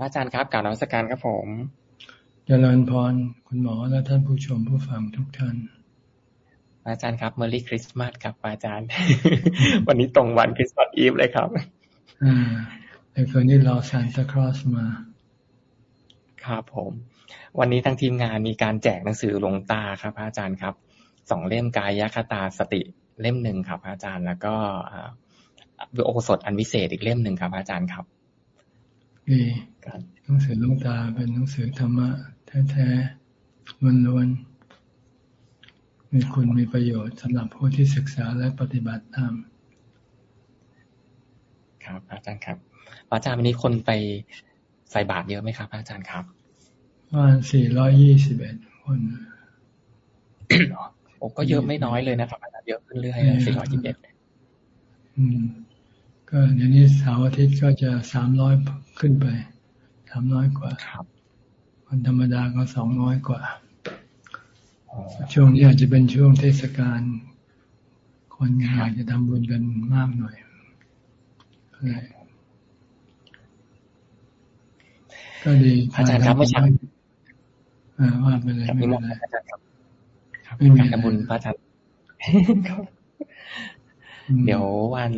อาจารย์ครับกล่าวนมัสการครับผมเจริญพรคุณหมอและท่านผู้ชมผู้ฟังทุกท่านอาจารย์ครับเมอรี่คริสต์มาสครับอาจารย์ วันนี้ตรงวันคริสต์มาสอีฟเลยครับอ่าในคืนนี้รอซานตาครอสมาครับผม วันนี้ทางทีมงานมีการแจกหนังสือหลวงตาครับอาจารย์ครับสองเล่มกายคตาสติเล่มหนึ่งครับอาจารย์ แล้วก็โอสถอันวิเศษอีกเล่มหนึ่งครับอาจารย์ครับ ดีหนังสือลุงตาเป็นหนังสือธรรมะแท้ๆล้วนๆมีคุณมีประโยชน์สำหรับผู้ที่ศึกษาและปฏิบัติตามครับ อาจารย์ครับ อาจารย์วันนี้คนไปใส่บาตรเยอะไหมครับ อาจารย์ครับประมาณสี่ร้อยยี่สิบเอ็ดคนโอ้ก็เยอะไม่น้อยเลยนะครับอาจารย์เยอะขึ้นเรื่อยสี่ร้อยยี่สิบเอ็ดก็เดี๋ยวนี้เสาร์อาทิตย์ก็จะสามร้อย ขึ้นไปสามร้อยกว่าครับวันธรรมดาก็สองร้อยกว่า ช่วงนี้อาจจะเป็นช่วงเทศกาลคนอยากจะทำบุญกันมากหน่อยก็ดีอาจารย์ครับเมื่อเช้าว่าไปเลยไม่เป็นไรไม่มีทำบุญพระอาจารย์เดี๋ยววัน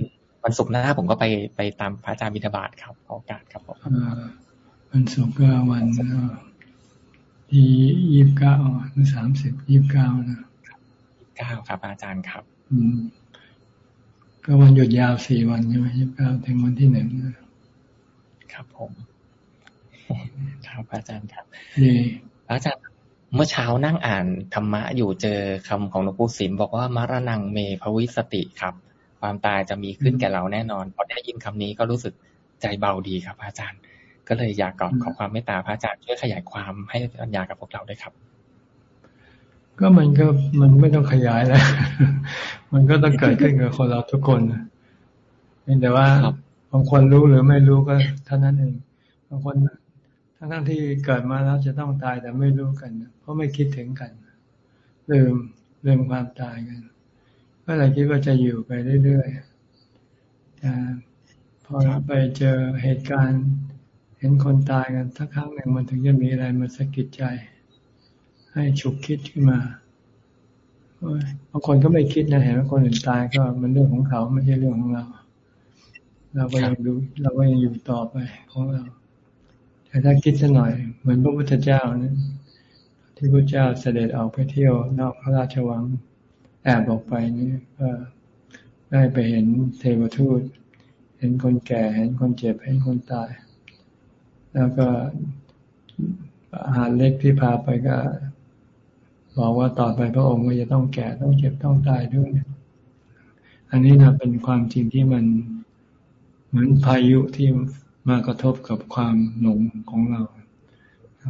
วันศุกร์หน้าผมก็ไปไปตามพระอาจารย์บิณฑบาตครับโอกาสครับผมวันศุกร์ก็วันที่ยี่สิบเก้าหรือสามสิบยี่สิบเก้านะเก้าครับ อาจารย์ครับ อืม ก็วันหยุดยาวสี่วันใช่ไหมยี่สิบเก้าถึงวันที่หนึ่งครับผมครับอาจารย์ครับดีอาจารย์เมื่อเช้านั่งอ่านธรรมะอยู่เจอคำของหลวงปู่สิมบอกว่ามรณงเมภวิสติครับ ความตายจะมีขึ้นแก่เราแน่นอนพอได้ยินคำนี้ก็รู้สึกใจเบาดีครับอาจารย์ ก็เลยอยากกอดขอความเมตตาพระอาจารย์ช่วยขยายความให้ปัญญากับพวกเราด้วยครับ ก็มันก็มันไม่ต้องขยายแล้ว มันก็ต้องเกิดขึ้นกับคนเราทุกคนเพียงแต่ว่าบางคนรู้หรือไม่รู้ก็เท่านั้นเองบางคนทั้งทั้งที่เกิดมาแล้วจะต้องตายแต่ไม่รู้กัน เพราะไม่คิดถึงกัน ลืมลืมความตายกัน ก็เลยคิดว่าจะอยู่ไปเรื่อยๆแต่พอไปเจอเหตุการณ์ เห็นคนตายกันสักครั้งหนึ่งมันถึงจะมีอะไรมาสะกิดใจ ให้ฉุกคิดขึ้นมาบางคนก็ไม่คิดนะเห็นว่าคนอื่นตายก็มันเรื่องของเขาไม่ใช่เรื่องของเรา เราก็ยังดูเราก็ยังอยู่ต่อไปของเรา แต่ถ้าคิดสัหน่อย เหมือนพระพุทธเจ้านะที่พระเจ้าเสด็จออกไปเที่ยวนอกพระราชวัง แอบออกไปนี่ก็ได้ไปเห็นเทวทูต เห็นคนแก่ เห็นคนเจ็บ เห็นคนตาย แล้วก็อาหารเล็กที่พาไปก็บอกว่าต่อไปพระองค์ก็จะต้องแก่ต้องเจ็บต้องตายด้วย อันนี้นะเป็นความจริงที่มันเหมือนพายุที่มากระทบกับความหลงของเรา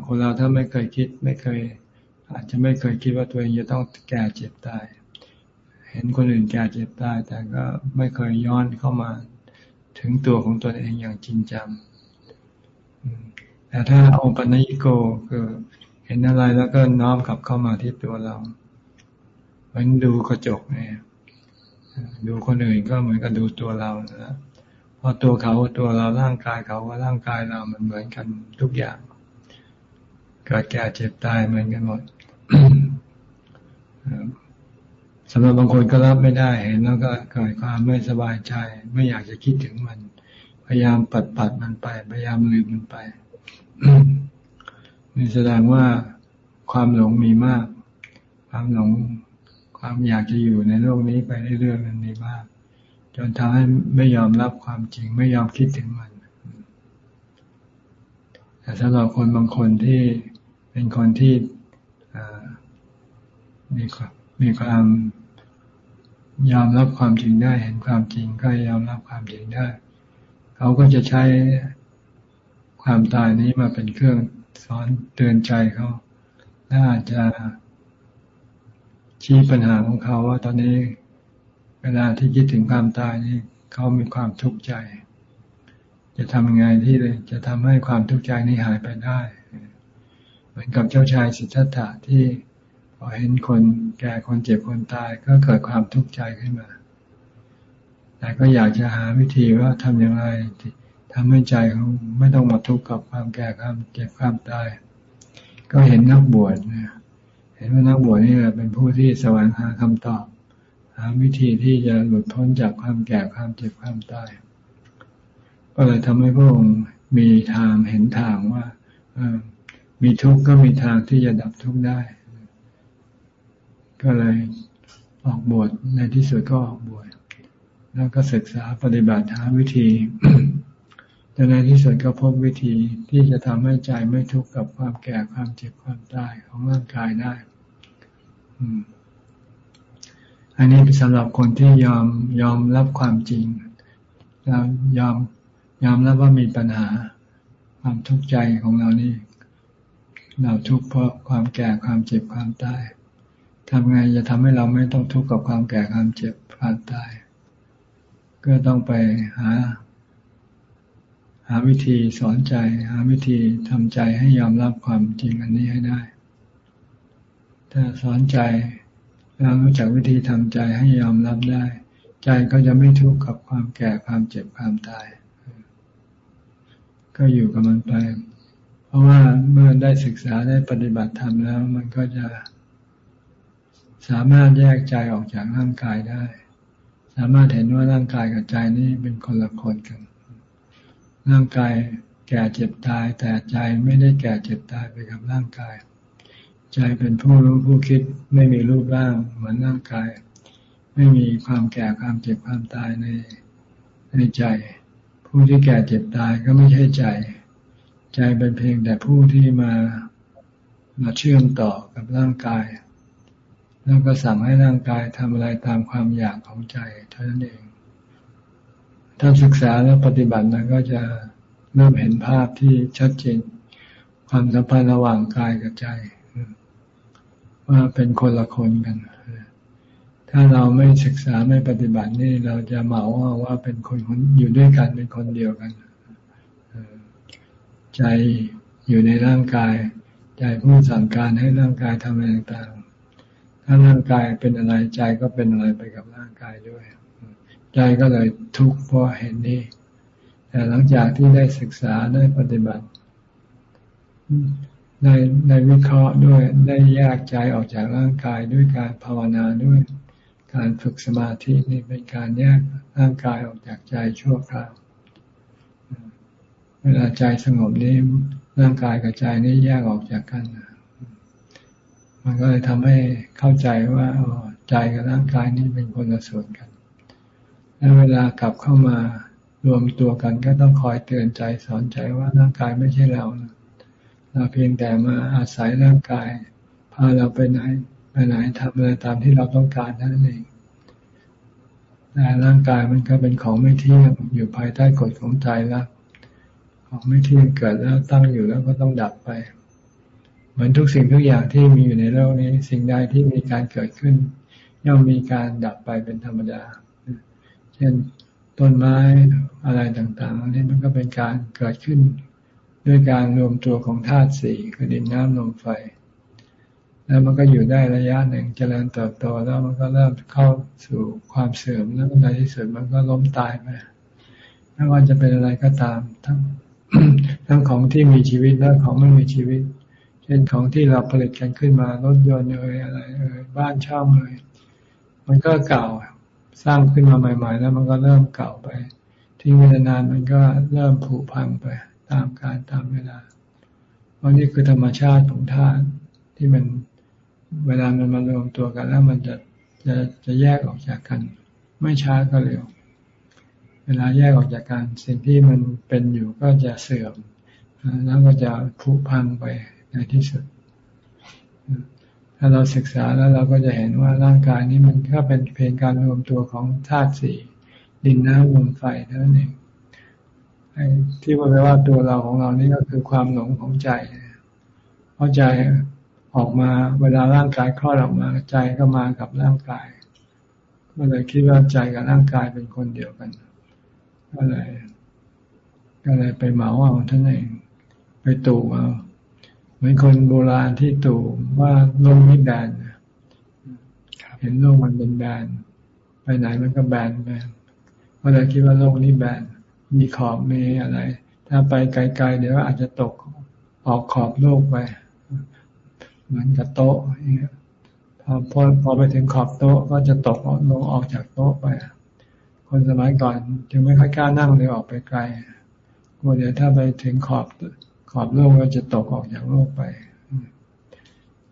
คนเราถ้าไม่เคยคิดไม่เคย อาจจะไม่เคยคิดว่าตัวเองจะต้องแก่เจ็บตาย เห็นคนอื่นแก่เจ็บตาย แต่ก็ไม่เคยย้อนเข้ามาถึงตัวของตัวเองอย่างจริงจังแต่ถ้าโอปัญญิโกคือเห็นอะไรแล้วก็น้อมกลับเข้ามาที่ตัวเราเหมือนดูกระจกเนี่ยดูคนอื่นก็เหมือนกับดูตัวเรานะเพราะตัวเขาตัวเราร่างกายเขาว่าร่างกายเรามันเหมือนกันทุกอย่างเกิดแก่เจ็บตายเหมือนกันหมด สำหรับบางคนก็รับไม่ได้เห็นแล้วก็เกิดความไม่สบายใจ ไม่อยากจะคิดถึงมัน พยายามปัดปัดมันไป พยายามลืมมันไปนี่แสดงว่าความหลงมีมาก ความหลงความอยากจะอยู่ในโลกนี้ไปเรื่อยๆมันมีมาก จนทำให้ไม่ยอมรับความจริง ไม่ยอมคิดถึงมัน แต่สำหรับคนบางคนที่เป็นคนที่มีความมีความ ยอมรับความจริงได้ เห็นความจริงก็ยอมรับความจริงได้ เขาก็จะใช้ความตายนี้มาเป็นเครื่องสอนเตือนใจเขาและอาจจะชี้ปัญหาของเขาว่าตอนนี้เวลาที่คิดถึงความตายนี้เขามีความทุกข์ใจ จะทำยังไงที่จะทำให้ความทุกข์ใจนี้หายไปได้ เหมือนกับเจ้าชายสิทธัตถะที่ อเห็นคนแก่คนเจ็บคนตายก็เกิดความทุกข์ใจขึ้นมา แต่ก็อยากจะหาวิธีว่าทำอย่างไรททำให้ใจเขาไม่ต้องมาทุกข์กับความแก่ความเจ็บความตาย ก็เห็นนักบวชนะเห็นว่านักบวชนี่แหละเป็นผู้ที่แสวงหาคำตอบ หาวิธีที่จะหลุดพ้นจากความแก่ความเจ็บความตาย ก็เลยทำให้พระองค์มีทางเห็นทางว่ามีทุกข์ก็มีทางที่จะดับทุกข์ได้ ก็เลยออกบวชในที่สุดก็ออกบวชแล้วก็ศึกษาปฏิบัติหาวิธีจนในที่สุดก็พบวิธีที่จะทำให้ใจไม่ทุกข์กับความแก่ความเจ็บความตายของร่างกายได้อันนี้เป็นสำหรับคนที่ยอมยอมรับความจริงแล้วยอมยอมรับว่ามีปัญหาความทุกข์ใจของเรานี่ เราทุกข์เพราะความแก่ความเจ็บความตาย ทำไงจะทำให้เราไม่ต้องทุกข์กับความแก่ความเจ็บความตาย ก็ต้องไปหา หาวิธีสอนใจ หาวิธีทำใจให้ยอมรับความจริงอันนี้ให้ได้ ถ้าสอนใจเรารู้จักวิธีทำใจให้ยอมรับได้ ใจก็จะไม่ทุกข์กับความแก่ความเจ็บความตาย ก็อยู่กับมันไป เพราะว่าเมื่อได้ศึกษาได้ปฏิบัติธรรมแล้ว มันก็จะ สามารถแยกใจออกจากร่างกายได้ สามารถเห็นว่าร่างกายกับใจนี้เป็นคนละคนกัน ร่างกายแก่เจ็บตาย แต่ใจไม่ได้แก่เจ็บตายไปกับร่างกาย ใจเป็นผู้รู้ผู้คิดไม่มีรูปร่างเหมือนร่างกาย ไม่มีความแก่ความเจ็บความตายในในใจ ผู้ที่แก่เจ็บตายก็ไม่ใช่ใจ ใจเป็นเพียงแต่ผู้ที่มามาเชื่อมต่อกับร่างกาย แล้วก็สั่งให้ร่างกายทำอะไรตามความอยากของใจเท่านั้นเอง ถ้าศึกษาแล้วปฏิบัติมันก็จะเริ่มเห็นภาพที่ชัดเจน ความสัมพันธ์ระหว่างกายกับใจ ว่าเป็นคนละคนกัน ถ้าเราไม่ศึกษาไม่ปฏิบัตินี่เราจะเหมาว่าว่าเป็นคนคนอยู่ด้วยกันเป็นคนเดียวกัน ใจอยู่ในร่างกาย ใจผู้สั่งการให้ร่างกายทำอะไรต่าง ถ้าร่างกายเป็นอะไรใจก็เป็นอะไรไปกับร่างกายด้วย ใจก็เลยทุกข์เพราะเห็นนี้แต่หลังจากที่ได้ศึกษาได้ปฏิบัติได้ได้วิเคราะห์ด้วยได้แยกใจออกจากร่างกายด้วยการภาวนาด้วย การฝึกสมาธินี่เป็นการแยกร่างกายออกจากใจชั่วคราวเวลาใจสงบนี้ร่างกายกับใจนี่แยกออกจากกัน มันก็เลยทำให้เข้าใจว่าใจกับร่างกายนี้เป็นคนละส่วนกัน และเวลากลับเข้ามารวมตัวกันก็ต้องคอยเตือนใจสอนใจว่าร่างกายไม่ใช่เรานะเราเพียงแต่มาอาศัยร่างกาย พาเราไปไหนไปไหนทำอะไรตามที่เราต้องการนั่นเองแต่ร่างกายมันก็เป็นของไม่เที่ยงอยู่ภายใต้กฎของใจแล้วของไม่เที่ยงเกิดแล้วตั้งอยู่แล้วก็ต้องดับไป เหมือนทุกสิ่งทุกอย่างที่มีอยู่ในโลกนี้ สิ่งใดที่มีการเกิดขึ้น ย่อมมีการดับไปเป็นธรรมดา เช่นต้นไม้อะไรต่างๆนนี้มันก็เป็นการเกิดขึ้น ด้วยการรวมตัวของธาตุสี่คือดินน้ำลมไฟ แล้วมันก็อยู่ได้ระยะหนึ่งเจริญเติบโตแล้วมันก็เริ่มเข้าสู่ความเสื่อมแล้วในที่สุดมันก็ล้มตายไปไม่ว่าจะเป็นอะไรก็ตาม ทั้งทั้งของที่มีชีวิตและของไม่มีชีวิต เช่นของที่เราผลิตกันขึ้นมารถยนต์เอ่ยอะไรเอ่ยบ้านช่องเอ่ยมันก็เก่าสร้างขึ้นมาใหม่ ๆ แล้วมันก็เริ่มเก่าไป ทิ้งไปนานมันก็เริ่มผุพังไป ตามการตามเวลา เพราะนี่คือธรรมชาติของธาตุที่มันเวลามันมารวมตัวกันแล้วมันจะจะจะแยกออกจากกัน ไม่ช้าก็เร็ว เวลาแยกออกจากกันสิ่งที่มันเป็นอยู่ก็จะเสื่อมแล้วก็จะผุพังไป ในที่สุด ถ้าเราศึกษาแล้วเราก็จะเห็นว่าร่างกายนี้มันก็เป็นเพียงการรวมตัวของธาตุสี่ดินน้ำลมไฟเท่านั้นเองที่ว่าแปว่าตัวเราของเรานี่ก็คือความหลงของใจ เพราะใจออกมาเวลาร่างกายคลอดออกมาใจก็มากับร่างกาย ก็เลยคิดว่าใจกับร่างกายเป็นคนเดียวกัน ก็เลย ก็เลยไปเหมาเอาท่านเอง ไปตู่เอา มือนคนโบราณที่ตู่ว่าโลกนี้แบนเห็นโลกมันเป็นแบนไปไหนมันก็แบนไปก็เลยคิดว่าโลกนี้แบนแมีขอบมีอะไร ถ้าไปไกลๆเดี๋ยวอาจจะตกออกขอบโลกไปเหมือนกับโต๊ะพอพอพอไปถึงขอบโต๊ะก็จะตกลงออกจากโต๊ะไป คนสมัยก่อนจึงไม่ค่อยกล้านั่งเลยออกไปไกลกลัวเดี๋ยวถ้าไปถึงขอบ ขอบโลกก็จะตกออกจากโลกไป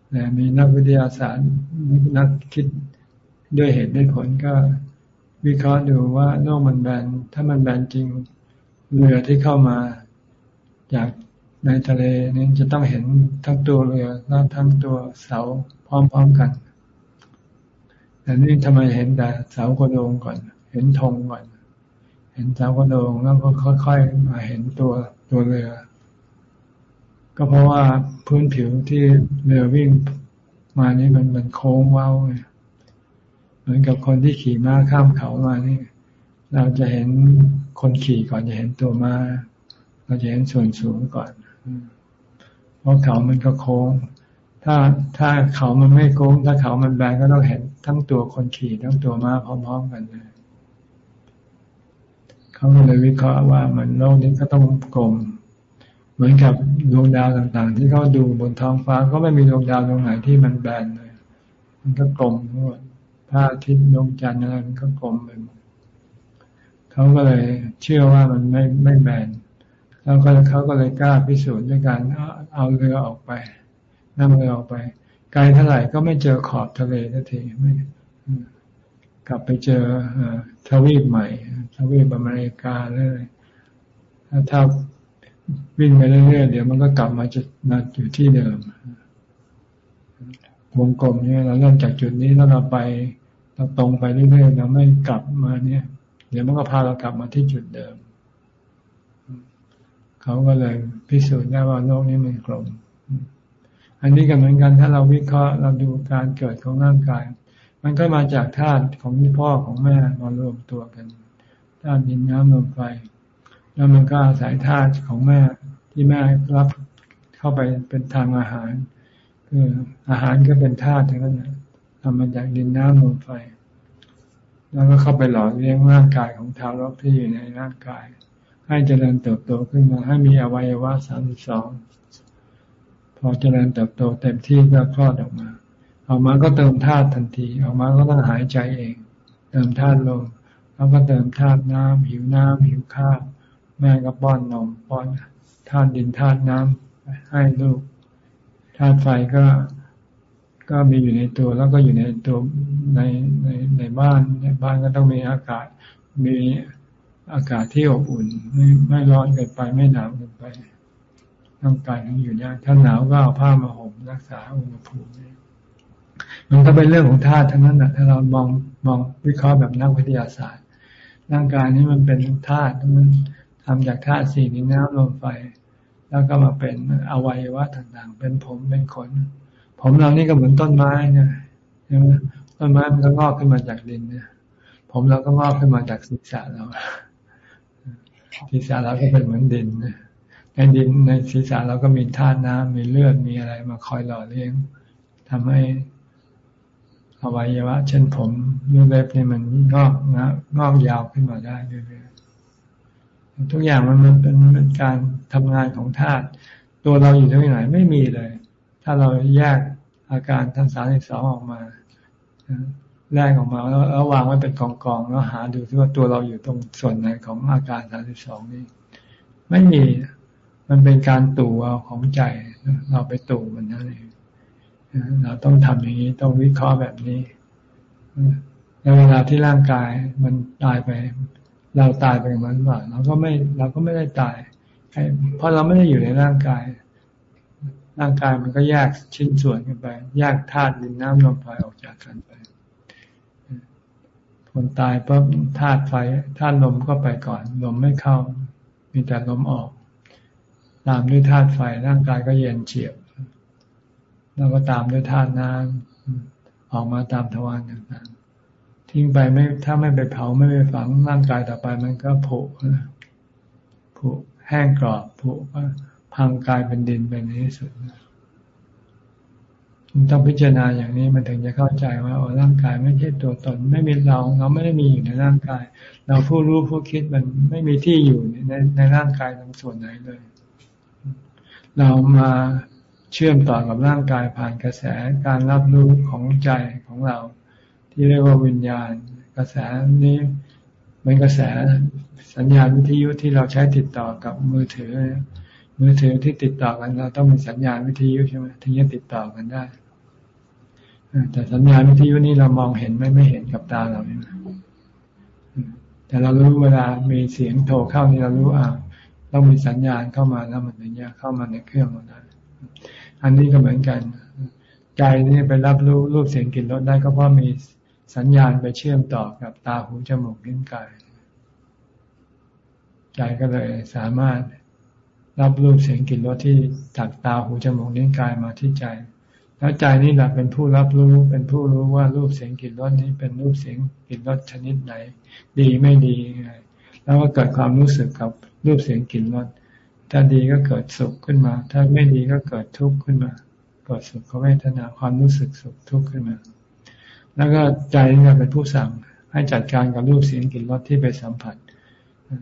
แต่มีนักวิทยาศาสตร์นักคิดด้วยเหตุด้วยผลก็วิเคราะห์ดูว่าโลกมันแบนถ้ามันแบนจริงเรือที่เข้ามาจากในทะเลนี้จะต้องเห็นทั้งตัวเรือและทั้งตัวเสาพร้อมๆกันแต่นี่ทำไมเห็นแต่เสากระโดงก่อน เห็นธงก่อน เห็นเสากระโดงแล้วก็ค่อยๆมาเห็นตัวตัวเรือ ก็เพราะว่าพื้นผิวที่เรือวิ่งมานี่มันมันโค้งเว้าเหมือนกับคนที่ขี่ม้าข้ามเขามานี่ เราจะเห็นคนขี่ก่อนจะเห็นตัวม้า เราจะเห็นส่วนสูงก่อน เพราะเขามันก็โค้ง ถ้าถ้าเขามันไม่โค้ง ถ้าเขามันแบนก็ต้องเห็นทั้งตัวคนขี่ทั้งตัวม้าพร้อมๆกันเลยเขาเลยวิเคราะห์ว่ามันโลกนี้ก็ต้องกลม เหมือนกับดวงดาวต่างๆ ที่เขาดูบนท้องฟ้าก็ไม่มีดวงดาวดวงไหนที่มันแบนเลยมันก็กลมทั้งหมดพระอาทิตย์ดวงจันทร์อะไรมันก็กลมไปหมดเขาก็เลยเชื่อว่ามันไม่ไม่แบนแล้วก็เขาก็เลยกล้าพิสูจน์ด้วยการเอาเรือออกไปนั่งเรือออกไป ไกลเท่าไหร่ก็ไม่เจอขอบทะเลทันทีไม่กลับไปเจอทวีปใหม่ ทวีปอเมริกาเลยถ้า วิ่งไปเรื่อยๆเดี๋ยวมันก็กลับมาจุดมาอยู่ที่เดิมวงกลมเนี่ยเราเริ่มจากจุดนี้แล้วเราไปเราตรงไปเรื่อยๆเราไม่กลับมาเนี่ย เดี๋ยวมันก็พาเรากลับมาที่จุดเดิม เขาก็เลยพิสูจน์ได้ว่าโลกนี้มันกลม อันนี้ก็เหมือนกันถ้าเราวิเคราะห์เราดูการเกิดของร่างกาย มันก็มาจากธาตุของพ่อของแม่มารวมตัวกันธาตุดินน้ำลมไฟ แล้วมันก็อาศัยธาตุของแม่ที่แม่รับเข้าไปเป็นทางอาหาร คืออาหารก็เป็นธาตุทั้งนั้นทำมาจากดินน้ำลมไฟ แล้วก็เข้าไปหล่อเลี้ยงร่างกายของทารกที่อยู่ในร่างกาย ให้เจริญเติบโตขึ้นมาให้มีอวัยวะสามสิบสองพอเจริญเติบโตเต็มที่ก็คลอดออกมาออกมาก็เติมธาตุทันทีออกมาก็ต้องหายใจเอง เติมธาตุลมแล้วก็เติมธาตุน้ำหิวน้ำหิวข้าว แม่ก็ป้อนนมป้อนธาตุดินธาตุน้ำให้ลูกธาตุไฟก็ก็มีอยู่ในตัวแล้วก็อยู่ในตัวในในในบ้านในบ้านก็ต้องมีอากาศ มีอากาศที่อบอุ่น ไม่ไม่ร้อนเกินไปไม่หนาวเกินไปร่างกายต้องอยู่ได้ถ้าหนาวก็เอาผ้ามาห่มรักษาอุณหภูมิมันก็เป็นเรื่องของธาตุทั้งนั้นนะถ้าเรามองมองวิเคราะห์แบบนักวิทยาศาสตร์ ร่างกายนี้มันเป็นธาตุมัน ทำจากธาตุสี่ดินน้ำลมไฟ แล้วก็มาเป็นอวัยวะต่างๆ เป็นผมเป็นขน ผมเรานี่ก็เหมือนต้นไม้เนี่ยใช่ไหมต้นไม้มันก็งอกขึ้นมาจากดินเนี่ยผมเราก็งอกขึ้นมาจากศีรษะเราศีรษะเราก็เป็นเหมือนดินในดินในศีรษะเราก็มีธาตุน้ำมีเลือดมีอะไรมาคอยหล่อเลี้ยงทำให้อวัยวะ เช่นผมเล็บนี่มันงอกนะงอกยาวขึ้นมาได้เรื่อย ทุกอย่างมันมันเป็นการทำงานของธาตุตัวเราอยู่ที่ไหนไม่มีเลย ถ้าเราแยกอาการทั้งสามสิบสองออกมาแรกออกมาแล้ววางไว้เป็นกองกองแล้วหาดูที่ว่าตัวเราอยู่ตรงส่วนไหนของอาการสามสิบสองนี้ไม่มีมันเป็นการตู่เอาของใจเราไปตู่มันนั่นเองเราต้องทำอย่างนี้ต้องวิเคราะห์แบบนี้ในเวลาที่ร่างกายมันตายไป เราตายไปเหมือนว่าเราก็ไม่เราก็ไม่ได้ตายเพราะเราไม่ได้อยู่ในร่างกาย ร่างกายมันก็แยกชิ้นส่วนกันไป แยกธาตุดินน้ำลมไฟออกจากกันไป คนตายปั๊บธาตุไฟธาตุลมก็ไปก่อน ลมไม่เข้า มีแต่ลมออก ตามด้วยธาตุไฟร่างกายก็เย็นเฉียบ แล้วก็ตามด้วยธาตุน้ำออกมาตามทวารต่าง ทิ้งไปไม่ถ้าไม่ไปเผาไม่ไปฝังร่างกายต่อไป มันก็ผุผุแห้งกรอบผุพังกลายเป็นดินไปในที่สุดมันต้องพิจารณาอย่างนี้มันถึงจะเข้าใจว่าอ๋อร่างกายไม่ใช่ตัวตน ไม่มีเราเราไม่ได้มีอยู่ในร่างกาย เราผู้รู้ผู้คิดมันไม่มีที่อยู่ในในร่างกายทั้งส่วนไหนเลย เรามาเชื่อมต่อกับร่างกายผ่านกระแสการรับรู้ของใจของเรา ที่เรียกว่าวิญญาณ กระแสนี้เป็นกระแสสัญญาณวิทยุที่เราใช้ติดต่อกับมือถือ มือถือที่ติดต่อกันเราต้องมีสัญญาณวิทยุใช่ไหมถึงจะติดต่อกันได้แต่สัญญาณวิทยุนี้เรามองเห็นไม่ไม่เห็นกับตาเราเนี่ยแต่เรารู้เวลามีเสียงโทรเข้านี่เรารู้อ่าต้องมีสัญญาณเข้ามาแล้วมันถึงจะเข้ามาในเครื่องเราได้อันนี้ก็เหมือนกันใจนี่ไปรับรู้รูปเสียงกลิ่นรสได้ก็เพราะมี สัญญาณไปเชื่อมต่อกับตาหูจมูกลิ้นกายใจก็เลยสามารถรับรูปเสียงกลิ่นรสที่จากตาหูจมูกลิ้นกายมาที่ใจ แล้วใจนี่แหละเป็นผู้รับรู้เป็นผู้รู้ว่ารูปเสียงกลิ่นรสนี้เป็นรูปเสียงกลิ่นรสชนิดไหน ดีไม่ดีไงแล้วก็เกิดความรู้สึกกับรูปเสียงกลิ่นรสถ้าดีก็เกิดสุขขึ้นมา ถ้าไม่ดีก็เกิดทุกข์ขึ้นมา เกิดสุขเวทนาความรู้สึกสุขทุกข์ขึ้นมา แล้วก็ใจนี่เป็นผู้สั่งให้จัดการกับรูปเสียงกลิ่นรสที่ไปสัมผัส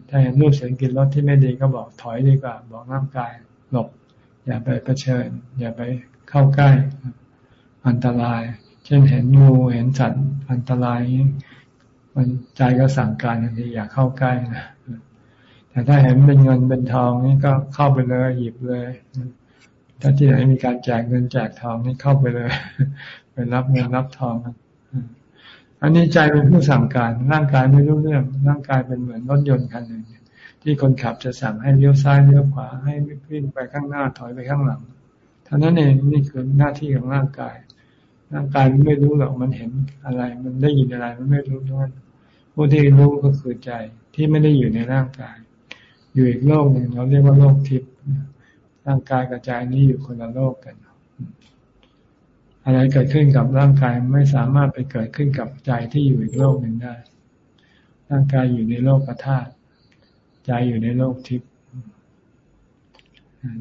ถ้าเห็นรูปเสียงกลิ่นรสที่ไม่ดีก็บอกถอยดีกว่า บอกร่างกายหลบ อย่าไปเผชิญ อย่าไปเข้าใกล้ อันตราย เช่นเห็นงูเห็นสัตว์อันตรายมันใจก็สั่งการทันทีอย่าเข้าใกล้นะแต่ถ้าเห็นเป็นเงินเป็นทองนี่ก็เข้าไปเลย หยิบเลย ถ้าที่ไหนมีการแจกเงินแจกทองนี่เข้าไปเลยไปรับเงินรับทอง อันนี้ใจเป็นผู้สั่งการ ร่างกายไม่รู้เรื่อง ร่างกายเป็นเหมือนรถยนต์คันหนึ่งที่คนขับจะสั่งให้เลี้ยวซ้ายเลี้ยวขวาให้วิ่งไปข้างหน้าถอยไปข้างหลังเท่านั้นเองนี่คือหน้าที่ของร่างกาย ร่างกายมันไม่รู้หรอกมันเห็นอะไร มันได้ยินอะไรมันไม่รู้ทั้งนั้นผู้ที่รู้ก็คือใจที่ไม่ได้อยู่ในร่างกาย อยู่อีกโลกหนึ่งเราเรียกว่าโลกทิพย์ร่างกายกระจายนี้อยู่คนละโลกกัน อะไรเกิดขึ้นกับร่างกายไม่สามารถไปเกิดขึ้นกับใจที่อยู่อีกโลกหนึ่งได้ ร่างกายอยู่ในโลกธาตุใจอยู่ในโลกทิพย์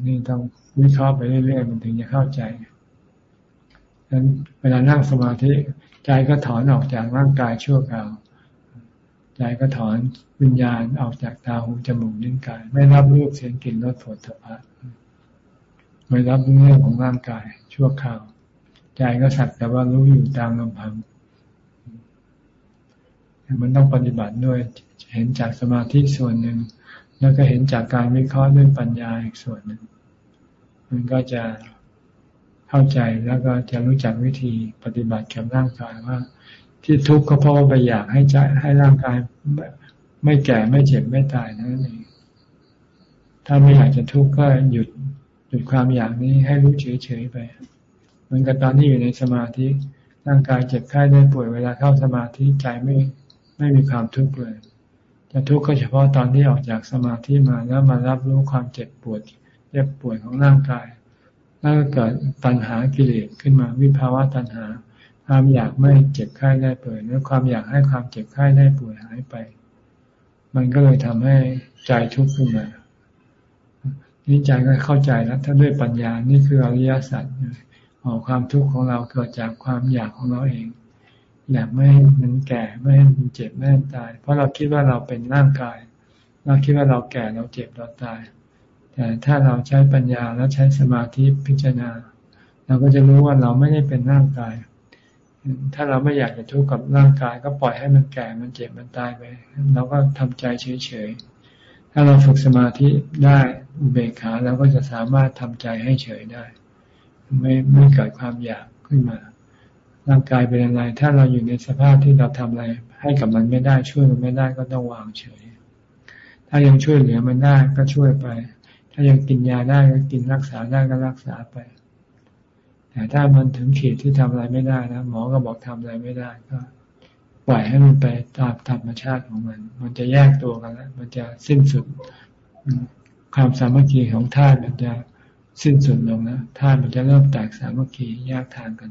นี่ต้องวิเคราะห์ไปเรื่อยๆมันถึงจะเข้าใจดังนั้นเวลานั่งสมาธิใจก็ถอนออกจากร่างกายชั่วคราวใจก็ถอนวิญญาณออกจากตาหูจมูกลิ้นกาย ไม่รับรูปเสียงกลิ่นรสผลถภะไม่รับเรื่องของร่างกายชั่วคราว ใจก็สักแต่ว่ารู้อยู่ตามลำพังมันต้องปฏิบัติด้วยเห็นจากสมาธิส่วนหนึ่ง แล้วก็เห็นจากการวิเคราะห์ด้วยปัญญาอีกส่วนหนึ่ง มันก็จะเข้าใจแล้วก็จะรู้จักวิธีปฏิบัติกับร่างกายว่า ที่ทุกข์ก็เพราะว่าไปอยากให้ใจให้ร่างกายไม่แก่ไม่เจ็บไม่ตายนั่นเองถ้าไม่อยากจะทุกข์ก็หยุดหยุดความอยากนี้ให้รู้เฉยๆไป มือนกับตอนที่อยู่ในสมาธิร่างกายเจ็บไข้ได้ป่วยเวลาเข้าสมาธิใจไม่ไม่มีความทุกข์เลยจะทุกข์ก็เฉพาะตอนที่ออกจากสมาธิมาแล้วมารับรู้ความเจ็บปวดเจ็บป่วยของร่างกาย แล้วก็เกิดตัณหากิเลสขึ้นมาวิภาวะตัณหา ความอยากไม่เจ็บไข้ได้ป่วยหรือความอยากให้ความเจ็บไข้ได้ป่วยหายไป มันก็เลยทำให้ใจทุกข์ขึ้นมานี่ใจก็เข้าใจแล้วถ้าด้วยปัญญานี่คืออริยสัจ ออกความทุกข์ของเราเกิดจากความอยากของเราเอง อยากไม่ให้มันแก่ไม่ให้มันเจ็บไม่ให้มันตาย เพราะเราคิดว่าเราเป็นร่างกาย เราคิดว่าเราแก่เราเจ็บเราตาย แต่ถ้าเราใช้ปัญญาแล้วใช้สมาธิพิจารณา เราก็จะรู้ว่าเราไม่ได้เป็นร่างกาย ถ้าเราไม่อยากจะทุกข์กับร่างกาย ก็ปล่อยให้มันแก่มันเจ็บมันตายไปเราก็ทำใจเฉยๆถ้าเราฝึกสมาธิได้อุเบกขาเราก็จะสามารถทำใจให้เฉยได้ ไม่ไม่เกิดความอยากขึ้นมา ร่างกายเป็นอะไร ถ้าเราอยู่ในสภาพที่เราทำอะไร ให้กับมันไม่ได้ช่วยมันไม่ได้ก็ต้องวางเฉย ถ้ายังช่วยเหลือมันได้ก็ช่วยไป ถ้ายังกินยาได้ก็กินรักษาได้ก็รักษาไป แต่ถ้ามันถึงขีดที่ทำอะไรไม่ได้นะหมอก็บอกทำอะไรไม่ได้ก็ปล่อยให้มันไปตามธรรมชาติของมัน มันจะแยกตัวกันแล้ว มันจะสิ้นสุด ความสามัคคีของธาตุมันจะ สิ้นสุดลงนะธาตุมันจะเริ่มแตกสามัคคีแยกทางกัน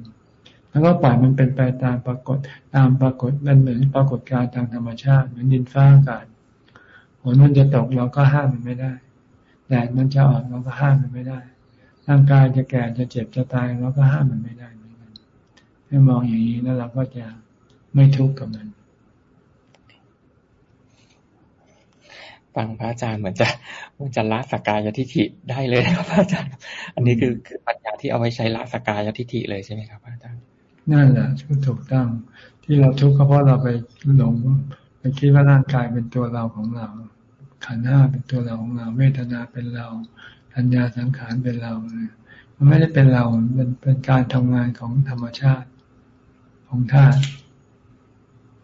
แล้วก็ปล่อยมันเป็นไปตามปรากฏตามปรากฏมันเหมือนปรากฏการทางธรรมชาติเหมือนดินฟ้าอากาศฝนมันจะตกเราก็ห้ามมันไม่ได้แดดมันจะออกเราก็ห้ามมันไม่ได้ ร่างกายจะแก่จะเจ็บจะตายเราก็ห้ามมันไม่ได้เหมือนกันให้มองอย่างนี้แล้วเราก็จะไม่ทุกข์กับมัน ฟังพระอาจารย์เหมือนจะมันจะละสกายทิฏฐิได้เลยครับพระอาจารย์ อันนี้คือคือปัญญาที่เอาไว้ใช้ละสกายทิฏฐิเลยใช่ไหมครับพระอาจารย์นั่นแหละคือถูกต้อง ที่เราทุกข์ก็เพราะเราไปหลงไปคิดว่าร่างกายเป็นตัวเราของเรา ขันห้าเป็นตัวเราของเรา เวทนาเป็นเราสัญญาสังขารเป็นเรามันไม่ได้เป็นเรามันเป็นการทำงานของธรรมชาติของธาตุ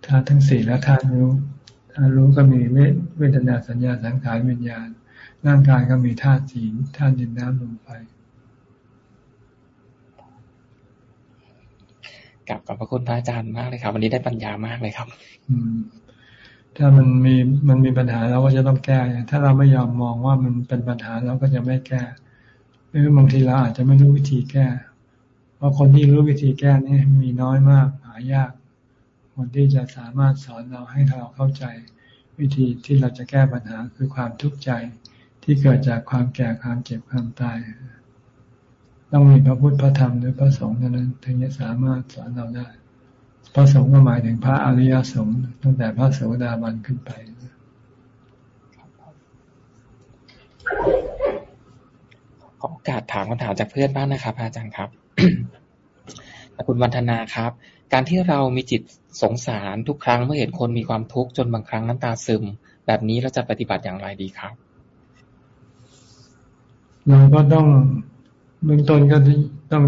ธาตุทั้งสี่และธาตุรู้ ธาตุรู้ก็มีเวทนาสัญญาสังขารวิญญาณ ร่างกายก็มีธาตุสีธาตุดินน้ำลมไฟกับขอบพระคุณพระอาจารย์มากเลยครับ วันนี้ได้ปัญญามากเลยครับ อืม ถ้ามันมีมันมีปัญหาเราก็จะต้องแก้ ถ้าเราไม่ยอมมองว่ามันเป็นปัญหาเราก็จะไม่แก้หรือบางทีเราอาจจะไม่รู้วิธีแก้ เพราะคนที่รู้วิธีแก้นี่มีน้อยมากหายาก คนที่จะสามารถสอนเราให้เราเข้าใจ วิธีที่เราจะแก้ปัญหาคือความทุกข์ใจที่เกิดจากความแก่ความเจ็บความตาย ต้องมีพระพุทธพระธรรมหรือพระสงฆ์เท่านั้นถึงจะสามารถสอนเราได้ พระสงฆ์ก็หมายถึงพระอริยสงฆ์ตั้งแต่พระโสดาบันขึ้นไปขอโอกาสถามคำถามจากเพื่อนบ้างนะครับ อาจารย์ครับคุณวันธนาครับ การที่เรามีจิตสงสารทุกครั้งเมื่อเห็นคนมีความทุกข์จนบางครั้งน้ำตาซึม แบบนี้เราจะปฏิบัติอย่างไรดีครับ เราก็ต้องเบื้องต้นก็ต้อง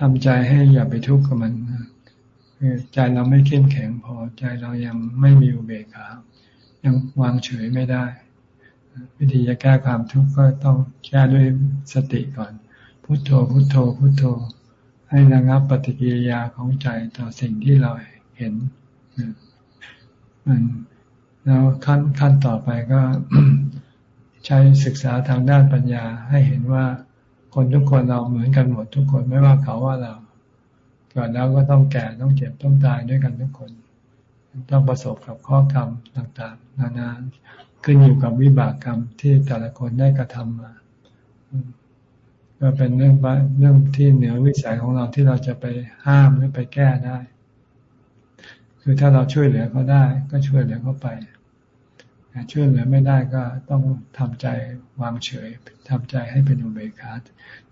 ทำใจให้อย่าไปทุกข์กับมันใจเราไม่เข้มแข็งพอใจเรายังไม่มีอุเบกขายังวางเฉยไม่ได้ วิธีจะแก้ความทุกข์ก็ต้องแก้ด้วยสติก่อนพุโทโธพุโทโธพุโทโธ ให้ระงับปฏิกิริยาของใจต่อสิ่งที่เราเห็นมันแล้วขั้นขั้นต่อไปก็ใช้ศึกษาทางด้านปัญญาให้เห็นว่าคนทุกคนเราเหมือนกันหมดทุกคนไม่ว่าเขาว่าเราเกิดแล้วก็ต้องแก่ต้องเจ็บต้องตายด้วยกันทุกคน ต้องประสบกับข้อกรรมต่างๆ นานาขึ้นอยู่กับวิบากกรรมที่แต่ละคนได้กระทำมา ก็เป็นเรื่องเรื่องที่เหนือวิสัยของเราที่เราจะไปห้ามหรือไปแก้ได้ คือถ้าเราช่วยเหลือเขาได้ ก็ช่วยเหลือเขาไปช่วยเหลือไม่ได้ก็ต้องทำใจวางเฉยทำใจให้เป็นอุเบกขา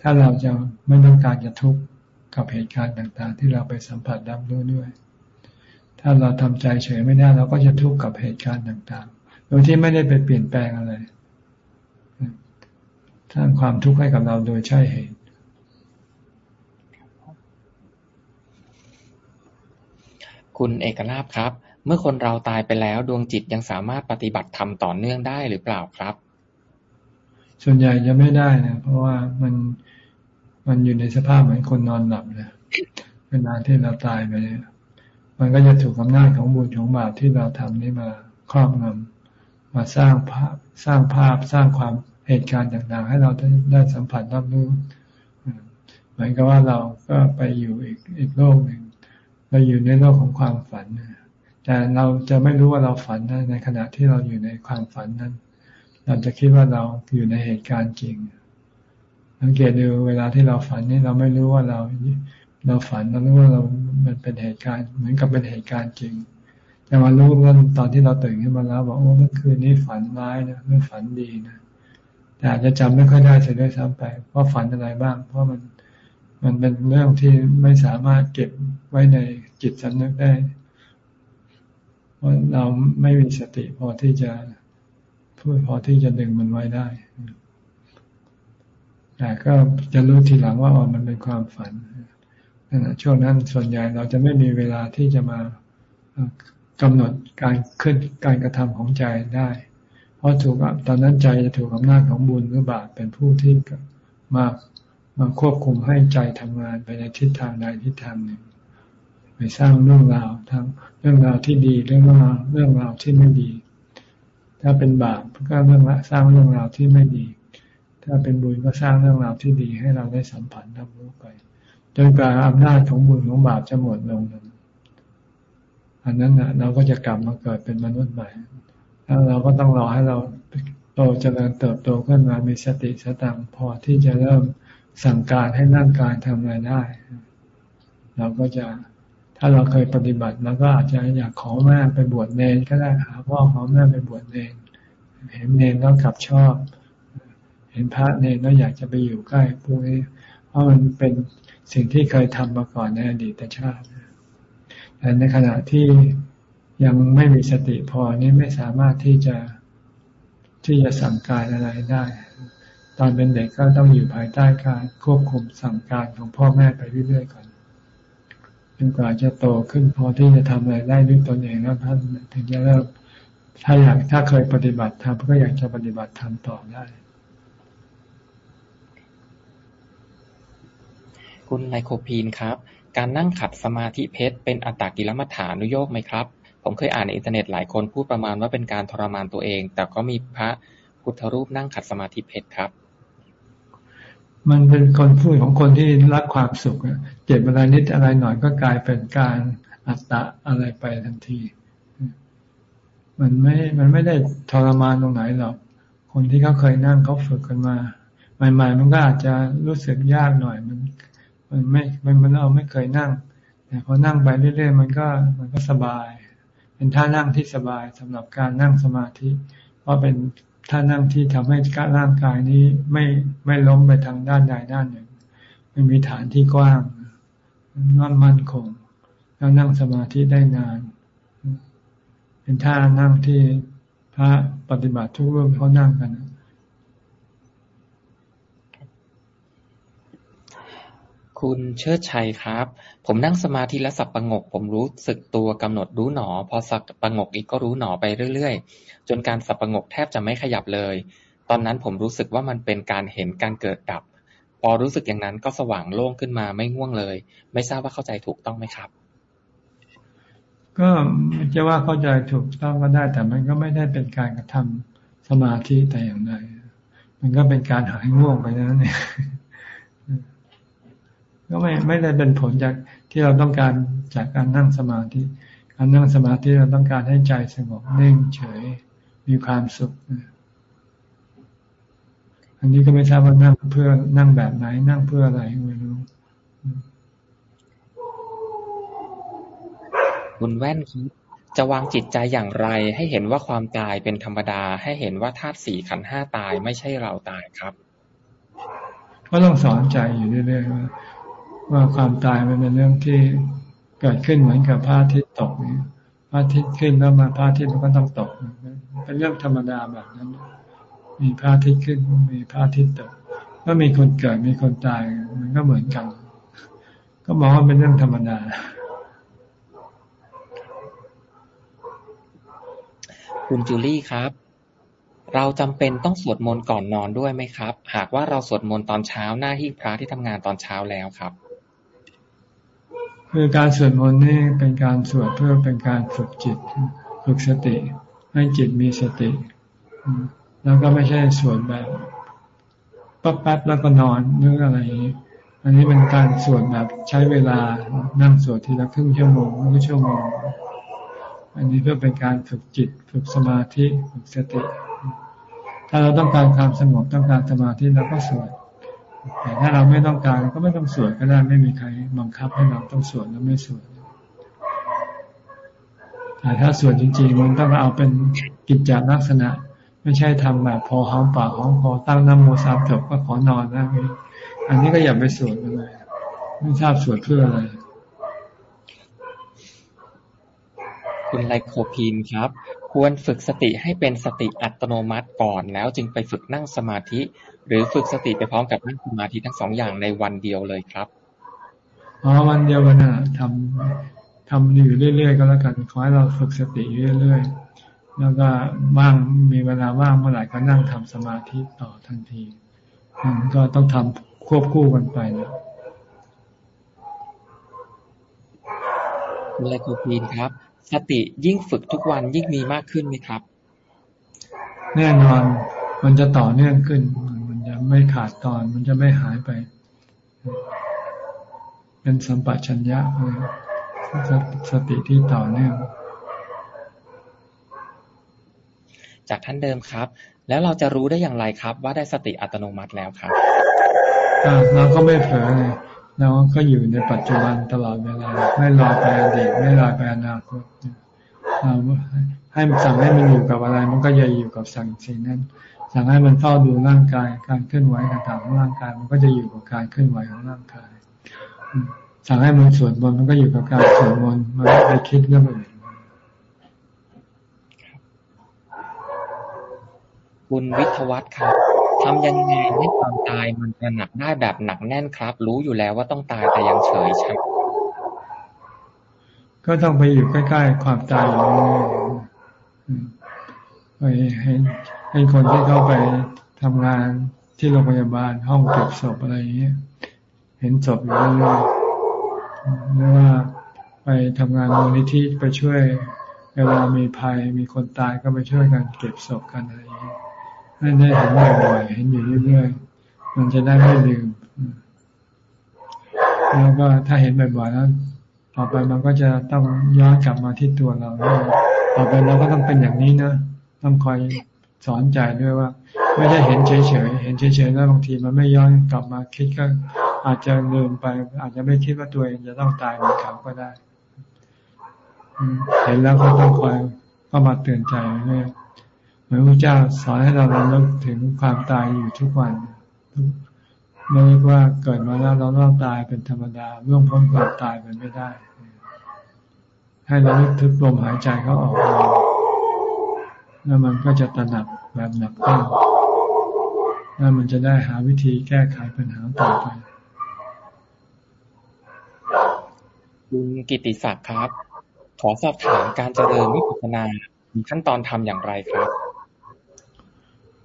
ถ้าเราจะไม่ต้องการจะทุกข์กับเหตุการณ์ต่าง ๆ ที่เราไปสัมผัสรับรู้ด้วย ถ้าเราทำใจเฉยไม่ได้เราก็จะทุกข์กับเหตุการณ์ต่างๆ โดยที่ไม่ได้ไปเปลี่ยนแปลงอะไร สร้างความทุกข์ให้กับเราโดยใช่เหตุคุณเอกลาภครับ เมื่อคนเราตายไปแล้วดวงจิตยังสามารถปฏิบัติธรรมต่อเนื่องได้หรือเปล่าครับ ส่วนใหญ่จะไม่ได้นะเพราะว่ามันมันอยู่ในสภาพเหมือนคนนอนหลับเลยเวลาที่เราตายไปเนี่ยมันก็จะถูกอำนาจของบุญของบาปที่เราทำนี่มาครอบงำมาสร้างภาพสร้างภาพสร้างความ เหตุการณ์ต่างๆ ให้เราได้ได้สัมผัสรับรู้เหมือนกับว่าเราก็ไปอยู่อีกอีกโลกหนึ่งเราอยู่ในโลกของความฝันแต่เราจะไม่รู้ว่าเราฝันนะในขณะที่เราอยู่ในความฝันนั้น เราจะคิดว่าเราอยู่ในเหตุการณ์จริงสังเกตดูเวลาที่เราฝันนี่เราไม่รู้ว่าเราเราฝันเรารู้ว่าเรา มันเป็นเหตุการณ์เหมือนกับเป็นเหตุการณ์จริง แต่มารู้ว่าตอนที่เราตื่นขึ้นมาแล้วบอกโอ้เมื่อคืนนี้ฝันร้ายนะเมื่อฝันดีนะ แต่อาจจะจำไม่ค่อยได้เสียด้วยซ้ำไปว่าะฝันอะไรบ้าง เพราะมันมันเป็นเรื่องที่ไม่สามารถเก็บไว้ในจิตสำนึกได้ เพราะเราไม่มีสติพอที่จะพูดพอที่จะดึงมันไว้ได้ แต่ก็จะรู้ทีหลังว่าอ๋อมันเป็นความฝันนั่นช่วงนั้นส่วนใหญ่เราจะไม่มีเวลาที่จะมากำหนดการขึ้นการกระทำของใจได้ เพราะถูกตอนนั้นใจจะถูกอำนาจของบุญหรือบาปเป็นผู้ที่มามาควบคุมให้ใจทำงานไปในทิศทางใดทิศทางหนึ่งไปสร้างเรื่องราวทั้งเรื่องราวที่ดีเรื่องราวเรื่องราวที่ไม่ดี ถ้าเป็นบาปก็เรื่องละสร้างเรื่องราวที่ไม่ดี ถ้าเป็นบุญก็สร้างเรื่องราวที่ดีให้เราได้สัมผัสรับรู้ไปจนกว่าอำนาจของบุญของบาปจะหมดลงนั้นอันนั้นนะเราก็จะกลับมาเกิดเป็นมนุษย์ใหม่ แล้วเราก็ต้องรอให้เราโตเจริญเติบโตขึ้นมามีสติสตังพอที่จะเริ่มสั่งการให้ร่างกายทำอะไรได้ เราก็จะถ้าเราเคยปฏิบัติเราก็อาจจะอยากขอแม่ไปบวชเนนก็ได้หาพ่อขอแม่ไปบวชเนนเห็นเนนแล้วกลับชอบ เห็นพระเนนแล้วอยากจะไปอยู่ใกล้พวกนี้เพราะมันเป็นสิ่งที่เคยทำมาก่อนในอดีตชาติแต่ในขณะที่ ยังไม่มีสติพอนี้ไม่สามารถที่จะที่จะสั่งการอะไรได้ ตอนเป็นเด็กก็ต้องอยู่ภายใต้การควบคุมสั่งการของพ่อแม่ไปเรื่อยๆก่อนจนกว่าจะโตขึ้นพอที่จะทำอะไรได้ด้วยตนเองแล้วท่านถึงจะเริ่มถ้าอยากถ้าเคยปฏิบัติธรรมก็อยากจะปฏิบัติธรรมต่อได้ คุณไนโคพีนครับ การนั่งขัดสมาธิเพชรเป็นอัตตกิลมัฏฐานุโยกไหมครับ ผมเคยอ่านในอินเทอร์เน็ตหลายคนพูดประมาณว่าเป็นการทรมานตัวเอง แต่ก็มีพระพุทธรูปนั่งขัดสมาธิเพชรครับ มันเป็นคนพูดของคนที่รักความสุขเจ็บอะไรนิดอะไรหน่อยก็กลายเป็นการอัตตะอะไรไปทันที มันไม่ มันไม่ได้ทรมานตรงไหนหรอก คนที่เขาเคยนั่งเขาฝึกกันมาใหม่ๆมันก็อาจจะรู้สึกยากหน่อย มัน มันไม่ มันมันเราไม่เคยนั่ง แต่พอนั่งไปเรื่อยๆมันก็มันก็สบาย เป็นท่านั่งที่สบายสำหรับการนั่งสมาธิ เพราะเป็นท่านั่งที่ทำให้ร่างกายนี้ไม่ไม่ล้มไปทางด้านใดด้านหนึ่ง มันมีฐานที่กว้างนั่งมั่นคง แล้วนั่งสมาธิได้นาน เป็นท่านั่งที่พระปฏิบัติทุกรูปเขานั่งกัน คุณเชิดชัยครับ ผมนั่งสมาธิและสับประงก ผมรู้สึกตัวกำหนดรู้หนอ พอสับประงกอีกก็รู้หนอไปเรื่อยๆ จนการสับประงกแทบจะไม่ขยับเลย ตอนนั้นผมรู้สึกว่ามันเป็นการเห็นการเกิดดับ พอรู้สึกอย่างนั้นก็สว่างโล่งขึ้นมาไม่ง่วงเลย ไม่ทราบว่าเข้าใจถูกต้องไหมครับ ก็จะว่าเข้าใจถูกต้องก็ได้ แต่มันก็ไม่ได้เป็นการกระทำสมาธิแต่อย่างใดมันก็เป็นการหายง่วงไปนั่นเอง ก็ไม่ไม่ได้เป็นผลจากที่เราต้องการจากการนั่งสมาธิ การนั่งสมาธิเราต้องการให้ใจสงบนิ่งเฉยมีความสุข อันนี้ก็ไม่ทราบว่านั่งเพื่อนั่งแบบไหน นั่งเพื่ออะไรไม่รู้คุณแว่นคิดจะวางจิตใจอย่างไร ให้เห็นว่าความตายเป็นธรรมดา ให้เห็นว่าธาตุสี่ขันห้าตายไม่ใช่เราตายครับ ก็ต้องสอนใจอยู่เรื่อยๆว่า ว่าความตายมันเป็นเรื่องที่เกิดขึ้นเหมือนกับพระอาทิตย์ตกนี่พระอาทิตย์ขึ้นแล้วมาพระอาทิตย์มันก็ต้องตก เป็นเรื่องธรรมดาแบบนั้น มีพระอาทิตย์ขึ้น มีพระอาทิตย์ตกก็มีคนเกิดมีคนตายมันก็เหมือนกัน ก็มองว่าเป็นเรื่องธรรมดาคุณจูลี่ครับ เราจำเป็นต้องสวดมนต์ก่อนนอนด้วยไหมครับ หากว่าเราสวดมนต์ตอนเช้าหน้าที่พระที่ทำงานตอนเช้าแล้วครับ คือการสวดมนต์นี่เป็นการสวดเพื่อเป็นการฝึกจิต ฝึกสติ ให้จิตมีสติ แล้วก็ไม่ใช่สวดแบบปั๊บปั๊บแล้วก็นอนนึกอะไรอย่างนี้อันนี้เป็นการสวดแบบใช้เวลานั่งสวดทีละครึ่งชั่วโมงหรือชั่วโมง อันนี้เพื่อเป็นการฝึกจิต ฝึกสมาธิ ฝึกสติ ถ้าเราต้องการความสงบต้องการสมาธิเราก็สวด แต่ถ้าเราไม่ต้องการก็ไม่ต้องสวดก็ได้ไม่มีใครบังคับให้เราต้องสวดแล้วไม่สวดแต่ถ้าสวดจริง ๆ มันต้องเอาเป็นกิจจลักษณะ ไม่ใช่ทำแบบพอหอมปากหอมคอตั้งน้ำโมสามจบก็ขอนอนนะอันนี้ก็อย่าไปสวดเลยไม่ทราบสวดเพื่ออะไรคุณไลโคพีนครับ ควรฝึกสติให้เป็นสติอัตโนมัติก่อน แล้วจึงไปฝึกนั่งสมาธิ หรือฝึกสติไปพร้อมกับนั่งสมาธิทั้งสองอย่างในวันเดียวเลยครับอ๋อวันเดียวกันนะทำทำอยู่เรื่อยๆก็แล้วกันขอให้เราฝึกสติเรื่อยๆแล้วก็ว่างมีเวลาว่างเมื่อไหร่ก็นั่งทำสมาธิต่อทันทีมันก็ต้องทำควบคู่กันไปนะคุณไลโคพีนครับ สติยิ่งฝึกทุกวันยิ่งมีมากขึ้นไหมครับ แน่นอนมันจะต่อเนื่องขึ้นจะ ไม่ขาดตอน มันจะไม่หายไป เป็นสัมปชัญญะเลยสติที่ต่อเนื่องจากท่านเดิมครับ แล้วเราจะรู้ได้อย่างไรครับ ว่าได้สติอัตโนมัติแล้วครับเราก็ไม่เผลอเลยเราก็อยู่ในปัจจุบันตลอดเวลา ไม่ลอยไปอดีตไม่ลอยไปอนาคตเราให้มันสั่งให้มันอยู่กับอะไร มันก็จะอยู่กับสั่งสิ่งนั้น สั่งให้มันเฝ้าดูร่างกาย การเคลื่อนไหวต่างๆของร่างกาย มันก็จะอยู่กับการเคลื่อนไหวของร่างกาย สั่งให้มันสวดมนต์มันก็อยู่กับการสวดมนต์มันไม่ไปคิดเรื่องอื่นคุณวิทวัตครับทำยังไงให้ความตายมันจะหนักได้แบบหนักแน่นครับ รู้อยู่แล้วว่าต้องตายแต่ยังเฉยใช่ก็ต้องไปอยู่ใกล้ๆความตายอยู่เรื่อยไปให้ ให้คนที่เข้าไปทำงานที่โรงพยาบาลห้องเก็บศพอะไรอย่างเงี้ยเห็นศพอยู่เรื่อยๆไม่ว่าไปทำงานมูลนิธิไปช่วยเวลามีภัยมีคนตายก็ไปช่วยกันเก็บศพกันอะไรอย่างเงี้ยให้ได้เห็นบ่อยๆเห็นอยู่เรื่อยๆมันจะได้ไม่ลืมแล้วก็ถ้าเห็นบ่อยๆแล้วต่อไปมันก็จะต้องย้อนกลับมาที่ตัวเราต่อไปเราก็ต้องเป็นอย่างนี้นะต้องคอย สอนใจด้วยว่า ไม่ได้เห็นเฉยๆเห็นเฉยๆแล้วบางทีมันไม่ย้อนกลับมาคิดก็อาจจะลืมไป อาจจะไม่คิดว่าตัวเองจะต้องตายเหมือนเขาก็ได้เห็นแล้วก็ต้องคอยก็มาเตือนใจเรื่อยมือนพระเจ้าสอนให้เราระลึกถึงความตายอยู่ทุกวันไม่เรียกว่าเกิดมาแล้วเราต้องตายเป็นธรรมดาล่วงพ้นความตายเป็นไม่ได้ ให้เราลึกถึงลมหายใจเขาออกมา แล้วมันก็จะตระหนักแบบหนักตั้งแล้วมันจะได้หาวิธีแก้ไขปัญหาต่อไปคุณกิติศักดิ์ครับ ขอสอบถามการเจริญวิปัสสนามีขั้นตอนทำอย่างไรครับ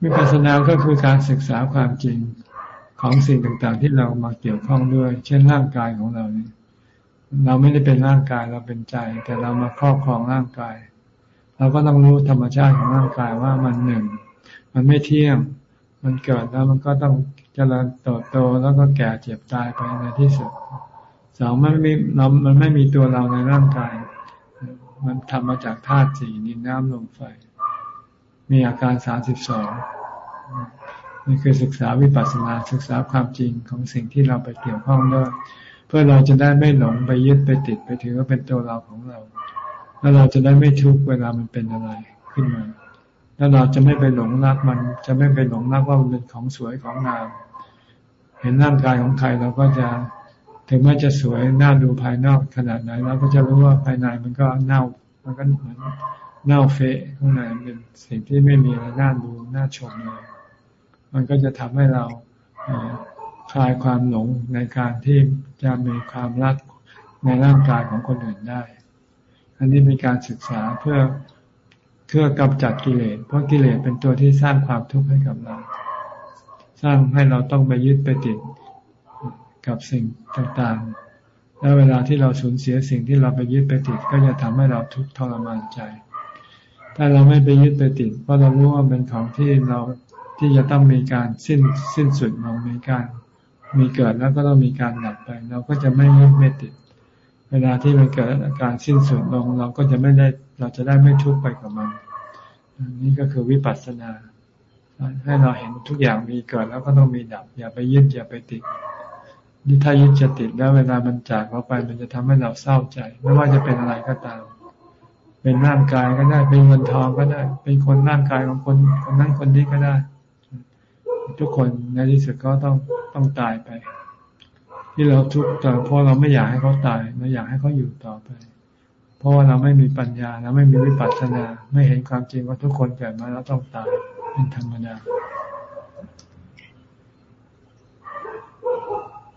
วิปัสสนาก็คือการศึกษาความจริงของสิ่งต่างๆ ที่เรามาเกี่ยวข้องด้วย เช่นร่างกายของเราเนี่ยเราไม่ได้เป็นร่างกายเราเป็นใจ แต่เรามาครอบครองร่างกาย เราก็ต้องรู้ธรรมชาติของร่างกายว่ามันหนึ่ง มันไม่เที่ยง มันเกิดแล้วมันก็ต้องเจริญโตโตแล้วก็แก่เจ็บตายไปในที่สุดสองมันไม่เรามันไม่มีตัวเราในร่างกาย มันทำมาจากธาตุสี่ดินน้ำลมไฟ มีอาการสามสิบสองนี่คือศึกษาวิปัสสนาศึกษาความจริงของสิ่งที่เราไปเกี่ยวข้องด้วย เพื่อเราจะได้ไม่หลงไปยึดไปติดไปถือว่าเป็นตัวเราของเรา แล้วเราจะได้ไม่ทุกเวลามันเป็นอะไรขึ้นมา แล้วเราจะไม่ไปหลงรักมัน จะไม่ไปหลงรักว่ามันเป็นของสวยของงาม เห็นร่างกายของใครเราก็จะถึงแม้จะสวยน่าดูภายนอกขนาดไหนเราก็จะรู้ว่าภายในมันก็เน่า มันก็เหมือนเน่าเฟะข้างในเป็นสิ่งที่ไม่มีอะไรน่าดูน่าชมเลย มันก็จะทำให้เราคลายความหลงในการที่จะมีความรักในร่างกายของคนอื่นได้ อันนี้เป็นการศึกษาเพื่อเพื่อกำจัดกิเลส เพราะกิเลสเป็นตัวที่สร้างความทุกข์ให้กับเรา สร้างให้เราต้องไปยึดไปติดกับสิ่งต่างๆ แล้วเวลาที่เราสูญเสียสิ่งที่เราไปยึดไปติด ก็จะทำให้เราทุกข์ทรมานใจ ถ้าเราไม่ไปยึดไปติด เพราะเรารู้ว่าเป็นของที่เราที่จะต้องมีการสิ้นสิ้นสุดเรามีการมีเกิดแล้วก็ต้องมีการดับไป เราก็จะไม่ยึดไม่ติด เวลาที่มันเกิดอาการสิ้นสุดลง เราก็จะไม่ได้ เราจะได้ไม่ทุกข์ไปกับมัน นี่ก็คือวิปัสสนา ให้เราเห็นทุกอย่างมีเกิดแล้วก็ต้องมีดับ อย่าไปยึดอย่าไปติดนี่ถ้ายึดจะติดแล้วเวลามันจากเราไป มันจะทำให้เราเศร้าใจ ไม่ว่าจะเป็นอะไรก็ตาม เป็นร่างกายก็ได้ เป็นเงินทองก็ได้ เป็นคนร่างกายของคนคนนั้นคนนี้ก็ได้ ทุกคนในที่สุดก็ต้องต้องตายไป ที่เราทุกข์แต่เพราะเราไม่อยากให้เขาตายเราอยากให้เขาอยู่ต่อไป เพราะว่าเราไม่มีปัญญาเราไม่มีวิปัสสนา ไม่เห็นความจริงว่าทุกคนเกิดมาแล้วต้องตายเป็นธรรมดา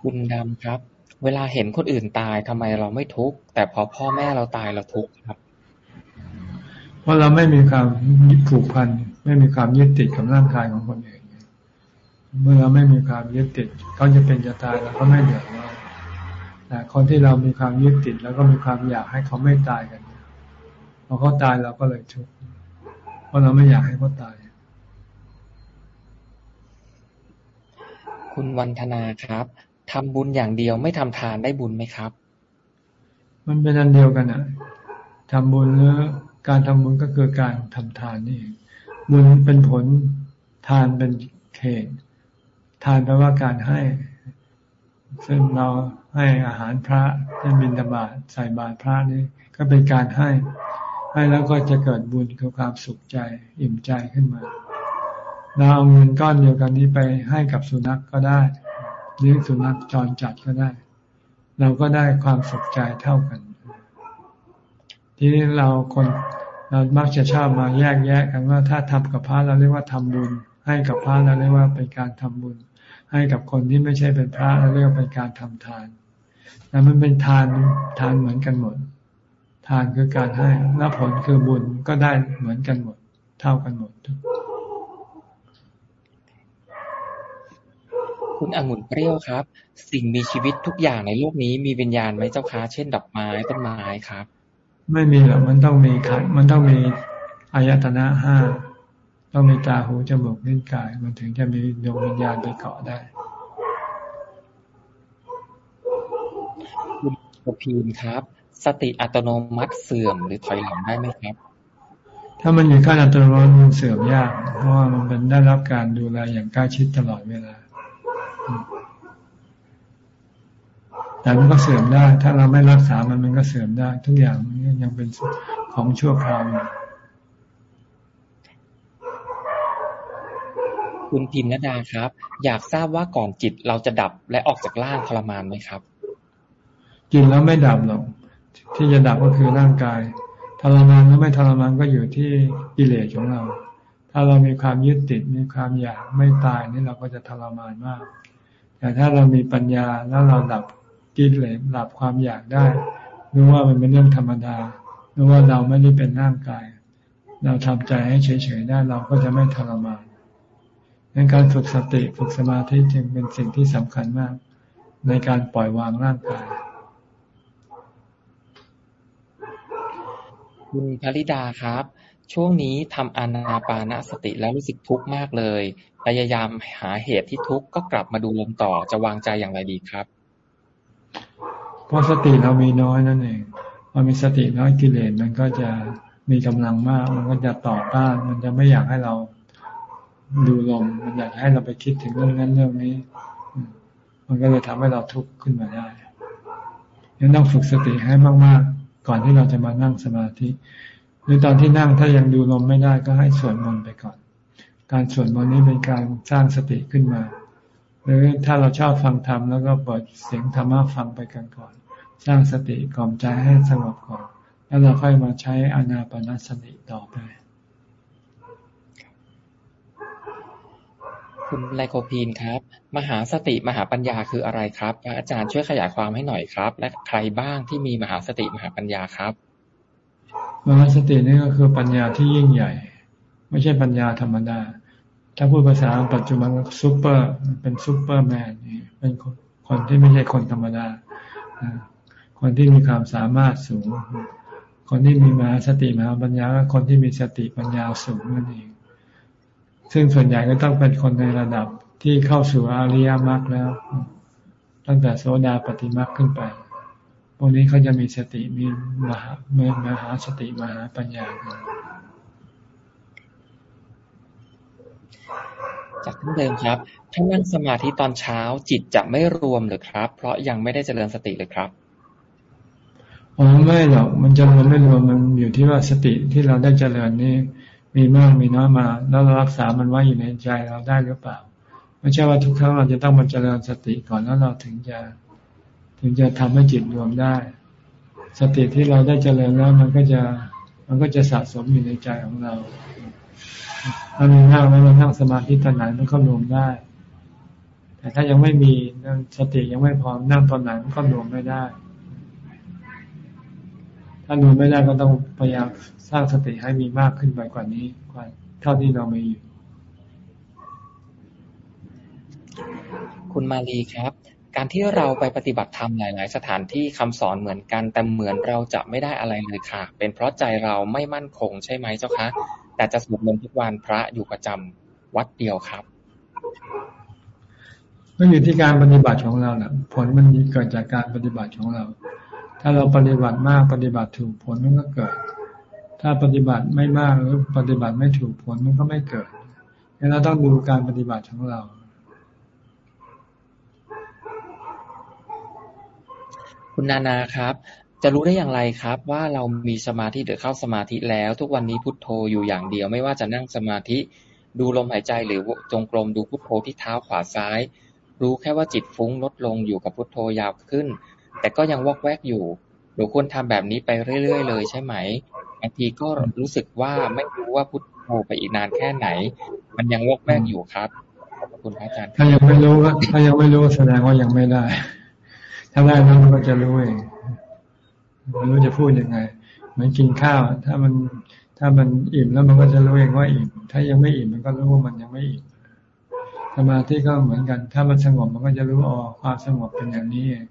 คุณดำครับ เวลาเห็นคนอื่นตายทำไมเราไม่ทุกข์แต่พอพ่อแม่เราตายเราทุกข์ครับ เพราะเราไม่มีความผูกพัน ไม่มีความยึดติดกับร่างกายของคนอื่น เมื่อเราไม่มีความยึดติดเขาจะเป็นจะตายเราก็ไม่เดือดร้อนแต่คนที่เรามีความยึดติดแล้วก็มีความอยากให้เขาไม่ตายกันพอเขาตายเราก็เลยทุกข์เพราะเราไม่อยากให้เขาตาย คุณวันธนาครับทำบุญอย่างเดียวไม่ทำทานได้บุญไหมครับ มันเป็นอันเดียวกันอะทำบุญหรือการทำบุญก็คือการทำทานนี่บุญเป็นผลทานเป็นเขต ทานแปลว่าการให้ ซึ่งเราให้อาหารพระเช่นบิณฑบาตใส่บาตรพระนี่ก็เป็นการให้ ให้แล้วก็จะเกิดบุญคือความสุขใจ อิ่มใจขึ้นมาเราเอาเงินก้อนเดียวกันนี้ไปให้กับสุนัขกก็ได้เลี้ยงสุนัขจรจัดก็ได้ เราก็ได้ความสุขใจเท่ากัน ทีนี้เราคนเรามักจะชอบมาแยกแยะกันว่าถ้าทำกับพระเราเรียกว่าทำบุญ ให้กับพระเราเรียกว่าเป็นการทำบุญ ให้กับคนที่ไม่ใช่เป็นพระเราเรียกว่าเป็นการทำทานแต่มันเป็นทานทานเหมือนกันหมด ทานคือการให้แล้วผลคือบุญก็ได้เหมือนกันหมด เท่ากันหมด คุณองุ่นเปรี้ยวครับ สิ่งมีชีวิตทุกอย่างในโลกนี้มีวิญญาณไหมเจ้าคะเช่นดอกไม้ต้นไม้ครับ ไม่มีหรอกมันต้องมีขันมันต้องมีอายตนะห้า ต้องมีตาหูจมูกลิ้นกาย มันถึงจะมีดวงวิญญาณไปเกาะได้คุณพีนครับ สติอัตโนมัติเสื่อมหรือถอยหลังได้ไหมครับ ถ้ามันอยู่ขั้นอัตโนมัติมันเสื่อมยาก เพราะว่ามันเป็นได้รับการดูแลอย่างใกล้ชิดตลอดเวลาแต่มันก็เสื่อมได้ ถ้าเราไม่รักษามันมันก็เสื่อมได้ ทุกอย่างมันยังเป็นของชั่วคราวอยู่ คุณพิมนดาครับ อยากทราบว่าก่อนจิตเราจะดับและออกจากร่างทรมานไหมครับ จิตแล้วไม่ดับหรอกที่จะดับก็คือร่างกายทรมานหรือไม่ทรมานก็อยู่ที่กิเลสของเรา ถ้าเรามีความยึดติดมีความอยากไม่ตายนี่เราก็จะทรมานมาก แต่ถ้าเรามีปัญญาแล้วเราดับกิเลสดับความอยากได้รู้ว่ามันเป็นเรื่องธรรมดารู้ว่าเราไม่ได้เป็นร่างกาย เราทำใจให้เฉยๆได้เราก็จะไม่ทรมาน ในการฝึกสติฝึกสมาธิจึงเป็นสิ่งที่สำคัญมาก ในการปล่อยวางร่างกาย คุณภริดาครับ ช่วงนี้ทำอนาปานสติแล้วรู้สึกทุกข์มากเลย พยายามหาเหตุที่ทุกข์ก็กลับมาดูลมต่อจะวางใจอย่างไรดีครับ เพราะสติเรามีน้อยนั่นเองพอมีสติน้อยกิเลสมันก็จะมีกำลังมาก มันก็จะต่อต้าน มันจะไม่อยากให้เรา ดูลมมันอยากให้เราไปคิดถึงเรื่องนั้นเรื่องนี้ มันก็เลยทำให้เราทุกข์ขึ้นมาได้ยังต้องฝึกสติให้มาก ๆ ก่อนที่เราจะมานั่งสมาธิ หรือตอนที่นั่งถ้ายังดูลมไม่ได้ก็ให้สวดมนต์ไปก่อน การสวดมนต์นี้เป็นการสร้างสติขึ้นมา หรือถ้าเราชอบฟังธรรมแล้วก็เปิดเสียงธรรมะฟังไปกันก่อน สร้างสติกล่อมใจให้สงบก่อน แล้วเราค่อยมาใช้อนาปนสติต่อไป คุณไลโคพีนครับ มหาสติมหาปัญญาคืออะไรครับ อาจารย์ช่วยขยายความให้หน่อยครับ และใครบ้างที่มีมหาสติมหาปัญญาครับ มหาสตินี่ก็คือปัญญาที่ยิ่งใหญ่ ไม่ใช่ปัญญาธรรมดา ถ้าพูดภาษาปัจจุบันซูเปอร์เป็นซูเปอร์แมนเป็นคนที่ไม่ใช่คนธรรมดา คนที่มีความสามารถสูง คนที่มีมหาสติมหาปัญญาคนที่มีสติปัญญาสูงนั่นเอง ซึ่งส่วนใหญ่ก็ต้องเป็นคนในระดับที่เข้าสู่อริยมรรคแล้ว ตั้งแต่โสดาปฏิมรรคขึ้นไปพวกนี้เขาจะมีสติมีมหาเมื่อมหาสติมหาปัญญาจากท่านเดิมครับถ้านั่งสมาธิตอนเช้าจิตจะไม่รวมหรือครับ เพราะยังไม่ได้เจริญสติเลยครับอ๋อไม่หรอกมันจะรวมไม่รวมมันอยู่ที่ว่าสติที่เราได้เจริญนี่ มีมากมีน้อยมา แล้วเรารักษามันไว้อยู่ในใจเราได้หรือเปล่า ไม่ใช่ว่าทุกครั้งเราจะต้องมาเจริญสติก่อนแล้วเราถึงจะ ถึงจะทำให้จิตรวมได้ สติที่เราได้เจริญแล้วมันก็จะมันก็จะสะสมอยู่ในใจของเราถ้ามีนั่งแล้วเรานั่งสมาธิตอนไหนมันก็รวมได้ แต่ถ้ายังไม่มีสติยังไม่พร้อมนั่งตอนไหนมันก็รวมไม่ได้ ถ้าดูไม่ได้ก็ต้องพยายามสร้างสติให้มีมากขึ้นไปกว่านี้กว่าเท่าที่เรามีอยู่ คุณมาลีครับ การที่เราไปปฏิบัติธรรมหลาย ๆ สถานที่คำสอนเหมือนกัน แต่เหมือนเราจะไม่ได้อะไรเลยค่ะ เป็นเพราะใจเราไม่มั่นคงใช่ไหมเจ้าคะ แต่จะสวดมนต์ทุกวันพระอยู่ประจำวัดเดียวครับก็อยู่ที่การปฏิบัติของเราแหละผลมันเกิดจากการปฏิบัติของเรา ถ้าเราปฏิบัติมากปฏิบัติถูกผลมันก็เกิด ถ้าปฏิบัติไม่มากหรือปฏิบัติไม่ถูกผลมันก็ไม่เกิดเราต้องดูการปฏิบัติของเรา คุณนานาครับ จะรู้ได้อย่างไรครับ ว่าเรามีสมาธิหรือเข้าสมาธิแล้ว ทุกวันนี้พุทโธอยู่อย่างเดียว ไม่ว่าจะนั่งสมาธิดูลมหายใจหรือจงกรมดูพุทโธที่เท้าขวาซ้าย รู้แค่ว่าจิตฟุ้งลดลงอยู่กับพุทโธยาวขึ้น แต่ก็ยังวอกแวกอยู่ หนูควรทำแบบนี้ไปเรื่อยๆเลยใช่ไหม บางทีก็รู้สึกว่าไม่รู้ว่าพุทโธไปอีกนานแค่ไหน มันยังวอกแวกอยู่ครับ ขอบคุณพระอาจารย์ถ้ายังไม่รู้ถ้ายังไม่รู้แสดงว่ายังไม่ได้ ถ้าได้แล้วมันก็จะรู้เองไม่รู้จะพูดยังไง เหมือนกินข้าว ถ้ามันถ้ามันอิ่มแล้วมันก็จะรู้เองว่าอิ่ม ถ้ายังไม่อิ่มมันก็รู้ว่ามันยังไม่อิ่มสมาธิก็เหมือนกัน ถ้ามันสงบมันก็จะรู้อ๋อความสงบเป็นอย่างนี้เอง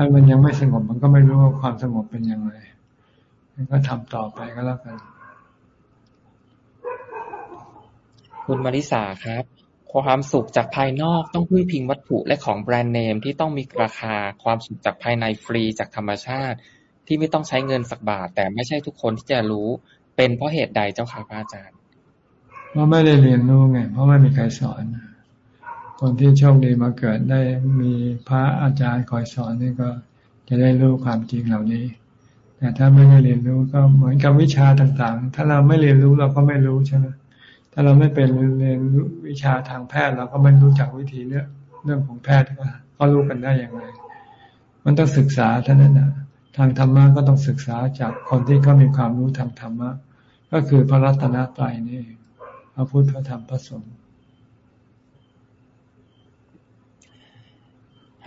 ถ้ามันยังไม่สงบมันก็ไม่รู้ว่าความสงบเป็นอย่างไรก็ทำต่อไปก็แล้วกัน คุณมาริสาครับความสุขจากภายนอกต้องพึ่งพิงวัตถุและของแบรนด์เนมที่ต้องมีราคาความสุขจากภายในฟรีจากธรรมชาติ ที่ไม่ต้องใช้เงินสักบาท แต่ไม่ใช่ทุกคนที่จะรู้ เป็นเพราะเหตุใดเจ้าค่ะพระอาจารย์เพราะไม่ได้เรียนรู้ไงเพราะไม่มีใครสอน คนที่โชคดีมาเกิดได้มีพระอาจารย์คอยสอนนี่ก็จะได้รู้ความจริงเหล่านี้ แต่ถ้าไม่ได้เรียนรู้ก็เหมือนกับวิชาต่างๆ ถ้าเราไม่เรียนรู้เราก็ไม่รู้ใช่ไหมถ้าเราไม่เป็นเรียนวิชาทางแพทย์ เราก็ไม่รู้จักวิธีเรื่องเรื่องของแพทย์ก็ก็รู้กันได้อย่างไร มันต้องศึกษาท่านั้นนะทางธรรมะก็ต้องศึกษาจากคนที่เขามีความรู้ทางธรรมะก็คือพระรัตนตรัยนี่พระพุทธพระธรรมพระสงฆ์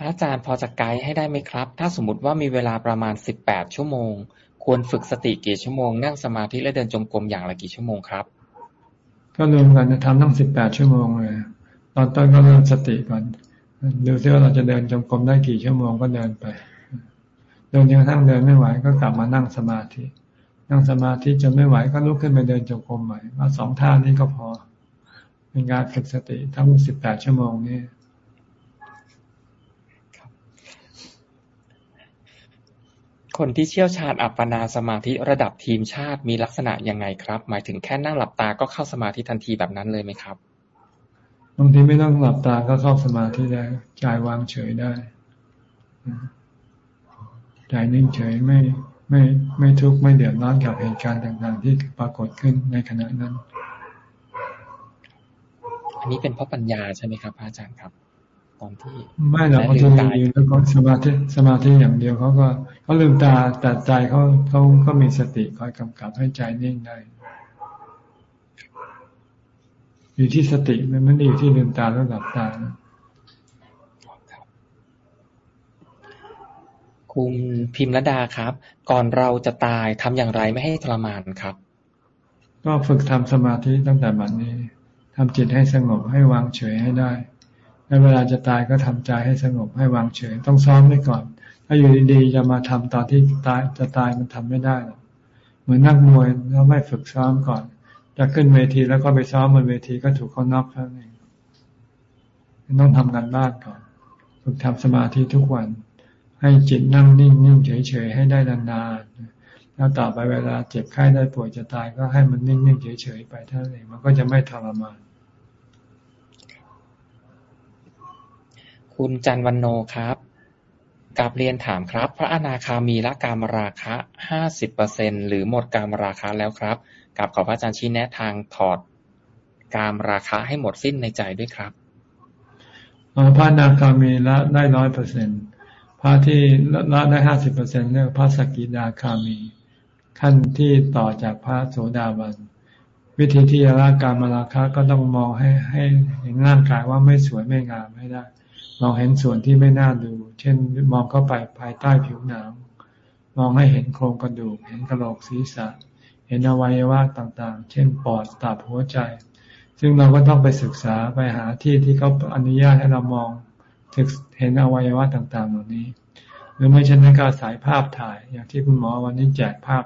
ระอาจารย์พอจะไกด์ให้ได้ไหมครับ ถ้าสมมติว่ามีเวลาประมาณสิบแปดชั่วโมง ควรฝึกสติกี่ชั่วโมง นั่งสมาธิและเดินจงกรมอย่างละกี่ชั่วโมงครับ ก็รวมกันจะทำทั้งสิบแปดชั่วโมงเลย ตอนต้นก็เริ่มสติก่อนดูซิว่าเราจะเดินจงกรมได้กี่ชั่วโมงก็เดินไปเดินจนกระทั่งเดินไม่ไหวก็กลับมานั่งสมาธิ นั่งสมาธิจนไม่ไหวก็ลุกขึ้นไปเดินจงกรมใหม่ว่าสองท่านี้ก็พอ เป็นการฝึกสติทั้งสิบแปดชั่วโมงนี้ คนที่เชี่ยวชาญอัปปนาสมาธิระดับทีมชาติมีลักษณะยังไงครับ หมายถึงแค่นั่งหลับตาก็เข้าสมาธิทันทีแบบนั้นเลยไหมครับบางทีไม่ต้องหลับตาก็เข้าสมาธิได้ใจวางเฉยได้ใจนิ่งเฉยไม่ไม่ไม่ทุกข์ไม่เดือดร้อนกับเหตุการณ์ต่างๆ ที่ปรากฏขึ้นในขณะนั้น อันนี้เป็นเพราะปัญญาใช่ไหมครับอาจารย์ครับ อนที่ไม่หรอกเขาจะยืนแล้วก็สมาธิสมาธิอย่างเดียวเขาก็เขาลืมตาแต่ใจเขาเขาก็มีสติคอยกำกับให้ใจนิ่งได้อยู่ที่สติมันไม่ได้อยู่ที่ลืมตาแล้วหลับตาคุณพิมรดาครับ ก่อนเราจะตายทำอย่างไรไม่ให้ทรมานครับ ก็ฝึกทำสมาธิตั้งแต่บัดนี้ทำจิตให้สงบให้วางเฉยให้ได้ เวลาจะตายก็ทำใจให้สงบให้วางเฉย ต้องซ้อมไว้ก่อน ถ้าอยู่ดีๆจะมาทำตอนที่ตายจะตายมันทำไม่ได้หรอกเหมือนนักมวยเราไม่ฝึกซ้อมก่อน จะขึ้นเวทีแล้วก็ไปซ้อมบนเวทีก็ถูกเขาน็อกเท่านั้นเองต้องทำงานบ้านก่อน ฝึกทำสมาธิทุกวัน ให้จิตนั่งนิ่งนิ่งเฉยๆให้ได้นานๆแล้วต่อไปเวลาเจ็บไข้ได้ป่วยจะตายก็ให้มันนิ่งๆเฉยๆไปเท่านั้นเองมันก็จะไม่ทรมาน คุณจันวันโนครับกาบเรียนถามครับ พระอนาคามีละกามราคะห้าสิบเปอร์เซ็นหรือหมดกามราคะแล้วครับกับขอพระอาจารย์ชี้แนะทางถอดกามราคะให้หมดสิ้นในใจด้วยครับพระอนาคามีละได้ร้อยเปอร์เซ็นพระที่ละได้ห้าสิบเปอร์เซ็นเรียกพระสกิดาคามี ขั้นที่ต่อจากพระโสดาบันวิธีที่จะละกามราคะก็ต้องมองให้ให้เห็นร่างกายว่าไม่สวยไม่งามไม่ได้ มองเห็นส่วนที่ไม่น่าดู เช่น มองเข้าไปภายใต้ผิวหนัง มองให้เห็นโครงกระดูก เห็นกระโหลกศีรษะ เห็นอวัยวะต่างๆ เช่น ปอด ตับ หัวใจ ซึ่งเราก็ต้องไปศึกษาไปหาที่ที่เขาอนุญาตให้เรามองเห็นอวัยวะต่างๆ เหล่านี้ หรือไม่เช่นนั้นก็สายภาพถ่าย อย่างที่คุณหมอวันนี้แจกภาพ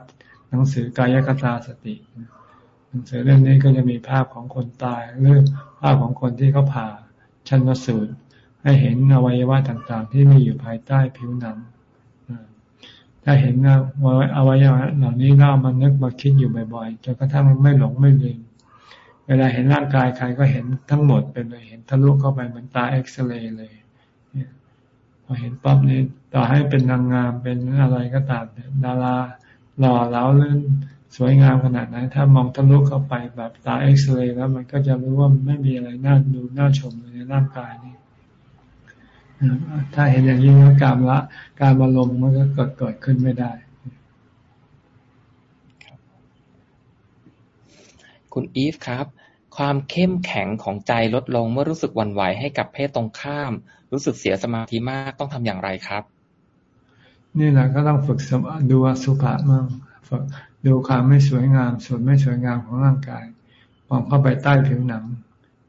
หนังสือกายคตาสติ หนังสือเล่มนี้ก็จะมีภาพของคนตายหรือภาพของคนที่เขาผ่าชันสูตร ให้เห็นอวัยวะต่างๆ ที่มีอยู่ภายใต้ผิวหนังถ้าเห็นอวัยวะเหล่านี้เรามันนึกมาคิดอยู่บ่อยๆจนกระทั่งมันไม่หลงไม่ลืมเวลาเห็นร่างกายใครก็เห็นทั้งหมดเป็นเลยเห็นทะลุเข้าไปเหมือนตาเอ็กซเรย์เลยพอเห็นปั๊บนี้ตต่อให้เป็นนางงามเป็นอะไรก็ตามดาราหล่อเหลาเลื่อนสวยงามขนาดไหนถ้ามองทะลุเข้าไปแบบตาเอ็กซเรย์แล้วมันก็จะรู้ว่าไม่มีอะไรน่าดูน่าชมในร่างกายนี้ ถ้าเห็นอย่างนี้แล้วการละการมาลมมันก็เกิดเกิดขึ้นไม่ได้คุณอีฟครับ ความเข้มแข็งของใจลดลงเมื่อรู้สึกวันไหวให้กับเพศตรงข้าม รู้สึกเสียสมาธิมากต้องทำอย่างไรครับ นี่แหละก็ต้องฝึกดูสุภาพมั่งฝึกดูความไม่สวยงาม ส่วนไม่สวยงามของร่างกายมองเข้าไปใต้ผิวหนัง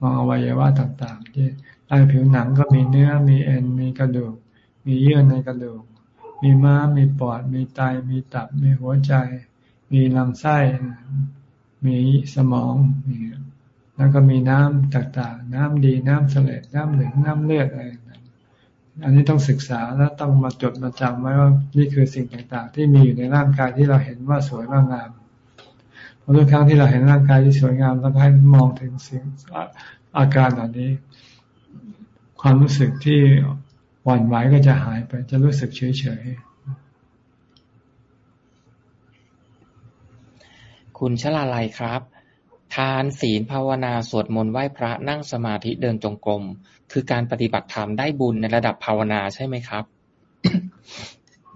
มองอวัยวะต่างๆที่ ใต้ผิวหนังก็มีเนื้อ มีเอ็น มีกระดูก มีเยื่อในกระดูก มีม้ามมีปอด มีไต มีตับ มีหัวใจ มีลำไส้ มีสมอง แล้วก็มีน้ำต่างๆ น้ำดี น้ำเสลดน้ำเหลือง น้ำเลือดอะไรอันนี้ต้องศึกษาแล้วต้องมาจดมาจำไว้ว่านี่คือสิ่งต่างๆ ที่มีอยู่ในร่างกายที่เราเห็นว่าสวยว่างามเพราะทุกครั้งที่เราเห็นร่างกายที่สวยงามเราให้มองถึงสิ่งอาการเหล่านี้ ความรู้สึกที่หวั่นไหวก็จะหายไป จะรู้สึกเฉยๆคุณชลาลัยครับ ทานศีลภาวนาสวดมนต์ไหว้พระนั่งสมาธิเดินจงกรม คือการปฏิบัติธรรมได้บุญในระดับภาวนาใช่ไหมครับ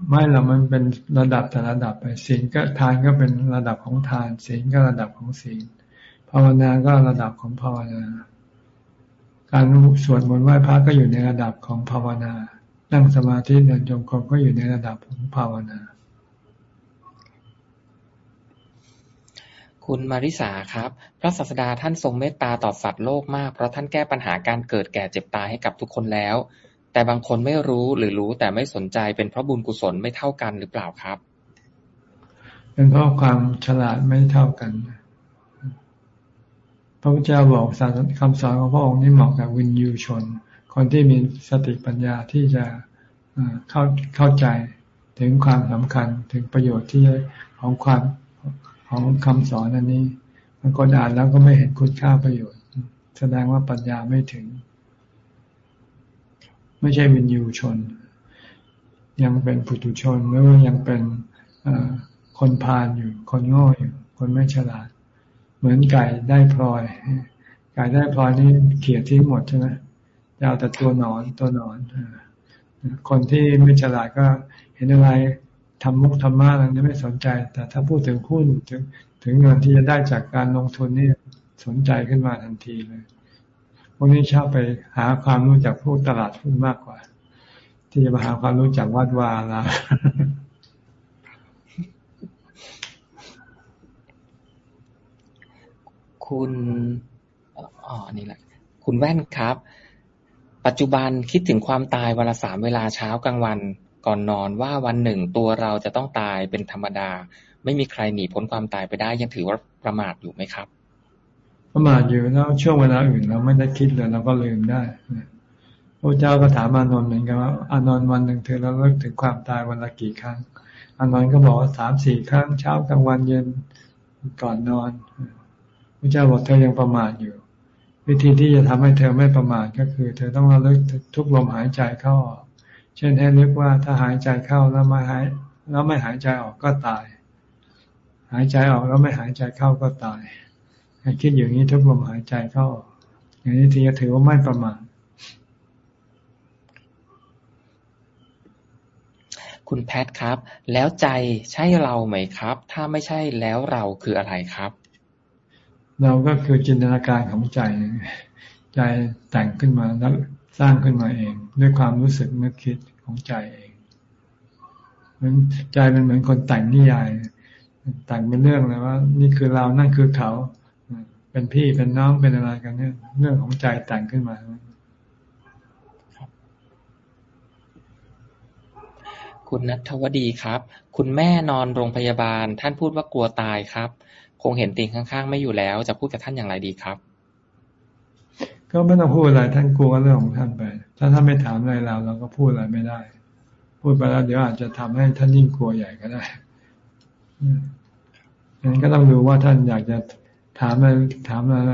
ไม่หรอกมันเป็นระดับแต่ระดับไปศีลก็ทานก็เป็นระดับของทาน ศีลก็ระดับของศีล ภาวนาก็ระดับของภาวนา การสวดมนต์ไหว้พระก็อยู่ในระดับของภาวนา นั่งสมาธิเดินจงกรมก็อยู่ในระดับของภาวนา คุณมาริสาครับ พระศาสดาท่านทรงเมตตาต่อสัตว์โลกมาก เพราะท่านแก้ปัญหาการเกิดแก่เจ็บตายให้กับทุกคนแล้ว แต่บางคนไม่รู้หรือรู้แต่ไม่สนใจเป็นเพราะบุญกุศลไม่เท่ากันหรือเปล่าครับ เป็นเพราะความฉลาดไม่เท่ากัน พระพุทธเจ้าบอกสารคำสอนของพระองค์นี้เหมาะกับวินยูชน คนที่มีสติปัญญาที่จะเข้าเข้าใจถึงความสำคัญถึงประโยชน์ที่ของความของคำสอนอันนี้บางคนอ่านแล้วก็ไม่เห็นคุณค่าประโยชน์ แสดงว่าปัญญาไม่ถึง ไม่ใช่วินยูชน ยังเป็นปุถุชนหรือว่ายังเป็นคนพาลอยู่ คนโง่อยู่ คนไม่ฉลาด เหมือนไก่ได้พลอยไก่ได้พลอยนี่เขี่ยทิ้งหมดใช่ไหมเอาแต่ตัวหนอนตัวหนอนคนที่ไม่ฉลาดก็เห็นอะไรทำมุกธรรมะอะไรนี่ไม่สนใจ แต่ถ้าพูดถึงหุ้นถึง ถึงเงินที่จะได้จากการลงทุนนี่สนใจขึ้นมาทันทีเลยพวกนี้ชอบไปหาความรู้จากพวกตลาดหุ้นมากกว่า ที่จะมาหาความรู้จากวัดวาลา คุณอ๋อนี่แหละ คุณแว่นครับ ปัจจุบันคิดถึงความตายเวลาสามเวลาเช้ากลางวันก่อนนอนว่าวันหนึ่งตัวเราจะต้องตายเป็นธรรมดา ไม่มีใครหนีพ้นความตายไปได้ยังถือว่าประมาทอยู่ไหมครับ ประมาทอยู่แล้วช่วงเวลาอื่นเราไม่ได้คิดเลยเราก็ลืมได้พระเจ้าก็ถามอานนท์เหมือนกันว่าอานนท์วันหนึ่งเธอเราเลิกถึงความตายวันละกี่ครั้งอานนท์ก็บอกว่าสามสี่ครั้งเช้ากลางวันเย็นก่อนนอน พระเจ้าบอกเธอยังประมาทอยู่ วิธีที่จะทำให้เธอไม่ประมาทก็คือ เธอต้องระลึกทุกลมหายใจเข้าออก เช่นให้นึกว่าถ้าหายใจเข้าแล้วไม่หาย แล้วไม่หายใจออกก็ตาย หายใจออกแล้วไม่หายใจเข้าก็ตายให้คิดอย่างนี้ทุกลมหายใจเข้าออกอย่างนี้ถึงจะถือว่าไม่ประมาทคุณแพทครับ แล้วใจใช่เราไหมครับ ถ้าไม่ใช่แล้วเราคืออะไรครับ เราก็คือจินตนาการของใจ ใจแต่งขึ้นมาแล้วสร้างขึ้นมาเอง ด้วยความรู้สึกนึกคิดของใจเองเหมือนใจเป็นเหมือนคนแต่งนิยาย แต่งเป็นเรื่องเลยว่า นี่คือเรานั่นคือเขา เป็นพี่เป็นน้องเป็นอะไรกันเนี่ยเรื่องของใจแต่งขึ้นมาคุณนัทวดีครับ คุณแม่นอนโรงพยาบาล ท่านพูดว่ากลัวตายครับ คงเห็นติงข้างๆ ไม่อยู่แล้ว จะพูดกับท่านอย่างไรดีครับ ก็ไม่ต้องพูดอะไรท่านกลัวเรื่องของท่านไป ถ้าท่านไม่ถามอะไรเราเราก็พูดอะไรไม่ได้ พูดไปแล้วเดี๋ยวอาจจะทำให้ท่านยิ่งกลัวใหญ่ก็ได้งั้นก็ต้องดูว่าท่านอยากจะถามอะไรถามอะไร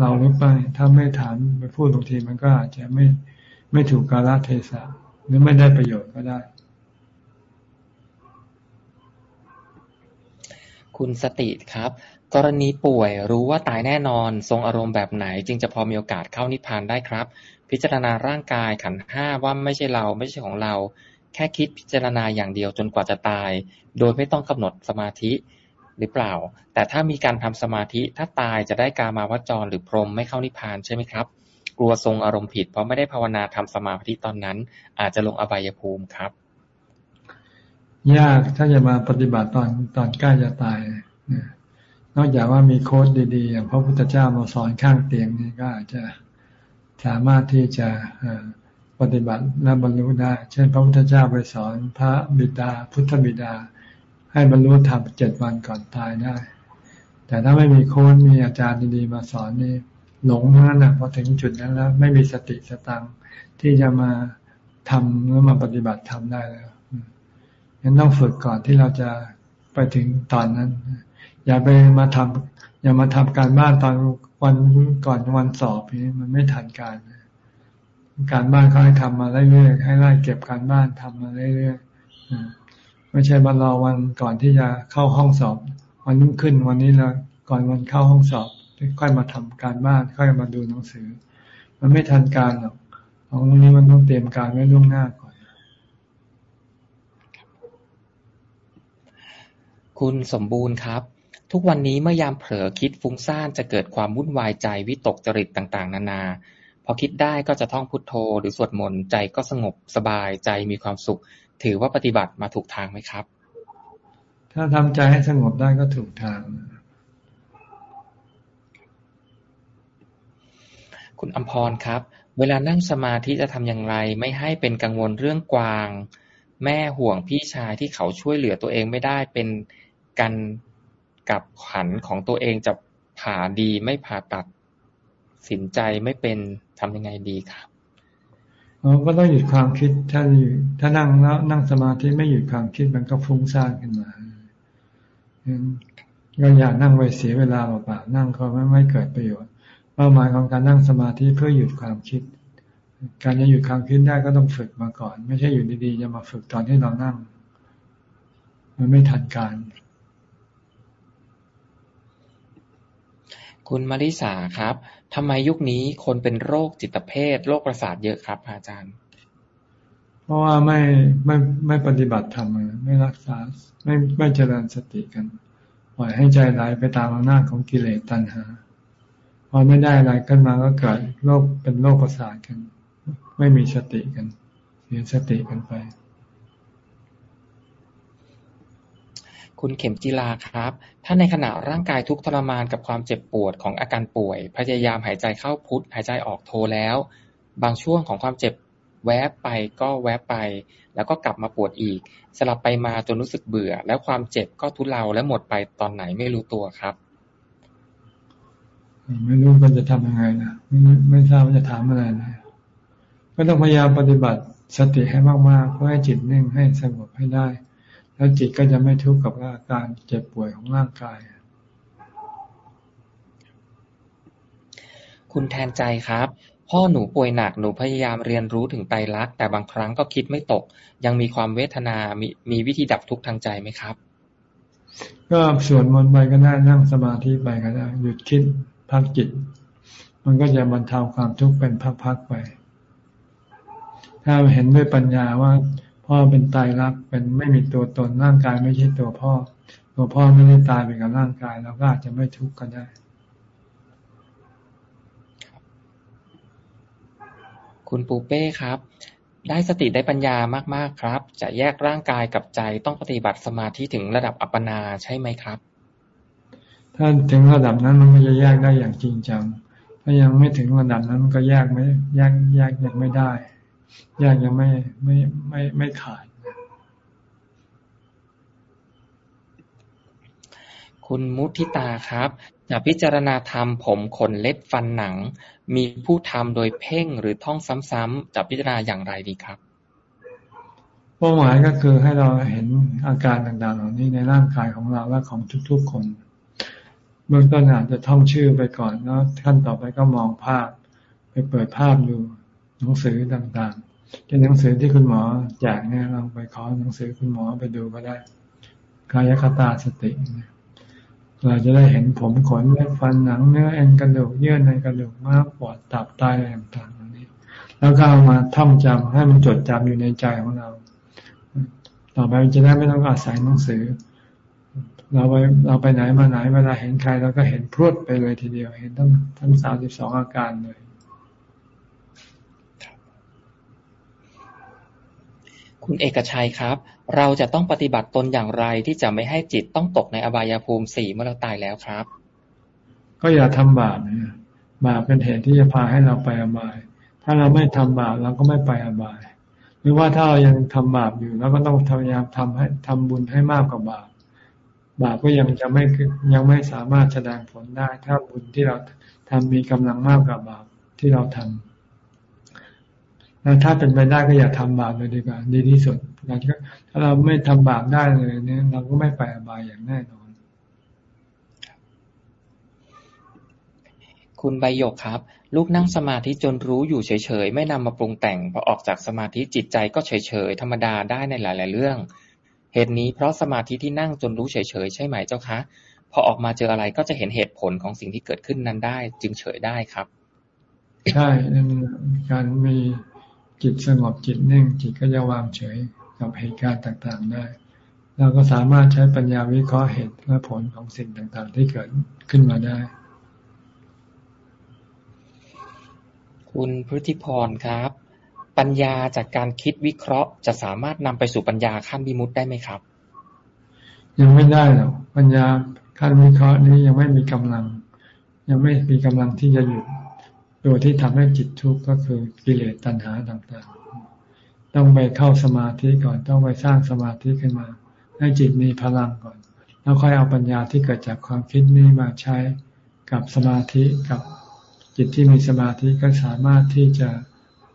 เราหรือเปล่าถ้าไม่ถามไปพูดบางทีมันก็อาจจะไม่ไม่ถูกกาลเทศะหรือไม่ได้ประโยชน์ก็ได้ คุณสติครับ กรณีป่วยรู้ว่าตายแน่นอน ทรงอารมณ์แบบไหน จึงจะพอมีโอกาสเข้านิพพานได้ครับ พิจารณาร่างกายขันห้าว่าไม่ใช่เราไม่ใช่ของเรา แค่คิดพิจารณาอย่างเดียวจนกว่าจะตาย โดยไม่ต้องกำหนดสมาธิหรือเปล่า แต่ถ้ามีการทำสมาธิถ้าตายจะได้กามาวจรหรือพรหมไม่เข้านิพพานใช่ไหมครับ กลัวทรงอารมณ์ผิดเพราะไม่ได้ภาวนาทำสมาธิตอนนั้น อาจจะลงอบายภูมิครับ ยากถ้าจะมาปฏิบัติตอนตอนใกล้จะตายนอกจากว่ามีโค้ดดีๆอย่างพระพุทธเจ้ามาสอนข้างเตียงนี่ก็อาจจะสามารถที่จะปฏิบัติและบรรลุได้ เช่น พระพุทธเจ้าไปสอนพระบิดา พุทธบิดา ให้บรรลุธรรมเจ็ดวันก่อนตายได้ แต่ถ้าไม่มีโค้ชมีอาจารย์ดีๆมาสอนนี่หลงเท่านั้นนะพอถึงจุดนั้นแล้ว ไม่มีสติสตังที่จะมาทำหรือมาปฏิบัติทำได้แล้ว ยังต้องฝึกก่อนที่เราจะไปถึงตอนนั้น อย่าไปมาทำอย่ามาทำการบ้านตอนวันก่อนวันสอบนี่มันไม่ทันการ การบ้านเขาให้ทำมาเรื่อยๆให้ไล่เก็บการบ้านทำมาเรื่อยๆไม่ใช่มารอวันก่อนที่จะเข้าห้องสอบ วันนุ่งขึ้นวันนี้แล้วก่อนวันเข้าห้องสอบค่อยมาทำการบ้านค่อยมาดูหนังสือ มันไม่ทันการหรอกของนี้มันต้องเตรียมการไว้ล่วงหน้าก่อน คุณสมบูรณ์ครับ ทุกวันนี้เมื่อยามเผลอคิดฟุ้งซ่านจะเกิดความวุ่นวายใจวิตกจริตต่าง ๆ นานา พอคิดได้ก็จะท่องพุทโธ หรือสวดมนต์ใจก็สงบสบายใจมีความสุข ถือว่าปฏิบัติมาถูกทางไหมครับ ถ้าทำใจให้สงบได้ก็ถูกทางคุณอัมพรครับ เวลานั่งสมาธิจะทำอย่างไร ไม่ให้เป็นกังวลเรื่องกวาง แม่ห่วงพี่ชายที่เขาช่วยเหลือตัวเองไม่ได้เป็น กันกับขันของตัวเองจะผ่าดีไม่ผ่าตัดสินใจไม่เป็นทำยังไงดีครับเราก็ต้องหยุดความคิดถ้าอยู่ถ้านั่งแล้วนั่งสมาธิไม่หยุดความคิดมันก็ฟุ้งซ่านขึ้นมาก็อย่านั่งไว้เสียเวลาเปล่าๆนั่งก็ไม่ไม่เกิดประโยชน์เป้าหมายของการนั่งสมาธิเพื่อหยุดความคิด การจะหยุดความคิดได้ก็ต้องฝึกมาก่อน ไม่ใช่อยู่ดีๆจะมาฝึกตอนที่เรานั่ง มันไม่ทันการ คุณมาริสาครับ ทำไมยุคนี้คนเป็นโรคจิตเภท โรคประสาทเยอะครับ อาจารย์ เพราะว่าไม่ไม่ไม่ปฏิบัติธรรมไม่รักษา ไม่ไม่เจริญสติกัน ปล่อยให้ใจไหลไปตามอำนาจของกิเลสตัณหา พอไม่ได้อะไรขึ้นมาก็เกิดโรคเป็นโรคประสาทกัน ไม่มีสติกัน เสียสติกันไป คุณเข็มจีลาครับ ถ้าในขณะร่างกายทุกทรมานกับความเจ็บปวดของอาการป่วย พยายามหายใจเข้าพุทหายใจออกโทแล้ว บางช่วงของความเจ็บแวบไปก็แวบไป แล้วก็กลับมาปวดอีก สลับไปมาจนรู้สึกเบื่อ แล้วความเจ็บก็ทุเลาและหมดไปตอนไหนไม่รู้ตัวครับ ไม่รู้มันจะทำยังไงนะไม่ไม่ทราบว่าจะถามอะไรนะก็ต้องพยายามปฏิบัติสติให้มากๆเพื่อให้จิตนิ่งให้สงบให้ได้ แล้วจิตก็จะไม่ทุกข์กับอาการเจ็บป่วยของร่างกาย คุณแทนใจครับ พ่อหนูป่วยหนักหนูพยายามเรียนรู้ถึงไตรลักษณ์แต่บางครั้งก็คิดไม่ตก ยังมีความเวทนา มีมีวิธีดับทุกข์ทางใจไหมครับ ก็ส่วนมนไปก็ได้นั่งสมาธิไปก็ได้หยุดคิดพักจิต มันก็จะบรรเทาความทุกข์เป็นพักๆไป ถ้าเห็นด้วยปัญญาว่า พ่อเป็นตายรักเป็นไม่มีตัวตนร่างกายไม่ใช่ตัวพ่อ ตัวพ่อไม่ได้ตายไปกับร่างกายเราก็อาจจะไม่ทุกข์ก็ได้คุณปูเป้ครับ ได้สติได้ปัญญามาก ๆ ครับ จะแยกร่างกายกับใจต้องปฏิบัติสมาธิถึงระดับอัปปนาใช่ไหมครับ ถ้าถึงระดับนั้นมันก็จะแยกได้อย่างจริงจัง ถ้ายังไม่ถึงระดับนั้นมันก็แยกไม่แยกแยกยังไม่ได้ แยกยังไม่ไม่ไม่ไม่ขาด คุณมุทิตาครับจะพิจารณาธรรมผมขนเล็บฟันหนัง มีผู้ทำโดยเพ่งหรือท่องซ้ำๆจะพิจารณาอย่างไรดีครับเป้าหมายก็คือให้เราเห็นอาการต่างๆ เหล่านี้ในร่างกายของเราและของทุกๆคนเบื้องต้นอาจจะท่องชื่อไปก่อนแล้วขั้นต่อไปก็มองภาพ ไปเปิดภาพดู หนังสือต่างๆเป็นหนังสือที่คุณหมอแจกเนี่ยลองไปขอหนังสือคุณหมอไปดูก็ได้กายคตาสติเราจะได้เห็นผมขนเล็บฟันหนังเนื้อเอ็นกระดูกเยื่อในกระดูกม้าปอดตับไตอะไรต่างๆเหล่านี้ แล้วก็เอามาท่องจำให้มันจดจำอยู่ในใจของเรา ต่อไปจะได้ไม่ต้องอาศัยหนังสือ เราไปเราไปไหนมาไหนเวลาเห็นใครเราก็เห็นพรวดไปเลยทีเดียว เห็นทั้งทั้งสามสิบสองอาการเลย คุณเอกชัยครับ เราจะต้องปฏิบัติตนอย่างไรที่จะไม่ให้จิตต้องตกในอบายภูมิสี่เมื่อเราตายแล้วครับ ก็อย่าทำบาปนะบาปเป็นเหตุที่จะพาให้เราไปอบาย ถ้าเราไม่ทำบาปเราก็ไม่ไปอบาย หรือว่าถ้าเรายังทำบาปอยู่เราก็ต้องพยายามทำให้ทำบุญให้มากกว่าบาป บาปก็ยังจะไม่ยังไม่สามารถแสดงผลได้ ถ้าบุญที่เราทำมีกำลังมากกว่าบาปที่เราทำ แล้วถ้าเป็นไปได้ก็อย่าทำบาปเลยดีกว่า ดีที่สุดถ้าเราไม่ทำบาปได้เลยเนี่ย เราก็ไม่ไปอบายอย่างแน่นอน คุณใบหยกครับ ลูกนั่งสมาธิจนรู้อยู่เฉยๆ ไม่นำมาปรุงแต่งพอออกจากสมาธิจิตใจก็เฉยๆ ธรรมดาได้ในหลาย ๆ เรื่อง เหตุนี้เพราะสมาธิที่นั่งจนรู้เฉยๆ ใช่ไหมเจ้าคะ พอออกมาเจออะไรก็จะเห็นเหตุผลของสิ่งที่เกิดขึ้นนั้นได้ จึงเฉยได้ครับ ใช่การมี จิตสงบจิตนิ่ง จิตก็จะวางเฉยกับเหตุการณ์ต่างๆได้ เราก็สามารถใช้ปัญญาวิเคราะห์เหตุและผลของสิ่งต่างๆ ที่เกิดขึ้นมาได้ คุณพฤติพรครับ ปัญญาจากการคิดวิเคราะห์ จะสามารถนำไปสู่ปัญญาขั้นวิมุตได้ไหมครับ ยังไม่ได้หรอกปัญญาขั้นวิเคราะห์นี้ยังไม่มีกำลัง ยังไม่มีกำลังที่จะหยุด ตัวที่ทำให้จิตทุกข์ก็คือกิเลสตัณหาต่างๆ ต้องไปเข้าสมาธิก่อน ต้องไปสร้างสมาธิขึ้นมา ให้จิตมีพลังก่อน แล้วค่อยเอาปัญญาที่เกิดจากความคิดนี้มาใช้กับสมาธิกับจิตที่มีสมาธิก็สามารถที่จะ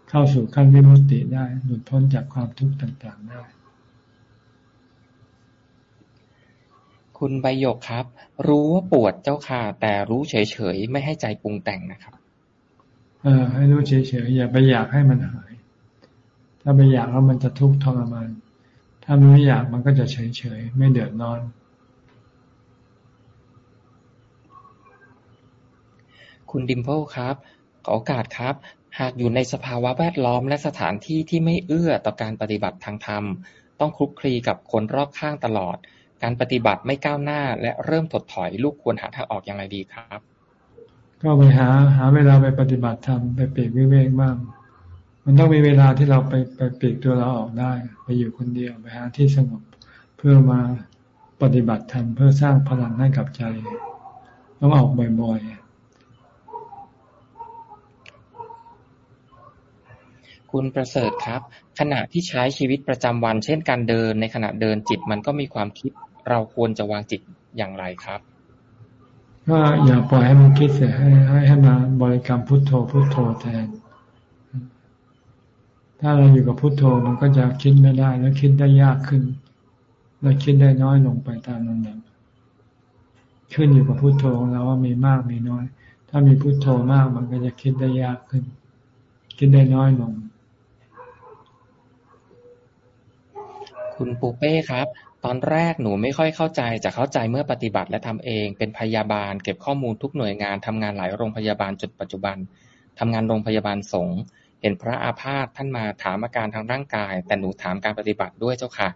เข้าสู่ขั้นวิมุตติได้ หลุดพ้นจากความทุกข์ต่างๆได้คุณใบหยกครับ รู้ว่าปวดเจ้าค่ะ แต่รู้เฉยๆ ไม่ให้ใจปรุงแต่งนะครับ เออ ให้รู้เฉยๆอย่าไปอยากให้มันหาย ถ้าไปอยากแล้วมันจะทุกข์ทรมานถ้าไม่อยากมันก็จะเฉยๆไม่เดือดร้อน คุณดิมเพิลครับ ขอโอกาสครับ หากอยู่ในสภาวะแวดล้อมและสถานที่ที่ไม่เอื้อต่อการปฏิบัติทางธรรม ต้องคลุกคลีกับคนรอบข้างตลอด การปฏิบัติไม่ก้าวหน้า และเริ่มถดถอยลูกควรหาทางออกอย่างไรดีครับ ก็ไปหาหาเวลาไปปฏิบัติธรรมไปปีกวิเวกบ้าง มันต้องมีเวลาที่เราไปไปปีกตัวเราออกได้ ไปอยู่คนเดียวไปหาที่สงบเพื่อมาปฏิบัติธรรมเพื่อสร้างพลังให้กับใจ ต้องออกบ่อยๆ คุณประเสริฐครับ ขณะที่ใช้ชีวิตประจำวัน เช่นการเดินในขณะเดินจิตมันก็มีความคิด เราควรจะวางจิตอย่างไรครับ ก็อย่าปล่อยให้มันคิดเสียให้ให้ให้มาบริกรรมพุทโธพุทโธแทน ถ้าเราอยู่กับพุทโธมันก็จะคิดไม่ได้ แล้วคิดได้ยากขึ้น แล้วคิดได้น้อยลงไปตามลำดับขึ้นอยู่กับพุทโธของเราว่ามีมากมีน้อย ถ้ามีพุทโธมากมันก็จะคิดได้ยากขึ้น คิดได้น้อยลง คุณปูเป้ครับ อนแรกหนูไม่ค่อยเข้าใจ จะเข้าใจเมื่อปฏิบัติและทำเอง เป็นพยาบาล เก็บข้อมูลทุกหน่วยงาน ทำงานหลายโรงพยาบาลจนปัจจุบัน ทำงานโรงพยาบาลสงฆ์ เห็นพระอาพาธท่านมาถามอาการทางร่างกาย แต่หนูถามการปฏิบัติด้วยเจ้าค่ะ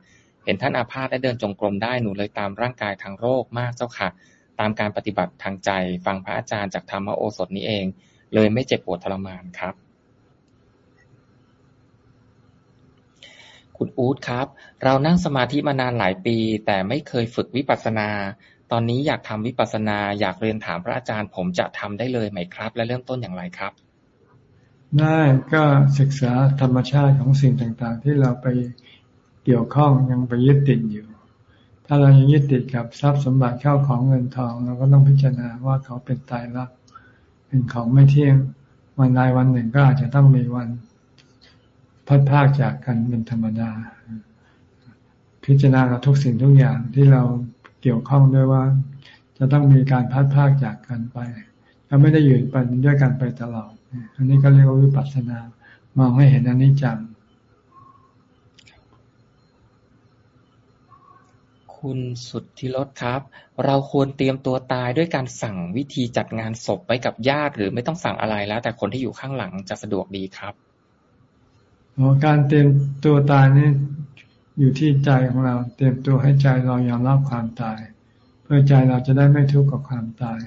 เห็นท่านอาพาธและเดินจงกรมได้ หนูเลยตามร่างกายทางโรคมากเจ้าค่ะ ตามการปฏิบัติทางใจ ฟังพระอาจารย์จากธรรมโอสถนี้เอง เลยไม่เจ็บปวดทรมานครับ คุณอู๊ดครับ เรานั่งสมาธิมานานหลายปี แต่ไม่เคยฝึกวิปัสสนา ตอนนี้อยากทำวิปัสสนา อยากเรียนถามพระอาจารย์ ผมจะทำได้เลยไหมครับ และเริ่มต้นอย่างไรครับ ได้ก็ศึกษาธรรมชาติของสิ่งต่างๆ ที่เราไปเกี่ยวข้องยังไปยึดติดอยู่ ถ้าเรายังยึดติดกับทรัพย์สมบัติเข้าของเงินทองเราก็ต้องพิจารณาว่าเขาเป็นตายรักเป็นของไม่เที่ยงวันใดวันหนึ่งก็อาจจะต้องมีวัน พัดพากจากกันเป็นธรรมดา พิจารณาทุกสิ่งทุกอย่างที่เราเกี่ยวข้องด้วยว่า จะต้องมีการพัดพากจากกันไปเราไม่ได้อยู่ไปด้วยกันไปตลอด อันนี้ก็เรียกว่าวิปัสสนามองให้เห็นอันนี้จังคุณสุดที่รถครับ เราควรเตรียมตัวตายด้วยการสั่งวิธีจัดงานศพไว้กับญาติ หรือไม่ต้องสั่งอะไรแล้ว แต่คนที่อยู่ข้างหลังจะสะดวกดีครับ การเตรียมตัวตายนี่อยู่ที่ใจของเรา เตรียมตัวให้ใจเรายอมรับความตาย เพื่อใจเราจะได้ไม่ทุกข์กับความตาย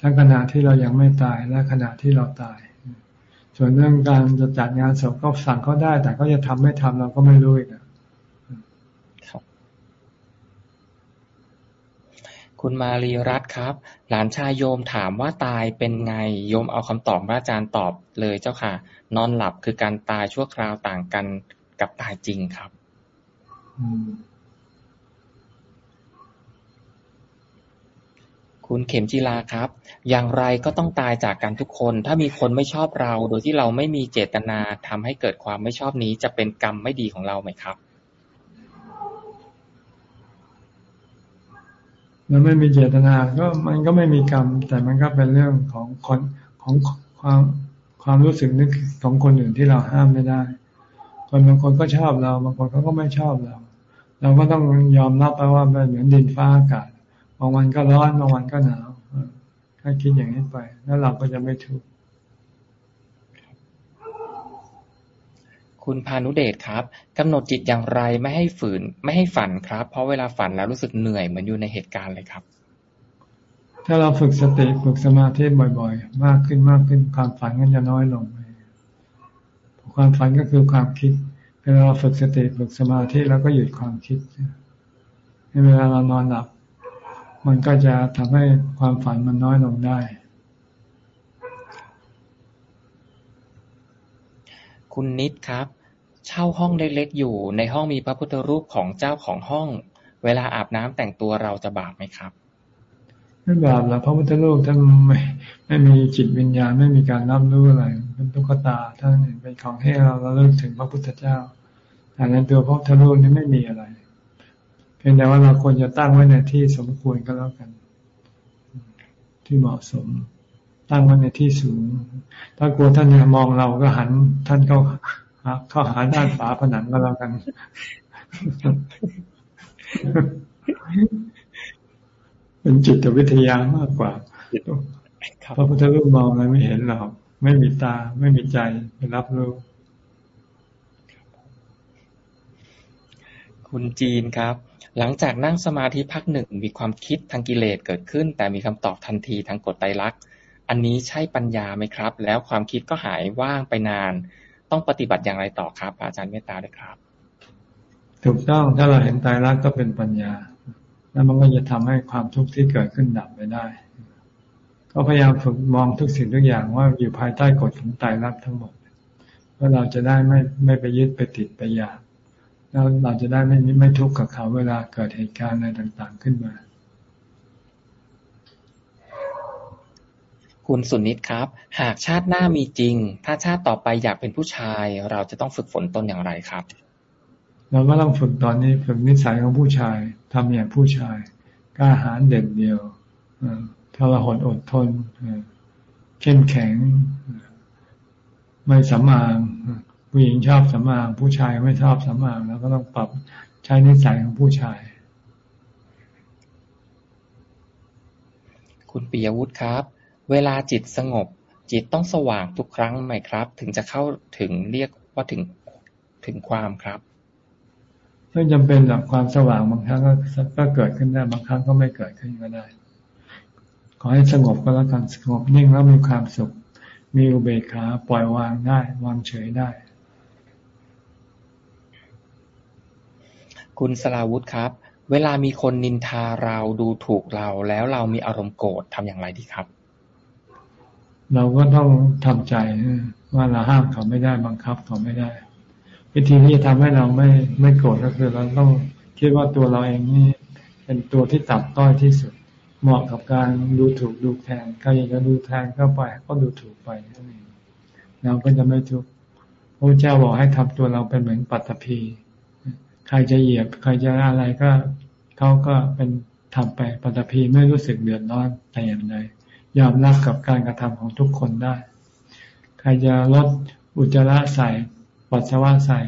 ทั้งขณะที่เรายังไม่ตายและขณะที่เราตาย ส่วนเรื่องการจะจัดงานศพก็สั่งเขาได้ แต่ก็จะทำไม่ทำเราก็ไม่รู้อีกคุณมารีรัตครับ หลานชายโยมถามว่าตายเป็นไง โยมเอาคำตอบพระอาจารย์ตอบเลยเจ้าค่ะ นอนหลับคือการตายชั่วคราวต่างกันกับตายจริงครับคุณเข็มจีลาครับ อย่างไรก็ต้องตายจากกันทุกคน ถ้ามีคนไม่ชอบเรา โดยที่เราไม่มีเจตนาทำให้เกิดความไม่ชอบนี้จะเป็นกรรมไม่ดีของเราไหมครับ มันไม่มีเจตนา ก็มันก็ไม่มีกรรม แต่มันก็เป็นเรื่องของคนของความ ความรู้สึกนึกของคนอื่นที่เราห้ามไม่ได้ คนบางคนก็ชอบเรา บางคนเขาก็ไม่ชอบเรา เราก็ต้องยอมรับไปว่าเป็นเหมือนดินฟ้าอากาศ บางวันก็ร้อน บางวันก็หนาวถ้าคิดอย่างนี้ไป แล้วเราก็จะไม่ทุกข์คุณพานุเดชครับกำหนดจิตอย่างไรไม่ให้ฝืน ไม่ให้ฝันครับ เพราะเวลาฝันแล้วรู้สึกเหนื่อยเหมือนอยู่ในเหตุการณ์เลยครับ ถ้าเราฝึกสติฝึกสมาธิบ่อยๆ มากขึ้นมากขึ้น ความฝันก็จะน้อยลงความฝันก็คือความคิดเวลาเราฝึกสติฝึกสมาธิแล้วก็หยุดความคิดเวลาเรานอนหลับ มันก็จะทำให้ความฝันมันน้อยลงได้ คุณนิดครับ เช่าห้องเล็กๆอยู่ในห้องมีพระพุทธรูปของเจ้าของห้อง เวลาอาบน้ำแต่งตัวเราจะบาปไหมครับ ไม่บาปหรอกพระพุทธรูปท่านไม่ไม่มีจิตวิญญาณไม่มีการรับรู้อะไรเป็นตุ๊กตาท่านเป็นของให้เราเราเลิกถึงพระพุทธเจ้าแต่ในตัวพระพุทธรูปนี้ไม่มีอะไร เพียงแต่ว่าเราควรจะตั้งไว้ในที่สมควรก็แล้วกัน ที่เหมาะสม ตั้งไว้ในที่สูง ถ้ากลัวท่านจะมองเราก็หัน ท่านเข้าเข้าหาด้านฝาผนังก็แล้วกัน เป็นจิตวิทยามากกว่าพระพุทธรูปมองอะไรไม่เห็นเราไม่มีตา ไม่มีใจไปรับรู้คุณจีนครับ หลังจากนั่งสมาธิพักหนึ่งมีความคิดทางกิเลสเกิดขึ้น แต่มีคำตอบทันทีทางกฎไตรลักษณ์อันนี้ใช่ปัญญาไหมครับ แล้วความคิดก็หายว่างไปนาน ต้องปฏิบัติอย่างไรต่อครับ อาจารย์เมตตาด้วยครับ ถูกต้องถ้าเราเห็นตายรักก็เป็นปัญญา แล้วมันก็จะทำให้ความทุกข์ที่เกิดขึ้นดับไปได้ ก็พยายามฝึกมองทุกสิ่งทุกอย่างว่าอยู่ภายใต้กฎของตายรักทั้งหมดเพื่อเราจะได้ไม่ไม่ไปยึดไปติดไปอยากแล้วเราจะได้ไม่ไม่ทุกข์กับเขาเวลาเกิดเหตุการณ์อะไรต่างๆขึ้นมา คุณสุนิตครับ หากชาติหน้ามีจริง ถ้าชาติต่อไปอยากเป็นผู้ชาย เราจะต้องฝึกฝนตนอย่างไรครับ เราก็ต้องฝึกตอนนี้ฝึกนิสัยของผู้ชายทำอย่างผู้ชายกล้าหาญเด่นเดียวทรหดอดทนเข้มแข็ง ไม่สำมางผู้หญิงชอบสำมางผู้ชายไม่ชอบสำมางแล้วก็ต้องปรับใช้นิสัยของผู้ชาย คุณปิยวุฒิครับ เวลาจิตสงบ จิตต้องสว่างทุกครั้งไหมครับ ถึงจะเข้าถึงเรียกว่าถึงถึงความครับ ไม่จำเป็นหรอกความสว่างบางครั้งก็ก็เกิดขึ้นได้บางครั้งก็ไม่เกิดขึ้นก็ได้ ขอให้สงบก็แล้วกันสงบนิ่งแล้วมีความสุข มีอุเบกขาปล่อยวางได้วางเฉยได้ คุณสลาวุธครับ เวลามีคนนินทาเราดูถูกเรา แล้วเรามีอารมณ์โกรธทำอย่างไรดีครับ เราก็ต้องทำใจว่าเราห้ามเขาไม่ได้บังคับเขาไม่ได้ วิธีที่จะทำให้เราไม่ไม่โกรธก็คือเราต้องคิดว่าตัวเราเองนี่เป็นตัวที่ตับต้อยที่สุด เหมาะกับการดูถูกดูแทนใครอยากจะดูแทนก็ไปก็ดูถูกไปนั่นเองเราก็จะไม่ทุกข์พระเจ้าบอกให้ทำตัวเราเป็นเหมือนปัตตภีใครจะเหยียบ ใครจะอะไรก็เขาก็เป็นทำไปปัตตภีไม่รู้สึกเดือดร้อนแต่อย่างใดยอมรับกับการกระทำของทุกคนได้ ใครจะลดอุจจาระใส่ ปัสสาวะใส่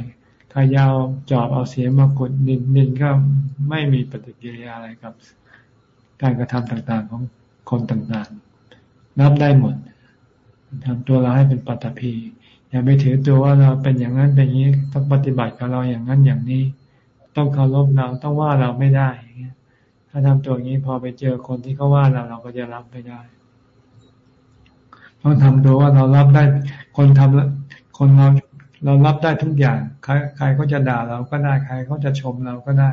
ถ้ายาวจอบเอาเสียมากดดินดินก็ไม่มีปฏิกิริยาอะไรกับ การกระทำต่างๆของคนต่างๆนับได้หมดทำตัวเราให้เป็นปัตตภีอย่าไปถือตัวว่าเราเป็นอย่างนั้นเป็นอย่างนี้ต้องปฏิบัติกับเราอย่างนั้นอย่างนี้ ต้องเคารพเราต้องว่าเราไม่ได้อย่างเงี้ยถ้าทำตัวอย่างนี้พอไปเจอคนที่เขาว่าเราเราก็จะรับไม่ได้ต้องทำตัวว่าเรารับได้คนทำคนเรา เรารับได้ทุกอย่าง ใครใครก็จะด่าเราก็ได้ใครเขาจะชมเราก็ได้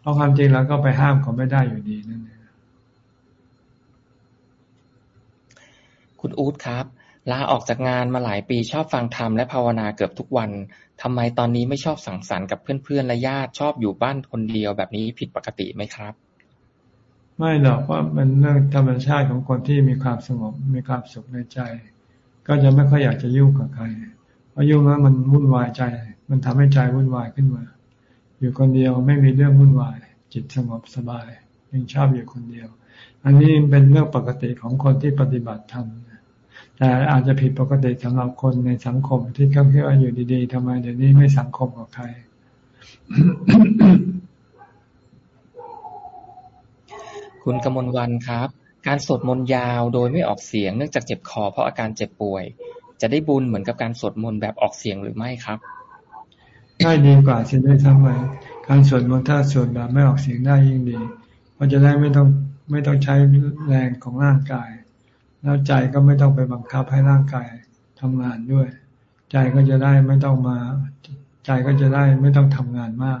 เพราะความจริงเราก็ไปห้ามเขาไม่ได้อยู่ดีนั่นเองคุณอู๊ดครับ ลาออกจากงานมาหลายปีชอบฟังธรรมและภาวนาเกือบทุกวันทำไมตอนนี้ไม่ชอบสังสรรค์กับเพื่อนๆและญาติชอบอยู่บ้านคนเดียวแบบนี้ผิดปกติไหมครับ ไม่หรอกว่ามันเรื่องธรรมชาติของคนที่มีความสงบมีความสุขในใจ ก็จะไม่ค่อยอยากจะยุ่งกับใคร เพราะยุ่งแล้วมันวุ่นวายใจ มันทำให้ใจวุ่นวายขึ้นมา อยู่คนเดียวไม่มีเรื่องวุ่นวาย จิตสงบสบายยังชอบอยู่คนเดียว อันนี้เป็นเรื่องปกติของคนที่ปฏิบัติธรรมแต่อาจจะผิดปกติสำหรับคนในสังคมที่เขาคิดว่าอยู่ดีๆทำไมเดี๋ยวนี้ไม่สังคมกับใครคุณกมลวันครับ การสวดมนต์ยาวโดยไม่ออกเสียงเนื่องจากเจ็บคอเพราะอาการเจ็บป่วย จะได้บุญเหมือนกับการสวดมนต์แบบออกเสียงหรือไม่ครับได้ดีกว่าเสียได้ทั้งไปการสวดมนต์ถ้าสวดแบบไม่ออกเสียงได้ยิ่งดี เพราะจะได้ไม่ต้องไม่ต้องใช้แรงของร่างกาย แล้วใจก็ไม่ต้องไปบังคับให้ร่างกายทำงานด้วย ใจก็จะได้ไม่ต้องมา ใจก็จะได้ไม่ต้องทำงานมาก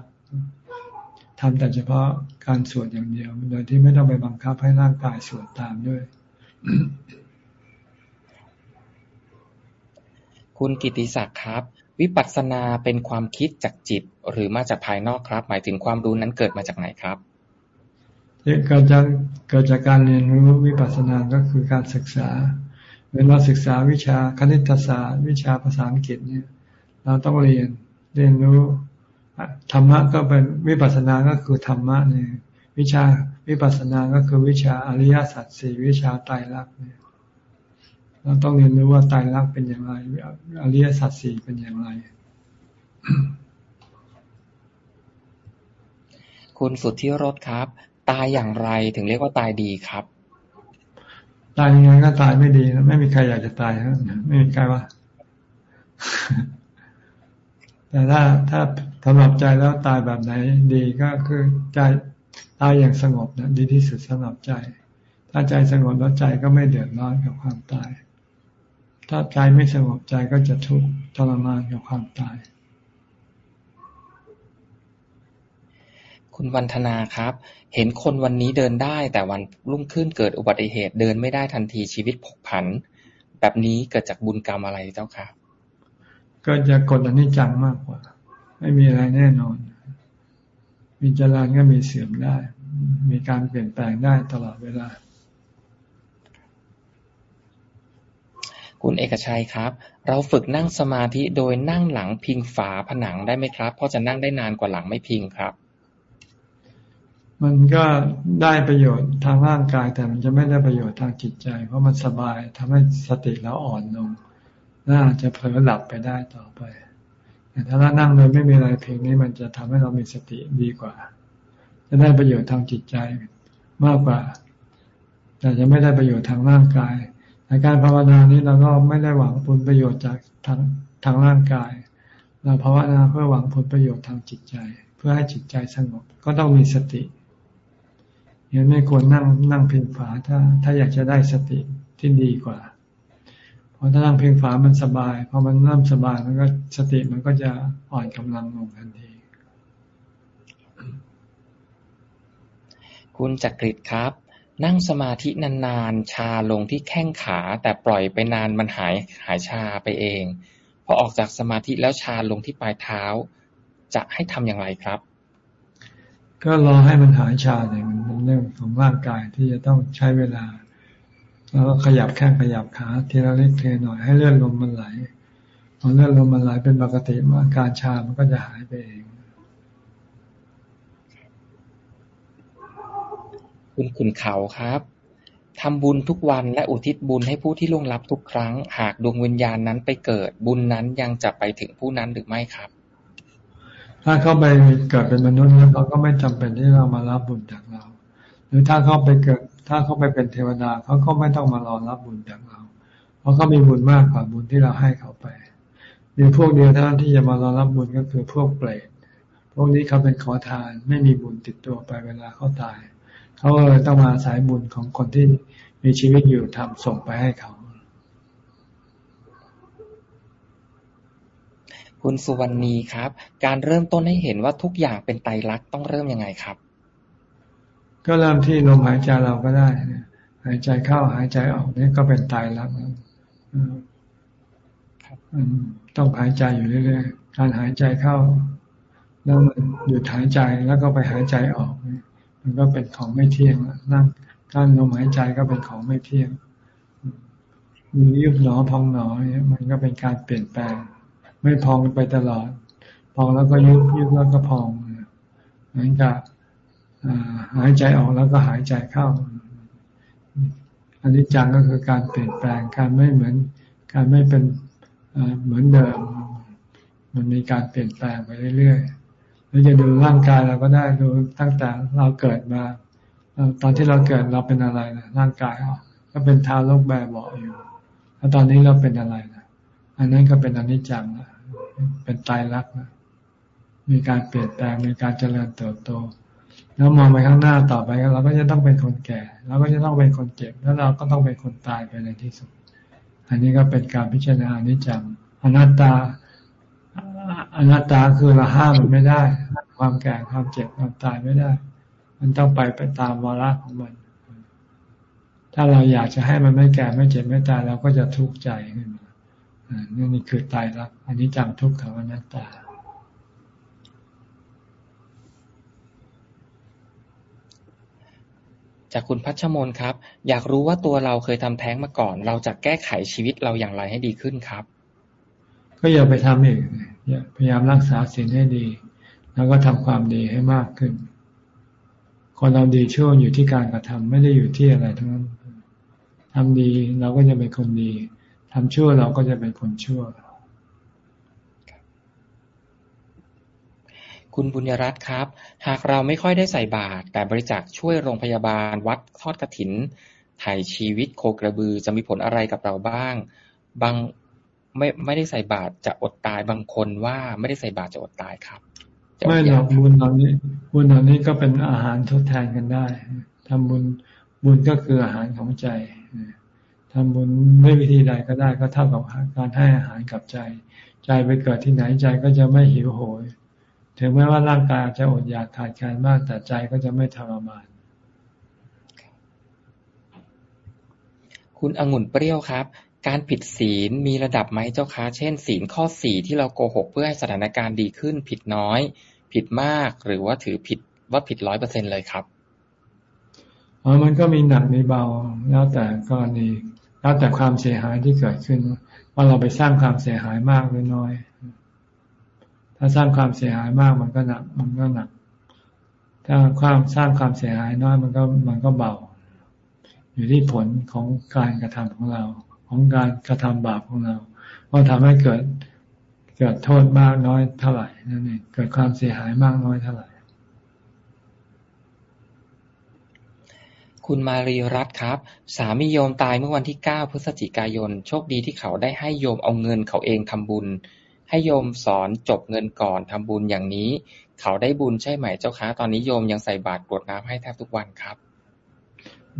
ทำแต่เฉพาะการสวดอย่างเดียว โดยที่ไม่ต้องไปบังคับให้ร่างกายสวดตามด้วย คุณกิติศักดิ์ครับ วิปัสสนาเป็นความคิดจากจิต หรือมาจากภายนอกครับ หมายถึงความรู้นั้นเกิดมาจากไหนครับเกิดจากเกิดจากการเรียนรู้วิปัสสนาก็คือการศึกษาเวลาศึกษาวิชาคณิตศาสตร์ วิชาภาษาอังกฤษเนี่ย เราต้องเรียนเรียนรู้ธรรมะก็เป็นวิปัสสนาก็คือธรรมะเนี่ยวิชาวิปัสสนาก็คือวิชาอริยสัจสี่วิชาไตรลักษณ์เนี่ย เราต้องเรียนรู้ว่าไตรลักษณ์เป็นอย่างไร อริยสัจสี่เป็นอย่างไร คุณสุทธิรสครับ ตายอย่างไรถึงเรียกว่าตายดีครับ ตายยังไงก็ตายไม่ดีนะไม่มีใครอยากจะตายนะไม่มีใครว่าแต่ถ้าถ้าสำหรับใจแล้วตายแบบไหนดีก็คือใจตายอย่างสงบนะดีที่สุดสำหรับใจ ถ้าใจสงบแล้วใจก็ไม่เดือดร้อนกับความตาย ถ้าใจไม่สงบใจก็จะทุกข์ทรมานกับความตาย คุณวันธนาครับ เห็นคนวันนี้เดินได้ แต่วันรุ่งขึ้นเกิดอุบัติเหตุเดินไม่ได้ทันทีชีวิตผกผัน แบบนี้เกิดจากบุญกรรมอะไรเจ้าค่ะก็จะกดอันนี้จังมากกว่า ไม่มีอะไรแน่นอน มีเจริญก็มีเสื่อมได้ มีการเปลี่ยนแปลงได้ตลอดเวลา คุณเอกชัยครับ เราฝึกนั่งสมาธิโดยนั่งหลังพิงฝาผนังได้ไหมครับ เพราะจะนั่งได้นานกว่าหลังไม่พิงครับ มันก็ได้ประโยชน์ทางร่างกาย แต่มันจะไม่ได้ประโยชน์ทางจิตใจ เพราะมันสบายทำให้สติเราอ่อนลงน่าจะเผลอหลับไปได้ต่อไปแต่ถ้าเรานั่งโดยไม่มีอะไรเพียงนี้มันจะทำให้เรามีสติดีกว่า จะได้ประโยชน์ทางจิตใจมากกว่า แต่จะไม่ได้ประโยชน์ทางร่างกาย ในการภาวนานี้เราก็ไม่ได้หวังผลประโยชน์จากทางทางร่างกาย เราภาวนาเพื่อหวังผลประโยชน์ทางจิตใจ เพื่อให้จิตใจสงบ ก็ต้องมีสติยังไม่ควรนั่งนั่งเพียงฝาถ้า ถ้าอยากจะได้สติที่ดีกว่า เพราะถ้านั่งเพียงฝามันสบายพอมันเริ่มสบายมันก็สติมันก็จะอ่อนกำลังลงทันที คุณจักริดครับ นั่งสมาธินานๆ ชาลงที่แข้งขา แต่ปล่อยไปนานมันหายหายชาไปเอง พอออกจากสมาธิแล้วชาลงที่ปลายเท้า จะให้ทำอย่างไรครับ ก็รอให้มันหายชาเนี่ยมันเรื่องของร่างกายที่จะต้องใช้เวลา แล้วก็ขยับแข้งขยับขาทีละเล็กทีหน่อยให้เลือดลมมันไหลพอเลือดลมมันไหลเป็นปกติอาการชามันก็จะหายไปเอง คุณขุนเขาครับทำบุญทุกวันและอุทิศบุญให้ผู้ที่ล่วงลับทุกครั้ง หากดวงวิญญาณนั้นไปเกิด บุญนั้นยังจะไปถึงผู้นั้นหรือไม่ครับ ถ้าเขาไปเกิดเป็นมนุษย์แล้วเขาก็ไม่จำเป็นที่เรามารับบุญจากเรา หรือถ้าเขาไปเกิด ถ้าเขาไปเป็นเทวดาเขาก็ไม่ต้องมารอรับบุญจากเรา เพราะเขามีบุญมากกว่าบุญที่เราให้เขาไปมีพวกเดียวเท่านั้นที่จะมารอรับบุญก็คือพวกเปรตพวกนี้เขาเป็นขอทานไม่มีบุญติดตัวไปเวลาเขาตาย เขาเลยต้องมาสายบุญของคนที่มีชีวิตอยู่ทำส่งไปให้เขา คุณสุวรรณีครับ การเริ่มต้นให้เห็นว่าทุกอย่างเป็นไตรลักษณ์ต้องเริ่มยังไงครับ ก็เริ่มที่ลมหายใจเราก็ได้หายใจเข้าหายใจออกนี่ก็เป็นไตรลักษณ์ต้องหายใจอยู่เรื่อยๆ การหายใจเข้า แล้วหยุดหายใจแล้วก็ไปหายใจออก มันก็เป็นของไม่เที่ยงนั่งการลมหายใจก็เป็นของไม่เที่ยงมียุบหนอพองหนอเนี่ยมันก็เป็นการเปลี่ยนแปลง ไม่พองไปตลอด พองแล้วก็ยุบยุบแล้วก็พองเหมือนกับหายใจออกแล้วก็หายใจเข้าอันนี้จังก็คือการเปลี่ยนแปลงการไม่เหมือน การไม่เป็นเหมือนเดิม มันมีการเปลี่ยนแปลงไปเรื่อยๆ เราจะดูร่างกายเราก็ได้ดูตั้งแต่เราเกิดมาตอนที่เราเกิดเราเป็นอะไรนะร่างกายก็เป็นทารกแบบเบาอยู่แล้วตอนนี้เราเป็นอะไรนะอันนั้นก็เป็นอนิจจังเป็นตายรักนะมีการเปลี่ยนแปลงมีการเจริญเติบโต แล้วมองไปข้างหน้าต่อไปเราก็จะต้องเป็นคนแก่เราก็จะต้องเป็นคนเจ็บ แล้วเราก็ต้องเป็นคนตายไปในที่สุด อันนี้ก็เป็นการพิจารณาอนิจจังอนัตตา อนัตตาคือเราห้ามมันไม่ได้ ความแก่ความเจ็บความตายไม่ได้ มันต้องไปไปตามวาระของมัน ถ้าเราอยากจะให้มันไม่แก่ไม่เจ็บไม่ตายเราก็จะทุกข์ใจขึ้นมานี่นี่คือตายรักอันนี้จังทุกขังอนัตตาจากคุณพัชมนครับ อยากรู้ว่าตัวเราเคยทำแท้งมาก่อน เราจะแก้ไขชีวิตเราอย่างไรให้ดีขึ้นครับ ก็อย่าไปทำอีก พยายามรักษาศีลให้ดี แล้วก็ทำความดีให้มากขึ้น คนเราดีชั่วอยู่ที่การกระทำไม่ได้อยู่ที่อะไรทั้งนั้นทำดีเราก็จะเป็นคนดีทำชั่วเราก็จะเป็นคนชั่ว คุณบุญยรัตน์ครับ หากเราไม่ค่อยได้ใส่บาตรแต่บริจาคช่วยโรงพยาบาล วัดทอดกระถินถ่ายชีวิตโคกระบือจะมีผลอะไรกับเราบ้างบาง ไม่ไม่ได้ใส่บาตรจะอดตายบางคนว่าไม่ได้ใส่บาตรจะอดตายครับไม่หรอกบุญเหล่านี้บุญเหล่านี้ก็เป็นอาหารทดแทนกันได้ทำบุญบุญก็คืออาหารของใจทำบุญไม่วิธีใดก็ได้ก็เท่ากับการให้อาหารกับใจ ใจไปเกิดที่ไหนใจก็จะไม่หิวโหย ถึงแม้ว่าร่างกายจะอดอยากขาดแคลนมาก แต่ใจก็จะไม่ทรมาน คุณองุ่นเปรี้ยวครับ การผิดศีลมีระดับไหมเจ้าคะ เช่น ศีลข้อสี่ที่เราโกหกเพื่อให้สถานการณ์ดีขึ้น ผิดน้อย ผิดมาก หรือว่าถือผิดว่าผิดร้อยเปอร์เซ็นเลยครับอ๋อมันก็มีหนักมีเบา แล้วแต่กรณีแล้วแต่ความเสียหายที่เกิดขึ้น ว่าเราไปสร้างความเสียหายมากหรือน้อย ถ้าสร้างความเสียหายมากมันก็หนัก มันก็หนัก ถ้าความสร้างความเสียหายน้อยมันก็มันก็เบา อยู่ที่ผลของการกระทำของเรา ของการกระทำบาปของเราว่าทำให้เกิดเกิดโทษมากน้อยเท่าไหร่นั่นเองเกิดความเสียหายมากน้อยเท่าไหร่ คุณมารีรัตน์ครับ สามีโยมตายเมื่อวันที่เก้าพฤศจิกายน โชคดีที่เขาได้ให้โยมเอาเงินเขาเองทำบุญ ให้โยมสอนจบเงินก่อนทำบุญอย่างนี้ เขาได้บุญใช่ไหมเจ้าคะ ตอนนี้โยมยังใส่บาตรกรวดน้ำให้แทบทุกวันครับ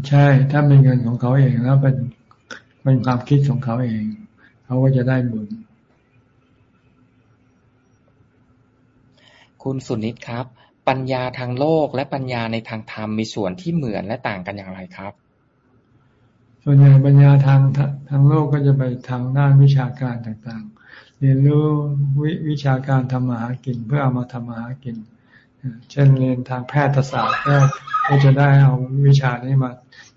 ใช่ ถ้าเป็นเงินของเขาเองแล้วเป็น เป็นความคิดของเขาเอง เขาก็จะได้บุญ คุณสุนิตครับ ปัญญาทางโลกและปัญญาในทางธรรมมีส่วนที่เหมือนและต่างกันอย่างไรครับ ส่วนใหญ่ปัญญาทางทางโลกก็จะไปทางด้านวิชาการต่างๆ เรียนรู้ววิชาการทำมาหากินเพื่อเอามาทำมาหากิน เช่นเรียนทางแพทยศาสตร์ก็จะได้เอาวิชานี้มา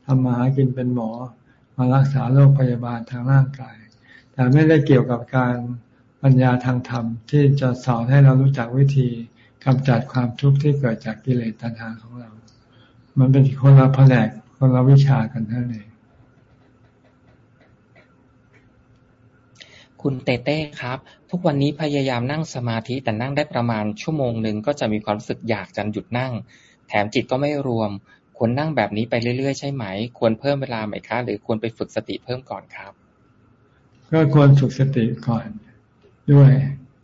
ทำมาหากินเป็นหมอ มารักษาโรคพยาบาลทางร่างกาย แต่ไม่ได้เกี่ยวกับการปัญญาทางธรรม ที่จะสอนให้เรารู้จักวิธีกำจัดความทุกข์ที่เกิดจากกิเลสตัณหาของเรา มันเป็นคนละแผนกคนละวิชากันเท่านั้นเองคุณเต้เต้ครับ ทุกวันนี้พยายามนั่งสมาธิแต่นั่งได้ประมาณชั่วโมงหนึ่งก็จะมีความรู้สึกอยากจะหยุดนั่ง แถมจิตก็ไม่รวม ควรนั่งแบบนี้ไปเรื่อย ๆ ใช่ไหม ควรเพิ่มเวลาไหมคะ หรือควรไปฝึกสติเพิ่มก่อนครับ ก็ควรฝึกสติก่อนด้วย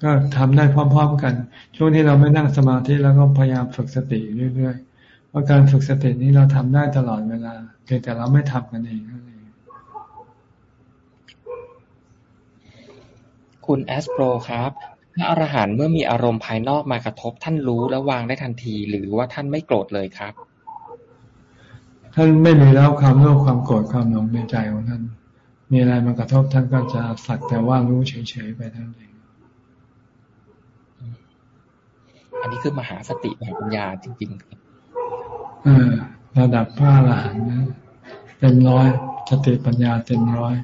ก็ทำได้พร้อม ๆ กัน ช่วงที่เราไม่นั่งสมาธิแล้วก็พยายามฝึกสติเรื่อยๆเพราะการฝึกสตินี้เราทำได้ตลอดเวลาเพียงแต่เราไม่ทำกันเองนั่นเองคุณแอสโปรครับพระอรหันต์เมื่อมีอารมณ์ภายนอกมากระทบท่านรู้และวางได้ทันที หรือว่าท่านไม่โกรธเลยครับ ท่านไม่มีแล้วความโลภความโกรธความหลงในใจของท่าน มีอะไรมากระทบท่านก็จะสักแต่ว่ารู้เฉยๆไปทั้งเองอันนี้คือมหาสติมหาปัญญาจริงๆครับเออระดับพระอรหันต์นะเต็มร้อยสติปัญญาเต็มร้อย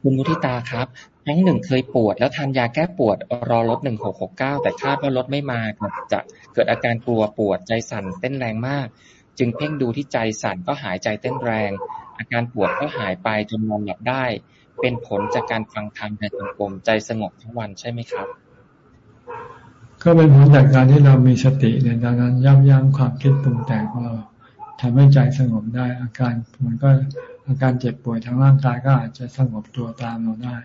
คุณมุทิตาครับ ครั้งหนึ่งเคยปวด แล้วทานยาแก้ปวด รอลดหนึ่งหกหกเก้าแต่คาดว่าลดไม่มาจะเกิดอาการกลัวปวดใจสั่นเต้นแรงมาก จึงเพ่งดูที่ใจสั่นก็หายใจเต้นแรง อาการปวดก็หายไปจนนอนหลับได้ เป็นผลจากการฟังธรรมในสังคมใจสงบทั้งวันใช่ไหมครับ ก็เป็นผลจากการที่เรามีสติในดังนั้นยับยั้งความคิดปรุงแต่งของเราทำให้ใจสงบได้ อาการมันก็อาการเจ็บป่วยทางร่างกายก็อาจจะสงบตัวตามเราได้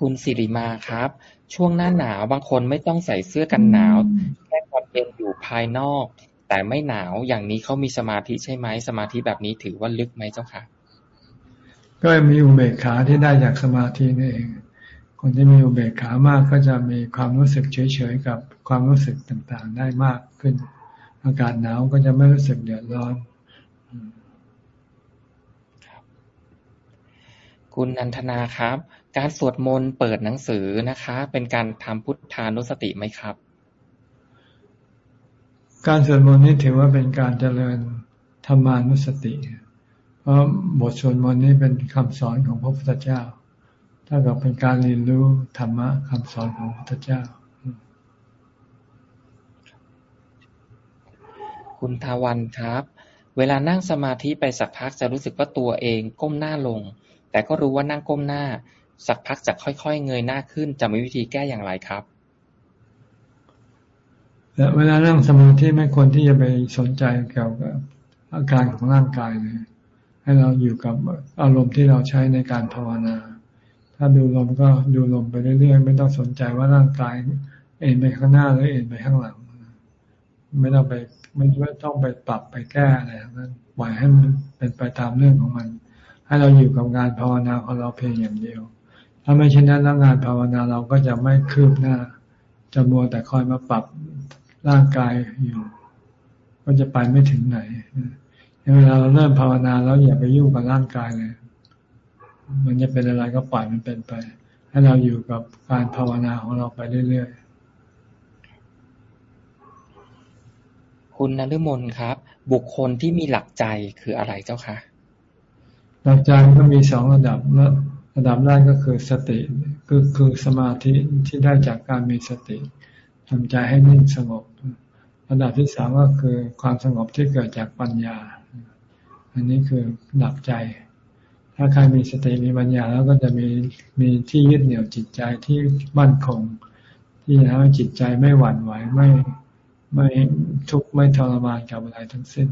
คุณสิริมาครับ ช่วงหน้าหนาวบางคนไม่ต้องใส่เสื้อกันหนาว แค่ความเย็นอยู่ภายนอก แต่ไม่หนาวอย่างนี้เขามีสมาธิใช่ไหมสมาธิแบบนี้ถือว่าลึกไหมเจ้าค่ะ ก็มีอุเบกขาที่ได้จากสมาธินี่เอง คนที่มีอุเบกขามากก็จะมีความรู้สึกเฉยๆกับความรู้สึกต่างๆ ได้มากขึ้น อากาศหนาวก็จะไม่รู้สึกเดือดร้อน คุณนันทนาครับ การสวดมนต์เปิดหนังสือนะคะ เป็นการทำพุทธานุสติไหมครับ การสวดมนต์นี้ถือว่าเป็นการเจริญธรรมานุสติ เพราะบทสวดมนต์นี้เป็นคำสอนของพระพุทธเจ้าถ้ากับเป็นการเรียนรู้ธรรมะคำสอนของพระพุทธเจ้าคุณทาวันครับ เวลานั่งสมาธิไปสักพักจะรู้สึกว่าตัวเองก้มหน้าลง แต่ก็รู้ว่านั่งก้มหน้า สักพักจะค่อย ๆ เงยหน้าขึ้น จะมีวิธีแก้อย่างไรครับเวลานั่งสมาธิไม่ควรที่จะไปสนใจเกี่ยวกับอาการของร่างกายเลยให้เราอยู่กับอารมณ์ที่เราใช้ในการภาวนา ถ้าดูลมก็ดูลมไปเรื่อยๆ ไม่ต้องสนใจว่าร่างกาย เอ็นไปข้างหน้าหรือเอ็นไปข้างหลัง ไม่ต้องไปไม่ต้องไปปรับไปแก้อะไรนั้นปล่อยให้มันเป็นไปตามเรื่องของมัน ให้เราอยู่กับงานภาวนาของเราเพียงอย่างเดียว ถ้าไม่เช่นนั้นแล้วงานภาวนาเราก็จะไม่คืบหน้า จะมัวแต่คอยมาปรับร่างกายอยู่ ก็จะไปไม่ถึงไหนเวลาเราเริ่มภาวนาแล้วอย่าไปยุ่งกับร่างกายเลย มันจะเป็นอะไรก็ปล่อยมันเป็นไป ให้เราอยู่กับการภาวนาของเราไปเรื่อยๆ คุณนฤมลครับ บุคคลที่มีหลักใจคืออะไรเจ้าคะ หลักใจก็มีสองระดับระดับแรกก็คือสติคือคือสมาธิที่ได้จากการมีสติทำใจให้นิ่งสงบ ระดับที่สามก็คือความสงบที่เกิดจากปัญญา อันนี้คือหลักใจ ถ้าใครมีสติมีปัญญาแล้วก็จะมีมีที่ยึดเหนี่ยวจิตใจที่มั่นคง ที่ทำให้จิตใจไม่หวั่นไหวไม่ไม่ทุกข์ไม่ทรมานกับอะไรทั้งสิ้น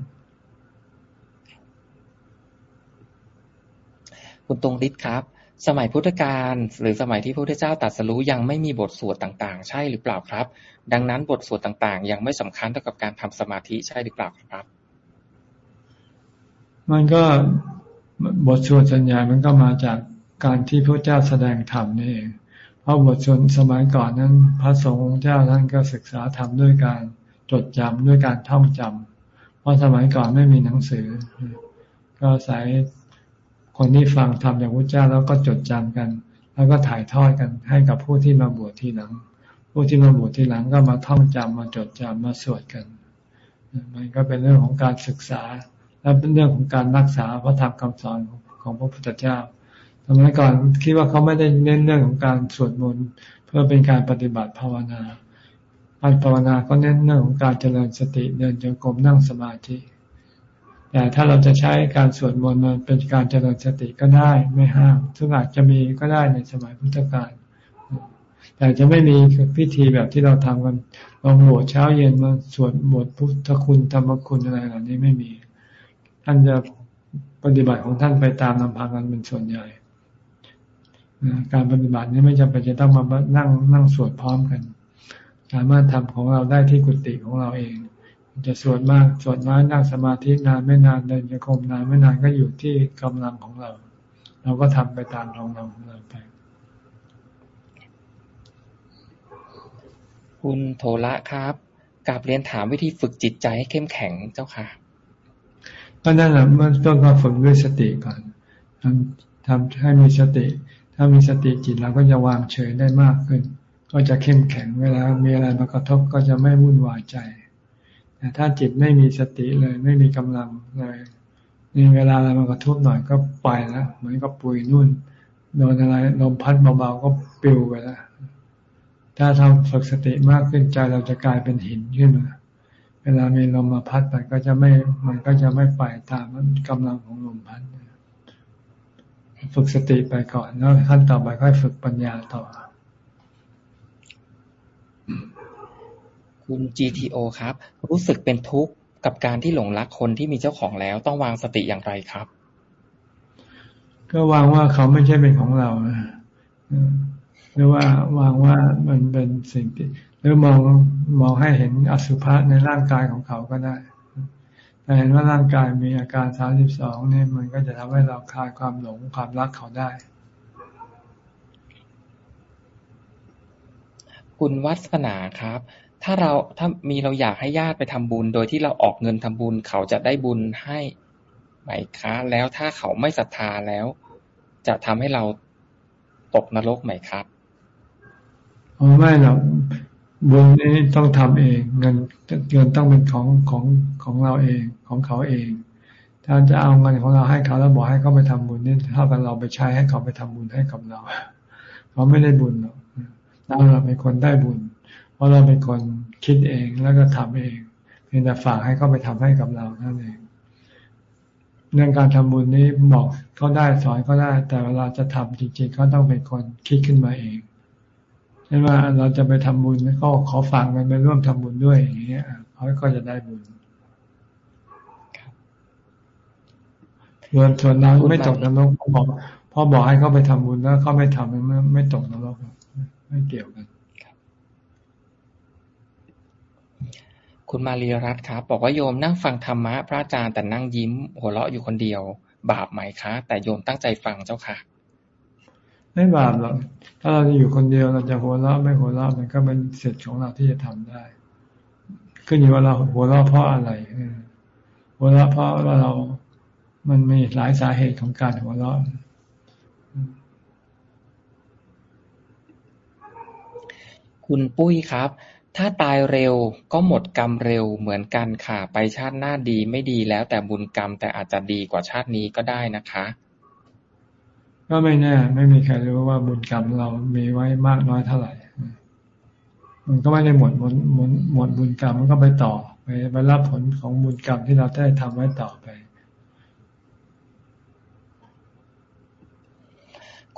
คุณตรงฤทธิ์ครับ สมัยพุทธกาลหรือสมัยที่พระพุทธเจ้าตรัสรู้ยังไม่มีบทสวดต่างๆ ใช่หรือเปล่าครับ ดังนั้นบทสวดต่างๆ ยังไม่สำคัญเท่ากับการทำสมาธิใช่หรือเปล่าครับ มันก็บทสวดส่วนใหญ่มันก็มาจากการที่พระเจ้าแสดงธรรมนี่เองเพราะบทสวดสมัยก่อนนั้น พระสงฆ์เจ้าท่านก็ศึกษาธรรมด้วยการจดจำด้วยการท่องจำเพราะสมัยก่อนไม่มีหนังสือ ก็อาศัย คนที่ฟังธรรมจากพระเจ้าแล้วก็จดจำกัน แล้วก็ถ่ายทอดกันให้กับผู้ที่มาบวชทีหลัง ผู้ที่มาบวชทีหลังก็มาท่องจำมาจดจำมาสวดกัน มันก็เป็นเรื่องของการศึกษา และเป็นเรื่องของการรักษาพระธรรมคำสอนของพระพุทธเจ้าสมัยก่อนคิดว่าเขาไม่ได้เน้นเรื่องของการสวดมนต์เพื่อเป็นการปฏิบัติภาวนาการภาวนาก็เน้นเรื่องของการเจริญสติเดินจงกรมนั่งสมาธิ แต่ถ้าเราจะใช้การสวดมนต์มันเป็นการเจริญสติก็ได้ไม่ห้ามซึ่งอาจจะมีก็ได้ในสมัยพุทธกาลแต่จะไม่มีพิธีแบบที่เราทำกันลองบวชเช้าเย็นมาสวดบทพุทธคุณธรรมคุณอะไรเหล่านี้ไม่มี ท่านจะปฏิบัติของท่านไปตามลำพังกันเป็นส่วนใหญ่การปฏิบัตินี้ไม่จำเป็นจะต้องมานั่งนั่งสวดพร้อมกัน สามารถทำของเราได้ที่กุฏิของเราเอง จะสวดมากสวดน้อยนั่งสมาธินานไม่นานเดินโยกมนานไม่นานก็อยู่ที่กำลังของเรา เราก็ทำไปตามของเราของเราไป คุณโทละครับกลับเรียนถามวิธีฝึกจิตใจให้เข้มแข็งเจ้าค่ะก็นั่นแหละมันต้องมาฝึกด้วยสติก่อนทำทำให้มีสติ ถ้ามีสติจิตเราก็จะวางเฉยได้มากขึ้น ก็จะเข้มแข็งเวลามีอะไรมากระทบก็จะไม่วุ่นวายใจ แต่ถ้าจิตไม่มีสติเลย ไม่มีกำลังเลยมีเวลาอะไรมากระทบหน่อยก็ไปแล้วเหมือนกับปุยนุ่นโดนอะไรลมพัดเบาๆก็ปลิวไปแล้วถ้าทำฝึกสติมากขึ้นใจเราจะกลายเป็นหินขึ้นมาเวลามีลมมาพัดไปก็จะไม่มันก็จะไม่ไปตามกำลังของลมพัดฝึกสติไปก่อนแล้วขั้นต่อไปค่อยฝึกปัญญาต่อ คุณ GTO ครับ รู้สึกเป็นทุกข์กับการที่หลงรักคนที่มีเจ้าของแล้ว ต้องวางสติอย่างไรครับ ก็วางว่าเขาไม่ใช่เป็นของเราหรือว่าวางว่ามันเป็นสิ่งที่หรือมองมองให้เห็นอสุภะในร่างกายของเขาก็ได้แต่เห็นว่าร่างกายมีอาการสามสิบสองเนี่ยมันก็จะทำให้เราคลายความหลงความรักเขาได้ คุณวัฒนาครับ ถ้าเราถ้ามีเราอยากให้ญาติไปทำบุญ โดยที่เราออกเงินทำบุญ เขาจะได้บุญให้ไหมคะ แล้วถ้าเขาไม่ศรัทธาแล้ว จะทำให้เราตกนรกไหมครับอ๋อไม่หรอกบุญนี้ต้องทำเอง เงินเงินต้องเป็นของของของเราเองของเขาเอง ถ้าจะเอาเงินของเราให้เขาแล้วบอกให้เขาไปทำบุญนี่เท่ากับเราไปใช้ให้เขาไปทำบุญให้กับเรา เขาไม่ได้บุญหรอกเราเป็นคนได้บุญ เพราะเราเป็นคนคิดเองแล้วก็ทำเองเพียงแต่ฝากให้เขาไปทำให้กับเรานั่นเองเรื่องการทำบุญนี้บอกเขาได้สอนเขาได้ แต่เวลาจะทำจริงๆเขาต้องเป็นคนคิดขึ้นมาเองช่นว่าเราจะไปทำบุญก็ขอฝากมันไปร่วมทำบุญด้วยอย่างเงี้ยเขาก็จะได้บุญส่วนส่วนนั้นไม่ตกนรกพอพอบอกให้เขาไปทำบุญแล้วเขาไม่ทำมันไม่ตกนรกไม่เกี่ยวกัน คุณมารีรัตน์ครับ บอกว่าโยมนั่งฟังธรรมะพระอาจารย์แต่นั่งยิ้ม หัวเราะอยู่คนเดียว บาปไหมคะ แต่โยมตั้งใจฟังเจ้าค่ะ ไม่บาปหรอกถ้าเราจะอยู่คนเดียวเราจะหัวเราะไม่หัวเราะมันก็เป็นเสร็จของเราที่จะทำได้ ขึ้นอยู่ว่าเราหัวเราะเพราะอะไรหัวเราะเพราะว่าเรามันมีหลายสาเหตุของการหัวเราะคุณปุ้ยครับ ถ้าตายเร็วก็หมดกรรมเร็วเหมือนกันค่ะ ไปชาติหน้าดีไม่ดีแล้วแต่บุญกรรม แต่อาจจะดีกว่าชาตินี้ก็ได้นะคะ ก็ไม่แน่ ไม่มีใครรู้ว่าบุญกรรมเรามีไว้มากน้อยเท่าไหร่ มันก็ไม่ได้หมดหมดหมดหมดบุญกรรมมันก็ไปต่อไปไปรับผลของบุญกรรมที่เราได้ทำไว้ต่อไป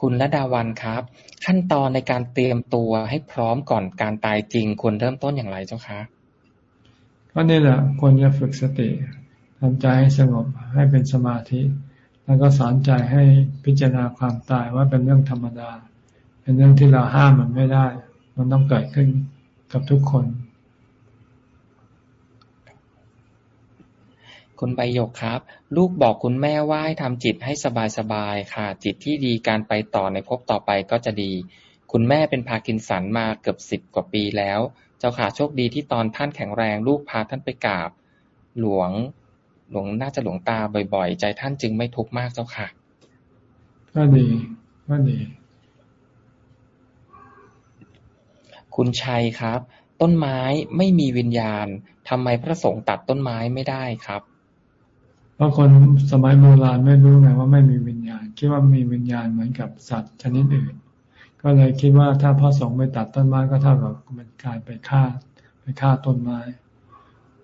คุณระดาวันครับ ขั้นตอนในการเตรียมตัวให้พร้อมก่อนการตายจริงควรเริ่มต้นอย่างไรเจ้าคะก็นี่แหละควรจะฝึกสติทำใจให้สงบให้เป็นสมาธิ แล้วก็สอนใจให้พิจารณาความตายว่าเป็นเรื่องธรรมดา เป็นเรื่องที่เราห้ามมันไม่ได้ มันต้องเกิดขึ้นกับทุกคน คุณใบยกครับ ลูกบอกคุณแม่ว่าให้ทำจิตให้สบายๆค่ะ จิตที่ดีการไปต่อในภพต่อไปก็จะดี คุณแม่เป็นพากินสันมาเกือบสิบกว่าปีแล้ว เจ้าค่ะโชคดีที่ตอนท่านแข็งแรงลูกพาท่านไปกราบ หลวงหลวงน่าจะหลวงตาบ่อยๆ ใจท่านจึงไม่ทุกข์มากเจ้าค่ะ ก็ดีก็ดี คุณชัยครับ ต้นไม้ไม่มีวิญญาณทำไมพระสงฆ์ตัดต้นไม้ไม่ได้ครับ เพราะคนสมัยโบราณไม่รู้ไงว่าไม่มีวิญญาณ คิดว่ามีวิญญาณเหมือนกับสัตว์ชนิดอื่น ก็เลยคิดว่าถ้าพระสงฆ์ไปตัดต้นไม้ก็เท่ากับเป็นการไปฆ่าไปฆ่าต้นไม้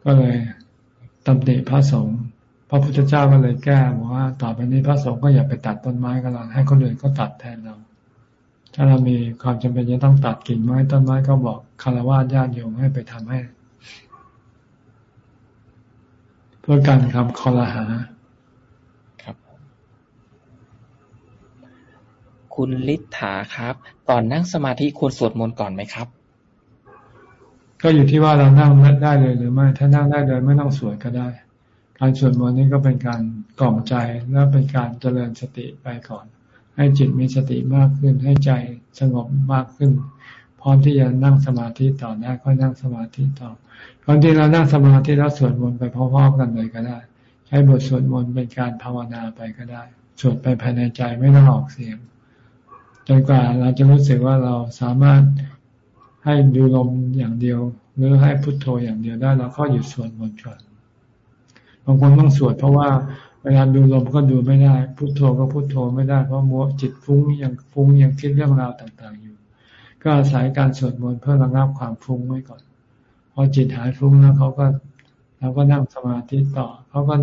ก็เลยตำหนิพระสงฆ์พระพุทธเจ้าก็เลยแก้บอกว่าต่อไปนี้พระสงฆ์ก็อย่าไปตัดต้นไม้กันหรอกให้คนอื่นก็ตัดแทนเรา ถ้าเรามีความจำเป็นจะต้องตัดกิ่งไม้ต้นไม้ก็บอกคารวะญาติโยมให้ไปทำให้ เพื่อการคำคอรหา ครับ คุณลิทธาครับ ก่อนนั่งสมาธิควรสวดมนต์ก่อนไหมครับ ก็อยู่ที่ว่าเรานั่งได้เลยหรือไม่ ถ้านั่งได้เลยไม่ต้องสวดก็ได้ การสวดมนต์นี้ก็เป็นการกล่อมใจและเป็นการเจริญสติไปก่อน ให้จิตมีสติมากขึ้น ให้ใจสงบมากขึ้น พร้อมที่จะนั่งสมาธิต่อได้ก็นั่งสมาธิต่อ ก่อนที่เรานั่งสมาธิแล้วสวดมนต์ไปพร้อมๆกันเลยก็ได้ ใช้บทสวดมนต์เป็นการภาวนาไปก็ได้ สวดไปภายในใจไม่ต้องออกเสียง จนกว่าเราจะรู้สึกว่าเราสามารถให้ดูลมอย่างเดียว หรือให้พุทโธอย่างเดียวได้เราก็หยุดสวดมนต์ก่อนบางคนต้องสวดเพราะว่าเวลาดูลมก็ดูไม่ได้ พุโทโธก็พุโทโธไม่ได้เพราะมัวจิตฟุ้งยังฟุ้งยังคิดเรื่องราวต่าง ๆ อยู่ ก็อาศัยการสวดมนต์เพื่อระงับความฟุ้งไว้ก่อน พอจิตหายฟุ้งแล้วเขาก็เราก็นั่งสมาธิต่อเขาก็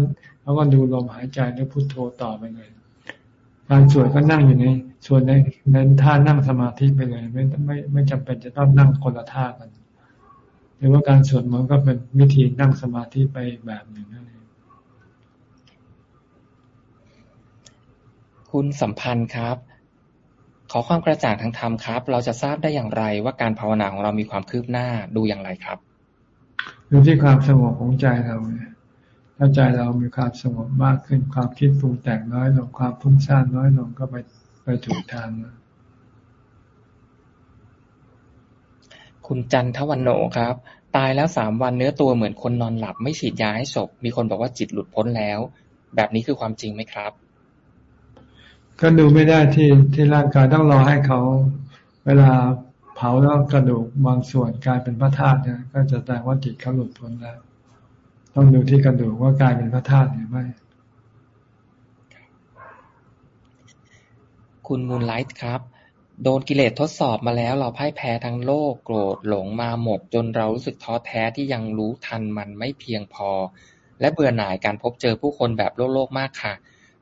เขาก็ดูลมหายใจแล้วพุโทโธต่อไปเลยการสวดก็นั่งอยู่ในส่วนในในท่านั่งสมาธิไปเลย ไม่ไม่ไม่จำเป็นจะต้องนั่งคนละท่ากันหรือว่าการสวดมนต์ก็เป็นวิธีนั่งสมาธิไปแบบหนึ่งนั่นเองคุณสัมพันธ์ครับ ขอความกระจ่างทางธรรมครับ เราจะทราบได้อย่างไรว่าการภาวนาของเรามีความคืบหน้าดูอย่างไรครับ ดูที่ความสงบของใจเราเนี่ยถ้าใจเรามีความสงบมากขึ้น ความคิดปรุงแต่งน้อยลงความพุ่งสร้างน้อยลงก็ไปไปถูกทางแล้วคุณจันทวันโนครับ ตายแล้วสามวันเนื้อตัวเหมือนคนนอนหลับ ไม่ฉีดยาให้ศพ มีคนบอกว่าจิตหลุดพ้นแล้ว แบบนี้คือความจริงไหมครับ ก็ดูไม่ได้ที่ที่ร่างกายต้องรอให้เขา เวลาเผาแล้วกระดูกบางส่วนกลายเป็นพระธาตุเนี่ยก็จะแสดงว่าจิตเขาหลุดพ้นแล้ว ต้องดูที่กระดูกว่ากลายเป็นพระธาตุหรือไม่ คุณมูลไลท์ครับ โดนกิเลสทดสอบมาแล้วเราพ่ายแพ้ทั้งโลกโกรธหลงมาหมดจนเรารู้สึกท้อแท้ที่ยังรู้ทันมันไม่เพียงพอ และเบื่อหน่ายการพบเจอผู้คนแบบโลกโลกมากค่ะ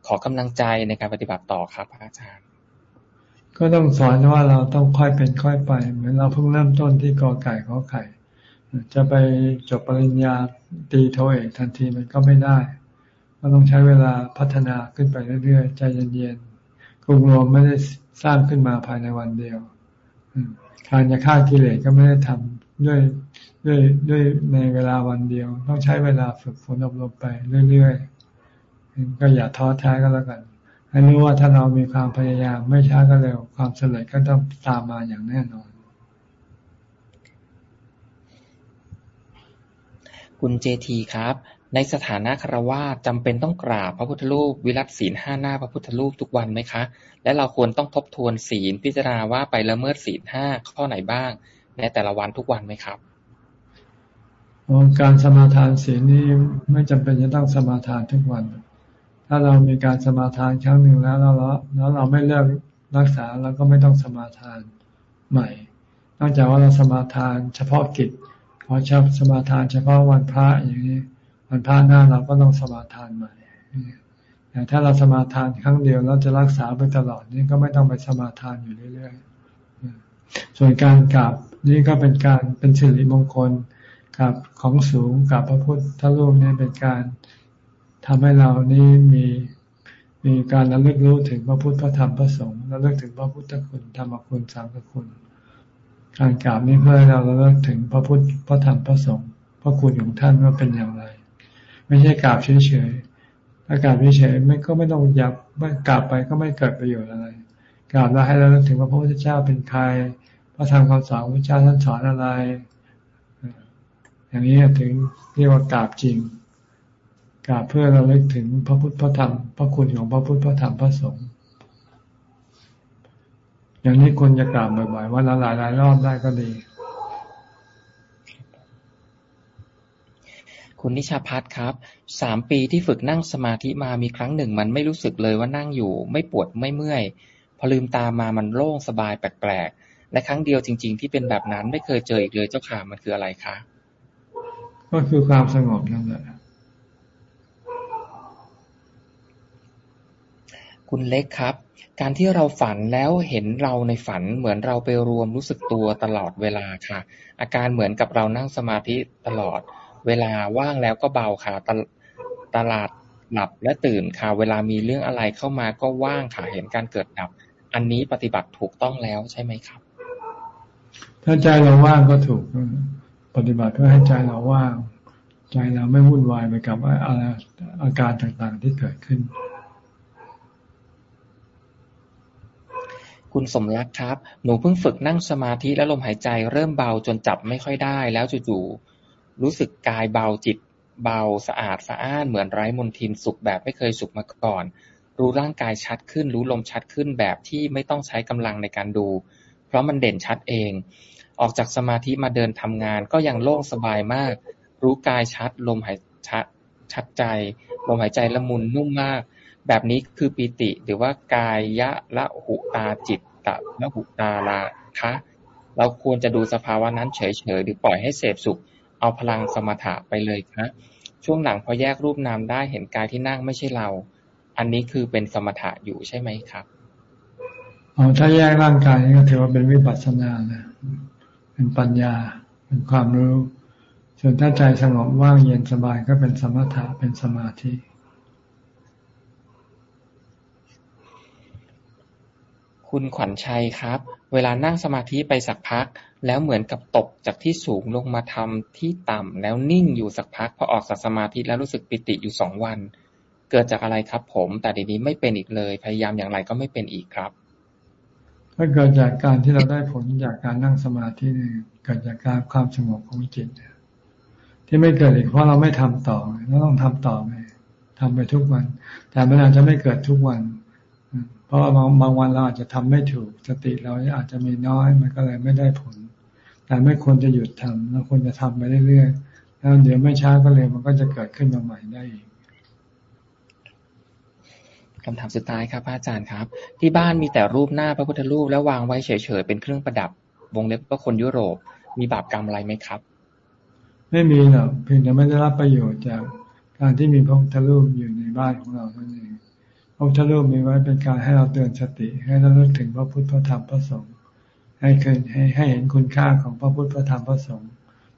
ขอกำลังใจในการปฏิบัติต่อครับพระอาจารย์ ก็ต้องสอนว่าเราต้องค่อยเป็นค่อยไป เหมือนเราเพิ่งเริ่มต้นที่กอไก่ขอไข่ จะไปจบปริญญาตีโทเอกทันทีมันก็ไม่ได้ก็ต้องใช้เวลาพัฒนาขึ้นไปเรื่อยๆ ใจเย็นๆกรุงรวมไม่ได้สร้างขึ้นมาภายในวันเดียวการจะฆ่ากิเลสก็ไม่ได้ทำด้วยด้วยด้วยในเวลาวันเดียว ต้องใช้เวลาฝึกฝนอบรมไปเรื่อยๆก็อย่าท้อแท้ก็แล้วกัน ให้รู้ว่าถ้าเรามีความพยายามไม่ช้าก็เร็ว ความสำเร็จก็ต้องตามมาอย่างแน่นอน คุณเจทีครับ ในสถานะคารวาจำเป็นต้องกราบพระพุทธรูปวิรัตศีลห้าหน้าพระพุทธรูปทุกวันไหมคะ และเราควรต้องทบทวนศีลพิจารณาว่าไปละเมิดศีลห้าข้อไหนบ้าง ในแต่ละวันทุกวันไหมครับการสมาทานศีลนี้ไม่จำเป็นจะต้องสมาทานทุกวัน ถ้าเรามีการสมาทานครั้งหนึ่งแล้วแล้วแล้วเราไม่เลิกรักษาเราก็ไม่ต้องสมาทานใหม่ นอกจากว่าเราสมาทานเฉพาะกิจขอชับสมาทานเฉพาะวันพระอย่างนี้วันพระหน้าเราก็ต้องสมาทานใหม่แต่ถ้าเราสมาทานครั้งเดียวเราจะรักษาไปตลอดนี่ก็ไม่ต้องไปสมาทานอยู่เรื่อยๆ ส่วนการกราบนี่ก็เป็นการเป็นสิริมงคลกับของสูงกับพระพุทธรูปนี่เป็นการ ทำให้เรานี้มีมีการระลึกรู้ถึงพระพุทธพระธรรมพระสงฆ์ระลึกถึงพระพุทธคุณธรรมคุณสังฆคุณ การกราบนี้เพื่อให้เราระลึกถึงพระพุทธพระธรรมพระสงฆ์พระคุณของท่านว่าเป็นอย่างไร ไม่ใช่กราบเฉยๆถ้ากราบเฉยๆไม่ก็ไม่ต้องยับไม่กราบไปก็ไม่เกิดประโยชน์อะไรกราบแล้วให้เราลึกถึงพระพุทธเจ้าเป็นใคร พระธรรมคำสอนพระเจ้าท่านสอนอะไร อย่างนี้ถึงเรียกว่ากราบจริง กราบเพื่อเราเลึกถึงพระพุทธพระธรรม พระคุณของพระพุทธพระธรรมพระสงฆ์อย่างนี้คนจะกราบบ่อยๆวันละหลายหลายรอบได้ก็ดี คุณนิชาพัฒครับสามปีที่ฝึกนั่งสมาธิมามีครั้งหนึ่ง มันไม่รู้สึกเลยว่านั่งอยู่ ไม่ปวดไม่เมื่อย พอลืมตามามันโล่งสบายแปลกๆและครั้งเดียวจริง ๆ ที่เป็นแบบนั้นไม่เคยเจออีกเลยเจ้าค่ะมันคืออะไรคะก็คือความสงบนั่นแหละ คุณเล็กครับ การที่เราฝันแล้วเห็นเราในฝันเหมือนเราไปรวมรู้สึกตัวตลอดเวลาค่ะ อาการเหมือนกับเรานั่งสมาธิตลอด เวลาว่างแล้วก็เบาค่ะตตลาดหลับและตื่นค่ะ เวลามีเรื่องอะไรเข้ามาก็ว่างค่ะเห็นการเกิดดับ อันนี้ปฏิบัติถูกต้องแล้วใช่ไหมครับ ถ้าใจเราว่างก็ถูก ปฏิบัติเพื่อให้ใจเราว่าง ใจเราไม่วุ่นวายไปกับออาการต่างๆที่เกิดขึ้น คุณสมรักครับ หนูเพิ่งฝึกนั่งสมาธิและลมหายใจเริ่มเบาจนจับไม่ค่อยได้ แล้วจู่ๆ รู้สึกกายเบาจิต เบาสะอาดสะอ้านเหมือนไร้มนทินสุขแบบไม่เคยสุขมาก่อน รู้ร่างกายชัดขึ้น รู้ลมชัดขึ้นแบบที่ไม่ต้องใช้กำลังในการดู เพราะมันเด่นชัดเอง ออกจากสมาธิมาเดินทำงานก็ยังโล่งสบายมาก รู้กายชัด ลมหายชัดชัดใจ ลมหายใจละมุนนุ่มมาก แบบนี้คือปีติหรือว่ากายยะละหุตาจิตตะละหุตาลาคะเราควรจะดูสภาวะนั้นเฉยๆหรือปล่อยให้เสพสุข เอาพลังสมถะไปเลยคะช่วงหลังพอแยกรูปนามได้เห็นกายที่นั่งไม่ใช่เรา อันนี้คือเป็นสมถะอยู่ใช่ไหมครับอ๋อถ้าแยกร่างกายนี่ก็ถือว่าเป็นวิปัสสนานะเป็นปัญญาเป็นความรู้ ส่วนถ้าใจสงบว่างเย็นสบายก็เป็นสมถะเป็นสมาธิ คุณขวัญชัยครับ เวลานั่งสมาธิไปสักพัก แล้วเหมือนกับตกจากที่สูงลงมาทำที่ต่ำแล้วนิ่งอยู่สักพักพอออกจากสมาธิแล้วรู้สึกปิติอยู่สองวัน เกิดจากอะไรครับผม แต่เดี๋ยวนี้ไม่เป็นอีกเลย พยายามอย่างไรก็ไม่เป็นอีกครับถ้าเกิดจากการที่เราได้ผลจากการนั่งสมาธินี่เกิดจากการความสงบของจิตที่ไม่เกิดอีกเพราะเราไม่ทำต่อเราต้องทำต่อไปทำไปทุกวัน แต่มันอาจจะไม่เกิดทุกวัน เพราะว่าบางบางวันเราอาจจะทำไม่ถูก สติเราอาจจะมีน้อยมันก็เลยไม่ได้ผล แต่ไม่ควรจะหยุดทำเราควรจะทำไปเรื่อยๆแล้วเดี๋ยวไม่ช้าก็เร็วมันก็จะเกิดขึ้นมาใหม่ได้อีกคำถามสุดท้ายครับอาจารย์ครับ ที่บ้านมีแต่รูปหน้าพระพุทธรูปแล้ววางไว้เฉยๆเป็นเครื่องประดับ วงเล็บว่าคนยุโรป มีบาปกรรมอะไรไหมครับ ไม่มีหรอกเพียงแต่ไม่ได้รับประโยชน์จากการที่มีพระพุทธรูปอยู่ในบ้านของเราเท่านั้นเอง พระพุทธรูปมีไว้เป็นการให้เราเตือนสติ ให้เราเลิกถึงพระพุทธพระธรรมพระสงฆ์ให้เคยให้ให้เห็นคุณค่าของพระพุทธพระธรรมพระสงฆ์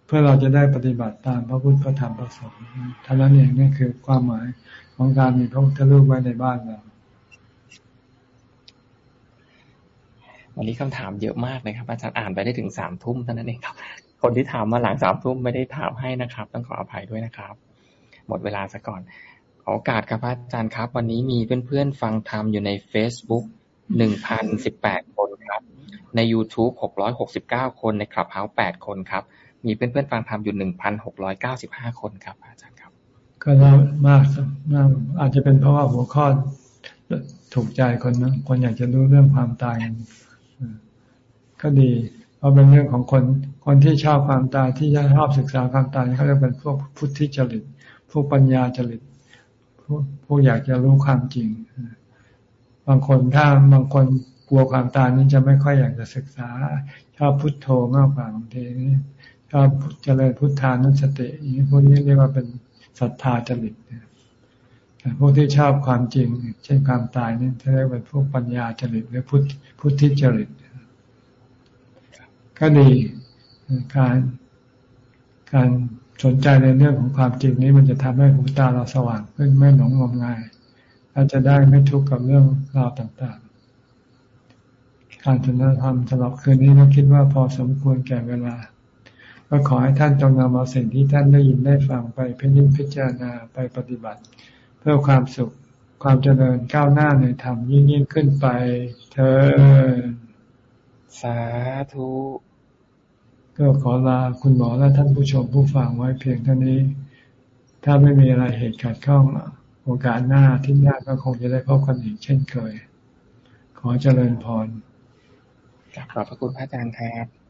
เพื่อเราจะได้ปฏิบัติตามพระพุทธพระธรรมพระสงฆ์ท่านั้นเองนั่คือความหมายของการมีพระพุทธรูปไว้ในบ้านเราวันนี้คำถามเยอะมากเลยครับ อาจารย์อ่านไปได้ถึงสามทุ่มเท่านั้นเองครับ คนที่ถามมาหลังสามทุ่มไม่ได้ถามให้นะครับ ต้องขออภัยด้วยนะครับ หมดเวลาซะก่อน ขอโอกาสครับอาจารย์ครับ วันนี้มีเพื่อนๆฟังธรรมอยู่ใน Facebook หนึ่งพันสิบแปดคนครับ ใน YouTube 669คนในคลับเฮาส์8คนครับ มีเพื่อนๆฟังธรรมอยู่1,695คนครับ อาจารย์ครับ ก็เรามากมาอาจจะเป็นเพราะว่าหัวข้อถูกใจคนนะคนอยากจะรู้เรื่องความตายก็ดีเพราะเป็นเรื่องของคนคนที่ชอบความตายที่ชอบศึกษาความตายเขาเรียกเป็นพวกพุทธิจริต พวกปัญญาจริต พวกอยากจะรู้ความจริง บางคนถ้าบางคนกลัวความตายนี้จะไม่ค่อยอยากจะศึกษา ชอบพุทโธมากกว่าบางทีชอบเจริญพุทธานุสติอย่างนี้พวกนี้เรียกว่าเป็นศรัทธาจริตแต่พวกที่ชอบความจริง เช่นความตายนี่เรียกเป็นพวกปัญญาจริตหรือพุทพุทธิจริต ก็ดีการการ สนใจในเรื่องของความจริงนี้มันจะทำให้หูตาเราสว่างขึ้นไม่หลงงมงายเราจะได้ไม่ทุกข์กับเรื่องราวต่างๆ การสนทนาธรรมสำหรับคืนนี้เราคิดว่าพอสมควรแก่เวลา ก็ขอให้ท่านจงนำเอาสิ่งที่ท่านได้ยินได้ฟังไปพิจิตพิจารณาไปปฏิบัติ เพื่อความสุขความเจริญก้าวหน้าในธรรมยิ่งยิ่งขึ้นไป เธอ สาธุ ก็ขอลาคุณหมอและท่านผู้ชมผู้ฟังไว้เพียงเท่านี้ ถ้าไม่มีอะไรเหตุขัดข้องโอกาสหน้าที่หน้าก็คงจะได้พบกันอีกเช่นเคย ขอเจริญพรขอบพระคุณพระอาจารย์ครับ